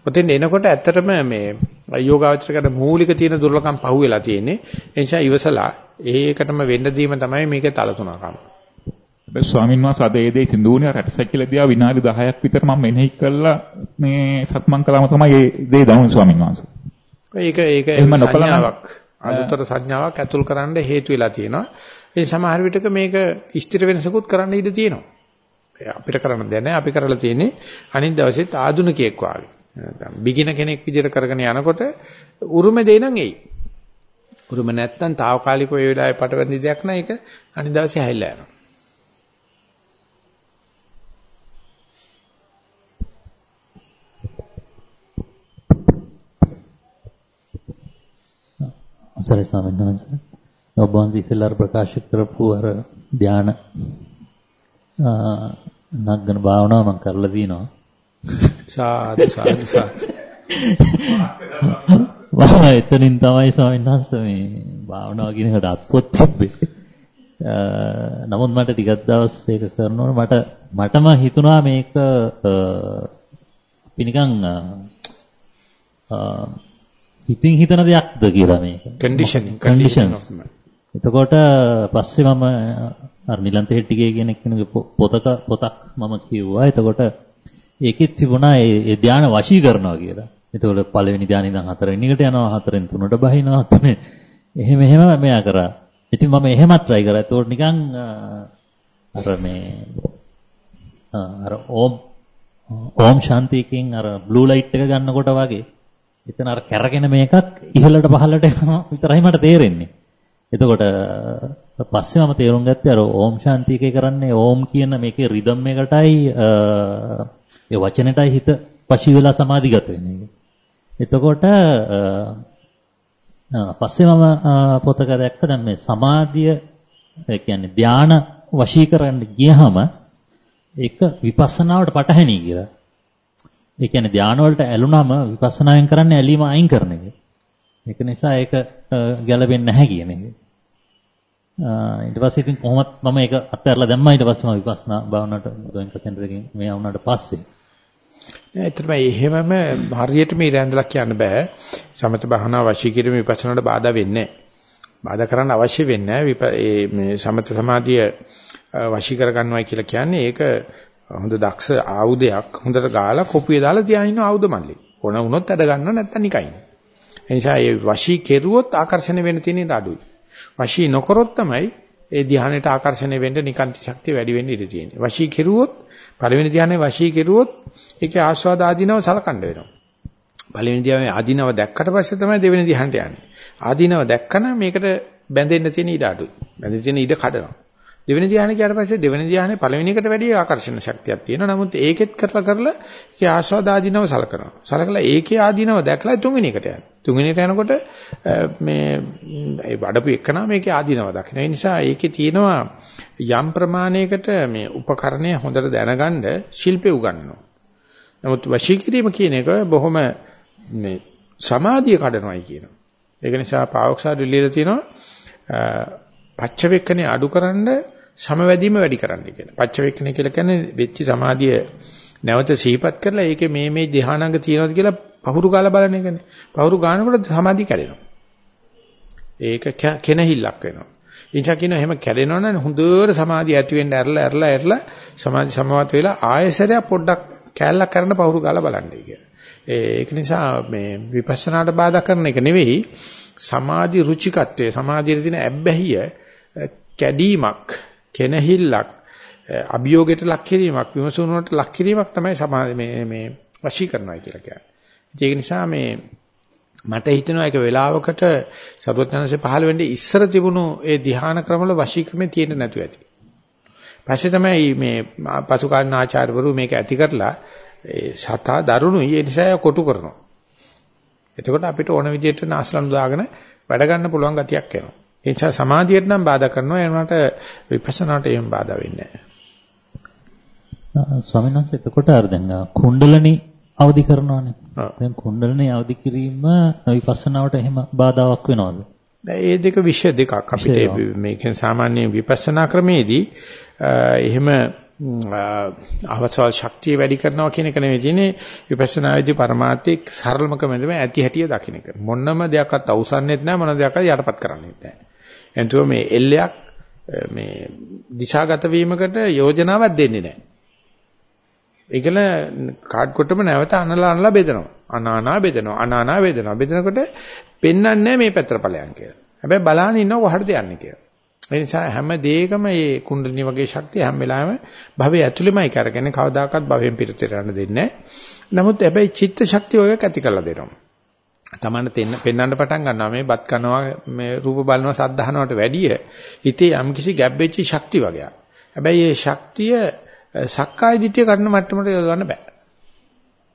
ඔතෙන් එනකොට ඇත්තටම මේ යෝගාවචරකට මූලික තියෙන දුර්ලභකම් පහුවෙලා තියෙන්නේ. ඒ නිසා ඉවසලා ඒකටම වෙන්න දීම තමයි මේකේ තලතුණකම. ස්වාමීන් වහන්සේ අද ඒ දේ සිඳුනේ රැටසැකිල දිහා විනාඩි 10ක් විතර මම මෙනෙහි කළා මේ සත්මන් කළාම තමයි ඒ දේ දවුනේ ස්වාමීන් වහන්සේ. ඒක ඒක සංඥාවක් අලුතර සංඥාවක් ඇතුල් කරන්න හේතු වෙලා තියෙනවා. ඒ සමහර විටක මේක ස්ථිර වෙනසකුත් කරන්න ඉඩ තියෙනවා. අපිට කරන්න දෙයක් නැහැ. අපි කරලා තියෙන්නේ අනිත් දවසෙත් ආදුනිකයෙක් වාගේ. බිගින කෙනෙක් විදිහට කරගෙන යනකොට උරුම දෙය නම් එයි. උරුම නැත්තම් తాවකාලිකව ඒ වෙලාවේ පටවැඳි දෙයක් නෑ ඒක අනිත් දවසේ හැයිලා යනවා. අවසරයි ස්වාමීන් වහන්සේ. ඔබ වහන්සේ ඉස්සෙල්ලා ප්‍රකාශ කරපු අර ධාන නග්ගන භාවනාව මම කරලා තිනවා. සාදු සාදු සාදු. මම එතනින් තමයි ස්වාමීන් වහන්සේ මේ භාවනාව කියන එකට අත්පොත් තිබ්බේ. නමුත් මට ටිකක් දවස් ඒක කරනකොට මට මටම හිතුණා මේක අපි නිකන් හිතින් හිතන දෙයක්ද කියලා මේක. Conditioning condition. එතකොට පස්සේ මම අර නිලන්ත හෙට්ටිගේ කියන කෙනෙකුගේ පොතක පොතක් මම කිව්වා. එතකොට ඒකෙත් තිබුණා ඒ ධානය වශී කරනවා කියලා. එතකොට පළවෙනි ධානය ඉඳන් හතරවෙනි එකට යනවා හතරෙන් තුනට බහිනවා තුනේ. එහෙම එහෙම මෙයා කරා. ඉතින් මම එහෙමත් try කරා. එතකොට නිකන් අර මේ අර ඕම් ඕම් ශාන්තියකින් අර බ්ලූ ලයිට් එක ගන්නකොට වගේ එතන අර කැරගෙන මේකක් ඉහළට පහළට යනවා විතරයි මට තේරෙන්නේ. එතකොට පස්සේ මම තේරුම් ගත්තේ අර ඕම් ශාන්තියකේ කරන්නේ ඕම් කියන මේකේ රිද්ම් එකටයි ඒ වචනෙටයි හිත පශි වෙලා සමාධිගත වෙන එක. එතකොට පස්සේ මම පොතක දැක්ක දැන් මේ සමාධිය ඒ කියන්නේ ධාන වශී කරන්න ගියහම ඒක විපස්සනාවට පටහැනි කියලා. ඒ කියන්නේ ධාන වලට ඇලුනම විපස්සනායෙන් කරන්නේ ඇලීම අයින් කරන එක. ඒක නිසා ඒක ගැලපෙන්නේ නැහැ කියන එක. ඊට පස්සේ ඉතින් කොහොමත් මම ඒක අත්හැරලා දැම්මා ඊට පස්සේ මම විපස්සනා භාවනාවට ගෝයන්ක සෙන්ටර් එකකින් මේ වුණාට පස්සේ. ඇත්තටම එහෙමම හරියට මේ ඉරැඳලා කියන්න බෑ. සමත භාවනා වශී කිරීම විපස්සනාට බාධා වෙන්නේ නැහැ. බාධා කරන්න අවශ්‍ය වෙන්නේ නැහැ. මේ සමත සමාධිය වශී කරගන්නවයි කියලා කියන්නේ ඒක හොඳ දක්ෂ ආයුධයක් හොඳට ගාලා කොපුවේ දාලා තියාගෙන ඉන්න ආයුධ මල්ලේ. ඕන වුණොත් අද ගන්නව නැත්තම් නිකයි. ඒ නිසා මේ වශී කෙරුවොත් ආකර්ෂණය වෙන්න තියෙන අඩුයි. වශී නොකරොත් තමයි ඒ ධ්‍යානෙට ආකර්ෂණය වෙන්න නිකාන්ති ශක්තිය වැඩි වෙන්න ඉඩ තියෙන්නේ. වශී කෙරුවොත් පළවෙනි ධ්‍යානෙ වශී කෙරුවොත් ඒකේ ආස්වාද ආධිනව සලකන්න වෙනවා. පළවෙනි ධ්‍යානෙ ආධිනව දැක්කට පස්සේ තමයි දෙවෙනි ධ්‍යානට යන්නේ. ආධිනව දැක්කම මේකට බැඳෙන්න තියෙන ඉඩ අඩුයි. බැඳෙන්න තියෙන ඉඩ කඩනවා. දෙවෙනි ධ්‍යානෙ ගියාට පස්සේ දෙවෙනි ධ්‍යානෙ පළවෙනි එකට වැඩිය ආකර්ෂණ ශක්තියක් තියෙනවා. නමුත් ඒකෙත් කරලා කරලා ඒ ආස්වාද ආධිනව සලකනවා. සලකලා ඒකේ ආධිනව දැකලා තුන්වෙනි එකට යනවා. තුන්වෙනිට යනකොට මේ ඒ වඩපු එකනා මේකේ ආධිනව දකින්න. ඒ නිසා ඒකේ තියෙනවා යම් ප්‍රමාණයකට මේ උපකරණය හොඳට දැනගන්න ශිල්පේ උගන්වනවා. නමුත් වශී කිරීම කියන එක බොහොම මේ සමාධිය කඩනවායි කියනවා. ඒක නිසා පාවොක්සාද ලියලා තියෙනවා පච්චවෙක්කනේ අඩුකරන සමවැදීම වැඩි කරන්න කියලා. පච්චවෙක්කනේ කියලා කියන්නේ වෙච්ච සමාධිය නැවත සිහිපත් කරලා ඒකේ මේ මේ ධානාංග තියෙනවද කියලා පහුරු ගාලා බලන එකනේ. පහුරු ගන්නකොට සමාධිය කැඩෙනවා. ඒක කෙනහිල්ලක් වෙනවා. ඉන්චා කියන එහෙම කැඩෙනවනම් හොඳට සමාධිය ඇති වෙන්න ඇරලා ඇරලා ඇරලා සමාධි සමවත් වෙලා ආයසරයක් පොඩ්ඩක් කැලලක් කරන්න පහුරු ගාලා බලන්නයි කියලා. ඒක නිසා මේ විපස්සනාට බාධා කරන එක නෙවෙයි සමාධි රුචිකත්වයේ සමාධියේ තියෙන ඇබ්බැහිය කැඩීමක් කෙනහිල්ලක් අභියෝගයට ලක් කිරීමක් විමසුමකට ලක් කිරීමක් තමයි සමාධි මේ මේ වශී කරනවා කියලා කියන්නේ. ඒක නිසා මේ මට හිතෙනවා ඒක වෙලාවකට සරුවත්නanse පහළ වෙන්නේ ඉස්සර තිබුණු ඒ ධ්‍යාන ක්‍රමවල වශී ක්‍රමේ තියෙන්න නැතුව ඇති. පස්සේ තමයි මේ පසුකාලීන ආචාර්යවරු මේක ඇති කරලා ඒ සතා දරුණුයි ඒ නිසා කොටු කරනවා. එතකොට අපිට ඕන විදිහට නාස්ලන් දාගෙන වැඩ ගන්න පුළුවන් ගතියක් එනවා. ඒ නිසා සමාධියට නම් බාධා කරනවා ඒ වුණාට විපස්සනාට එහෙම බාධා වෙන්නේ නැහැ. ස්වාමීන් වහන්සේ එතකොට අර දැන් කුණ්ඩලනි අවදි කරනවානේ. දැන් කුණ්ඩලනි අවදි කිරීම විපස්සනාවට එහෙම බාධාවක් වෙනවද? ඒ දෙක විෂය දෙකක් අපිට මේකෙන් සාමාන්‍ය විපස්සනා ක්‍රමේදී එහෙම අවසල් ශක්තිය වැඩි කරනවා කියන එක නෙවෙයි තියෙන්නේ විපස්සනායේදී પરමාර්ථයේ සරලම ක්‍රමෙම ඇති හැටිය දකින්න එක. මොනම දෙයක්වත් අවසන්නෙත් නැහැ මොන දෙයක්වත් යටපත් කරන්නෙත් නැහැ. එතකොට මේ එල්ලයක් මේ දිශාගත වීමකට යෝජනාවක් දෙන්නේ නැහැ. ඒකල කාඩ් කොටම නැවත අනලා අනලා බෙදනවා. අනානා බෙදනවා. අනානා බෙදනවා. බෙදනකොට පෙන්වන්නේ මේ පැත්තට ඵලයන් කියලා. හැබැයි බලන්න ඉන්නව කොහටද යන්නේ කියලා. ඒ නිසා හැම දෙයකම මේ කුණ්ඩලිනි වගේ ශක්තිය හැම වෙලාවෙම භවයේ ඇතුළෙමයි කරගෙන කවදාකවත් භවයෙන් පිටතට යන්න දෙන්නේ නමුත් හැබැයි චිත්ත ශක්තිය ඔයක ඇති කරලා දෙනවා. තමන්න තෙන්න පෙන්වන්න පටන් ගන්නවා මේ බත් කනවා මේ රූප බලනවා සද්ධාහනවට වැඩිය හිතේ යම්කිසි ගැබ් වෙච්ච ශක්තිය වගේ. හැබැයි මේ ශක්තිය සක්කාය දිට්ඨිය ගන්න මට්ටමට යොදවන්න බෑ.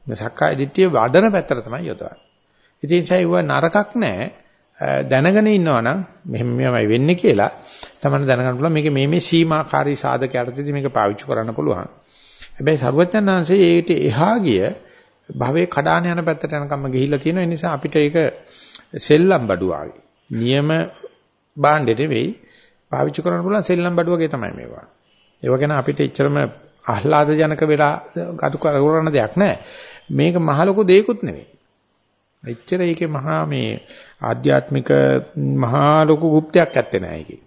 මේ සක්කාය දිට්ඨිය වඩන පැත්තට තමයි යොදවන්නේ. ඉතින් ඒසයි නරකක් නෑ. දැනගෙන ඉන්නවනම් මෙහෙම මෙහෙමයි වෙන්නේ කියලා තමයි දැනගන්න පුළුවන් මේක මේ මේ සීමාකාරී සාධකයටදී මේක පාවිච්චි කරන්න පුළුවන්. හැබැයි සර්වඥාන්සේ ඒකට එහා ගිය භවයේ කඩාන යන පැත්තට යනකම්ම ගිහිල්ලා තියෙනවා. ඒ නිසා අපිට ඒක සෙල්ලම් බඩුව ආවේ. නියම භාණ්ඩෙ නෙවෙයි පාවිච්චි කරන්න පුළුවන් සෙල්ලම් බඩුව වගේ තමයි මේවා. ඒව ගැන අපිට එච්චරම ආහ්ලාදජනක වෙලා ගතු කරගන්න දෙයක් නැහැ. මේක මහ ලොකු දෙයක්ුත් නෙවෙයි. එච්චර ඒකේ මහා මේ ආධ්‍යාත්මික මහා ලොකු গুপ্তයක් ඇත්තේ නැහැ ඒකේ.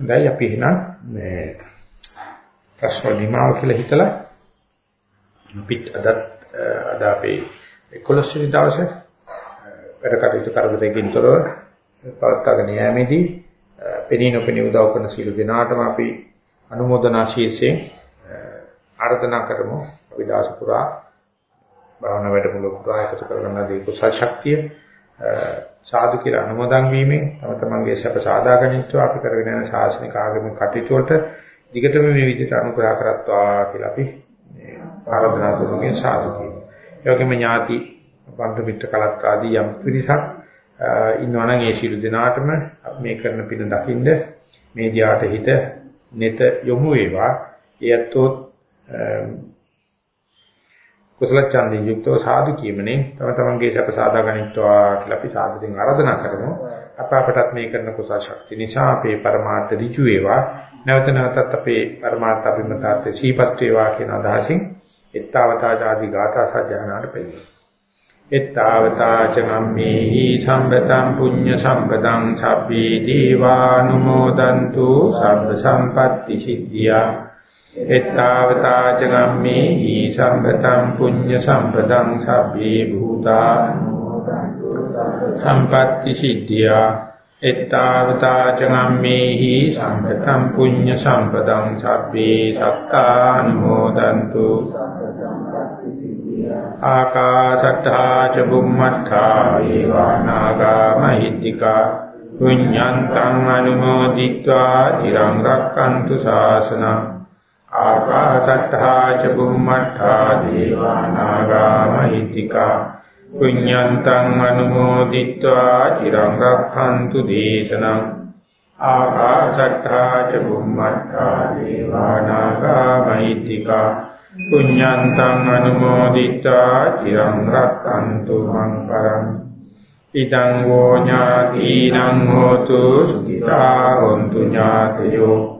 දැන් අපි එහෙනම් මේ ප්‍රශ්න නිමාව කියලා හිතලා අපිට අද අද අපේ 11 වෙනි දවසේ වැඩ කටයුතු කරදරයකින් තොරව පවත්වාගෙන යෑමේදී පෙනී නොපෙනී උදව් කරන සීල දෙනාටම අපි අනුමೋದනා ශීර්ෂයෙන් ආර්දනා කරමු. අපි දාස පුරා භාවනා වැඩමුළු පුරා එකතු කරගන්න දී කුසල් ශක්තිය සාදු කියලා අනුමೋದන් වීමෙන් තම තමන්ගේ සැප සාදා ගැනීමට අපි කරගෙන යන ශාසනික ආගමික කටයුතු වලට දිගටම මේ විදිහට අනුග්‍රහ කරත්වා කියලා අපි ආරාධනා කරමින් සාදු කියනවා. ඒ වගේම ඥාති බන්ධ මිත්‍ර කලත් ආදී යම් පිරිසක් ඉන්නවනම් ඒ සියලු දෙනාටම මේ කරන පින දකින්ද මේ දියාට හිත නෙත යොමු වේවා ඒත්ෝ කුසල ඡන්දයෙන් යුක්තව සාදු කියමනේ තම තමන්ගේ සැප සාදා ගනිත්වා කියලා අපි සාදුවෙන් ආරාධනා කරමු. අප අපටත් මේ කරන කුසල ශක්තිය නිසා අපේ પરමාර්ථ ඍජු වේවා. නැවත නැවතත් අපේ પરමාර්ථ අභිමතාර්ථ සීපත් වේවා කියන අදහසින් එත්තාවතා ආදී ගාථා සජ්ජානාට පෙළේ. එත්තාවතා චනම්මේහි සම්පතං පුඤ්ඤ සම්පතං සබ්බේ දීවානුමෝදන්තු සබ්බ සම්පත්‍ති සිද්ධියා එත්තාවතා ච ගම්මේ හි සම්පතං පුඤ්ඤ සම්පතං සබ්බේ භූතා සම්පත්‍ති සිද්ධියා. එත්තාවතා ච ගම්මේ හි සම්පතං පුඤ්ඤ සම්පතං සබ්බේ සත්තානුමෝදන්තු. ආකාශට්ඨා ච බුම්මට්ඨා ඒවානාගා මහිත්‍තිකා පුඤ්ඤන්තං අනුමෝදිत्वा চিරං රක්칸තු ශාසනං. ආකාශත්තා ච බුම්මත්තා දේවානාගා මහිත්‍තිකා පුඤ්ඤන්තං අනුමෝදිත්වා චිරං රක්ඛන්තු දේශනං ආකාශත්තා ච බුම්මත්තා දේවානාගා මහිත්‍තිකා පුඤ්ඤන්තං අනුමෝදිත්වා චිරං රක්ඛන්තු මං පරං ඉදං වෝ ඥාතිනං හෝතු සුඛිතා හොන්තු ඥාතයෝ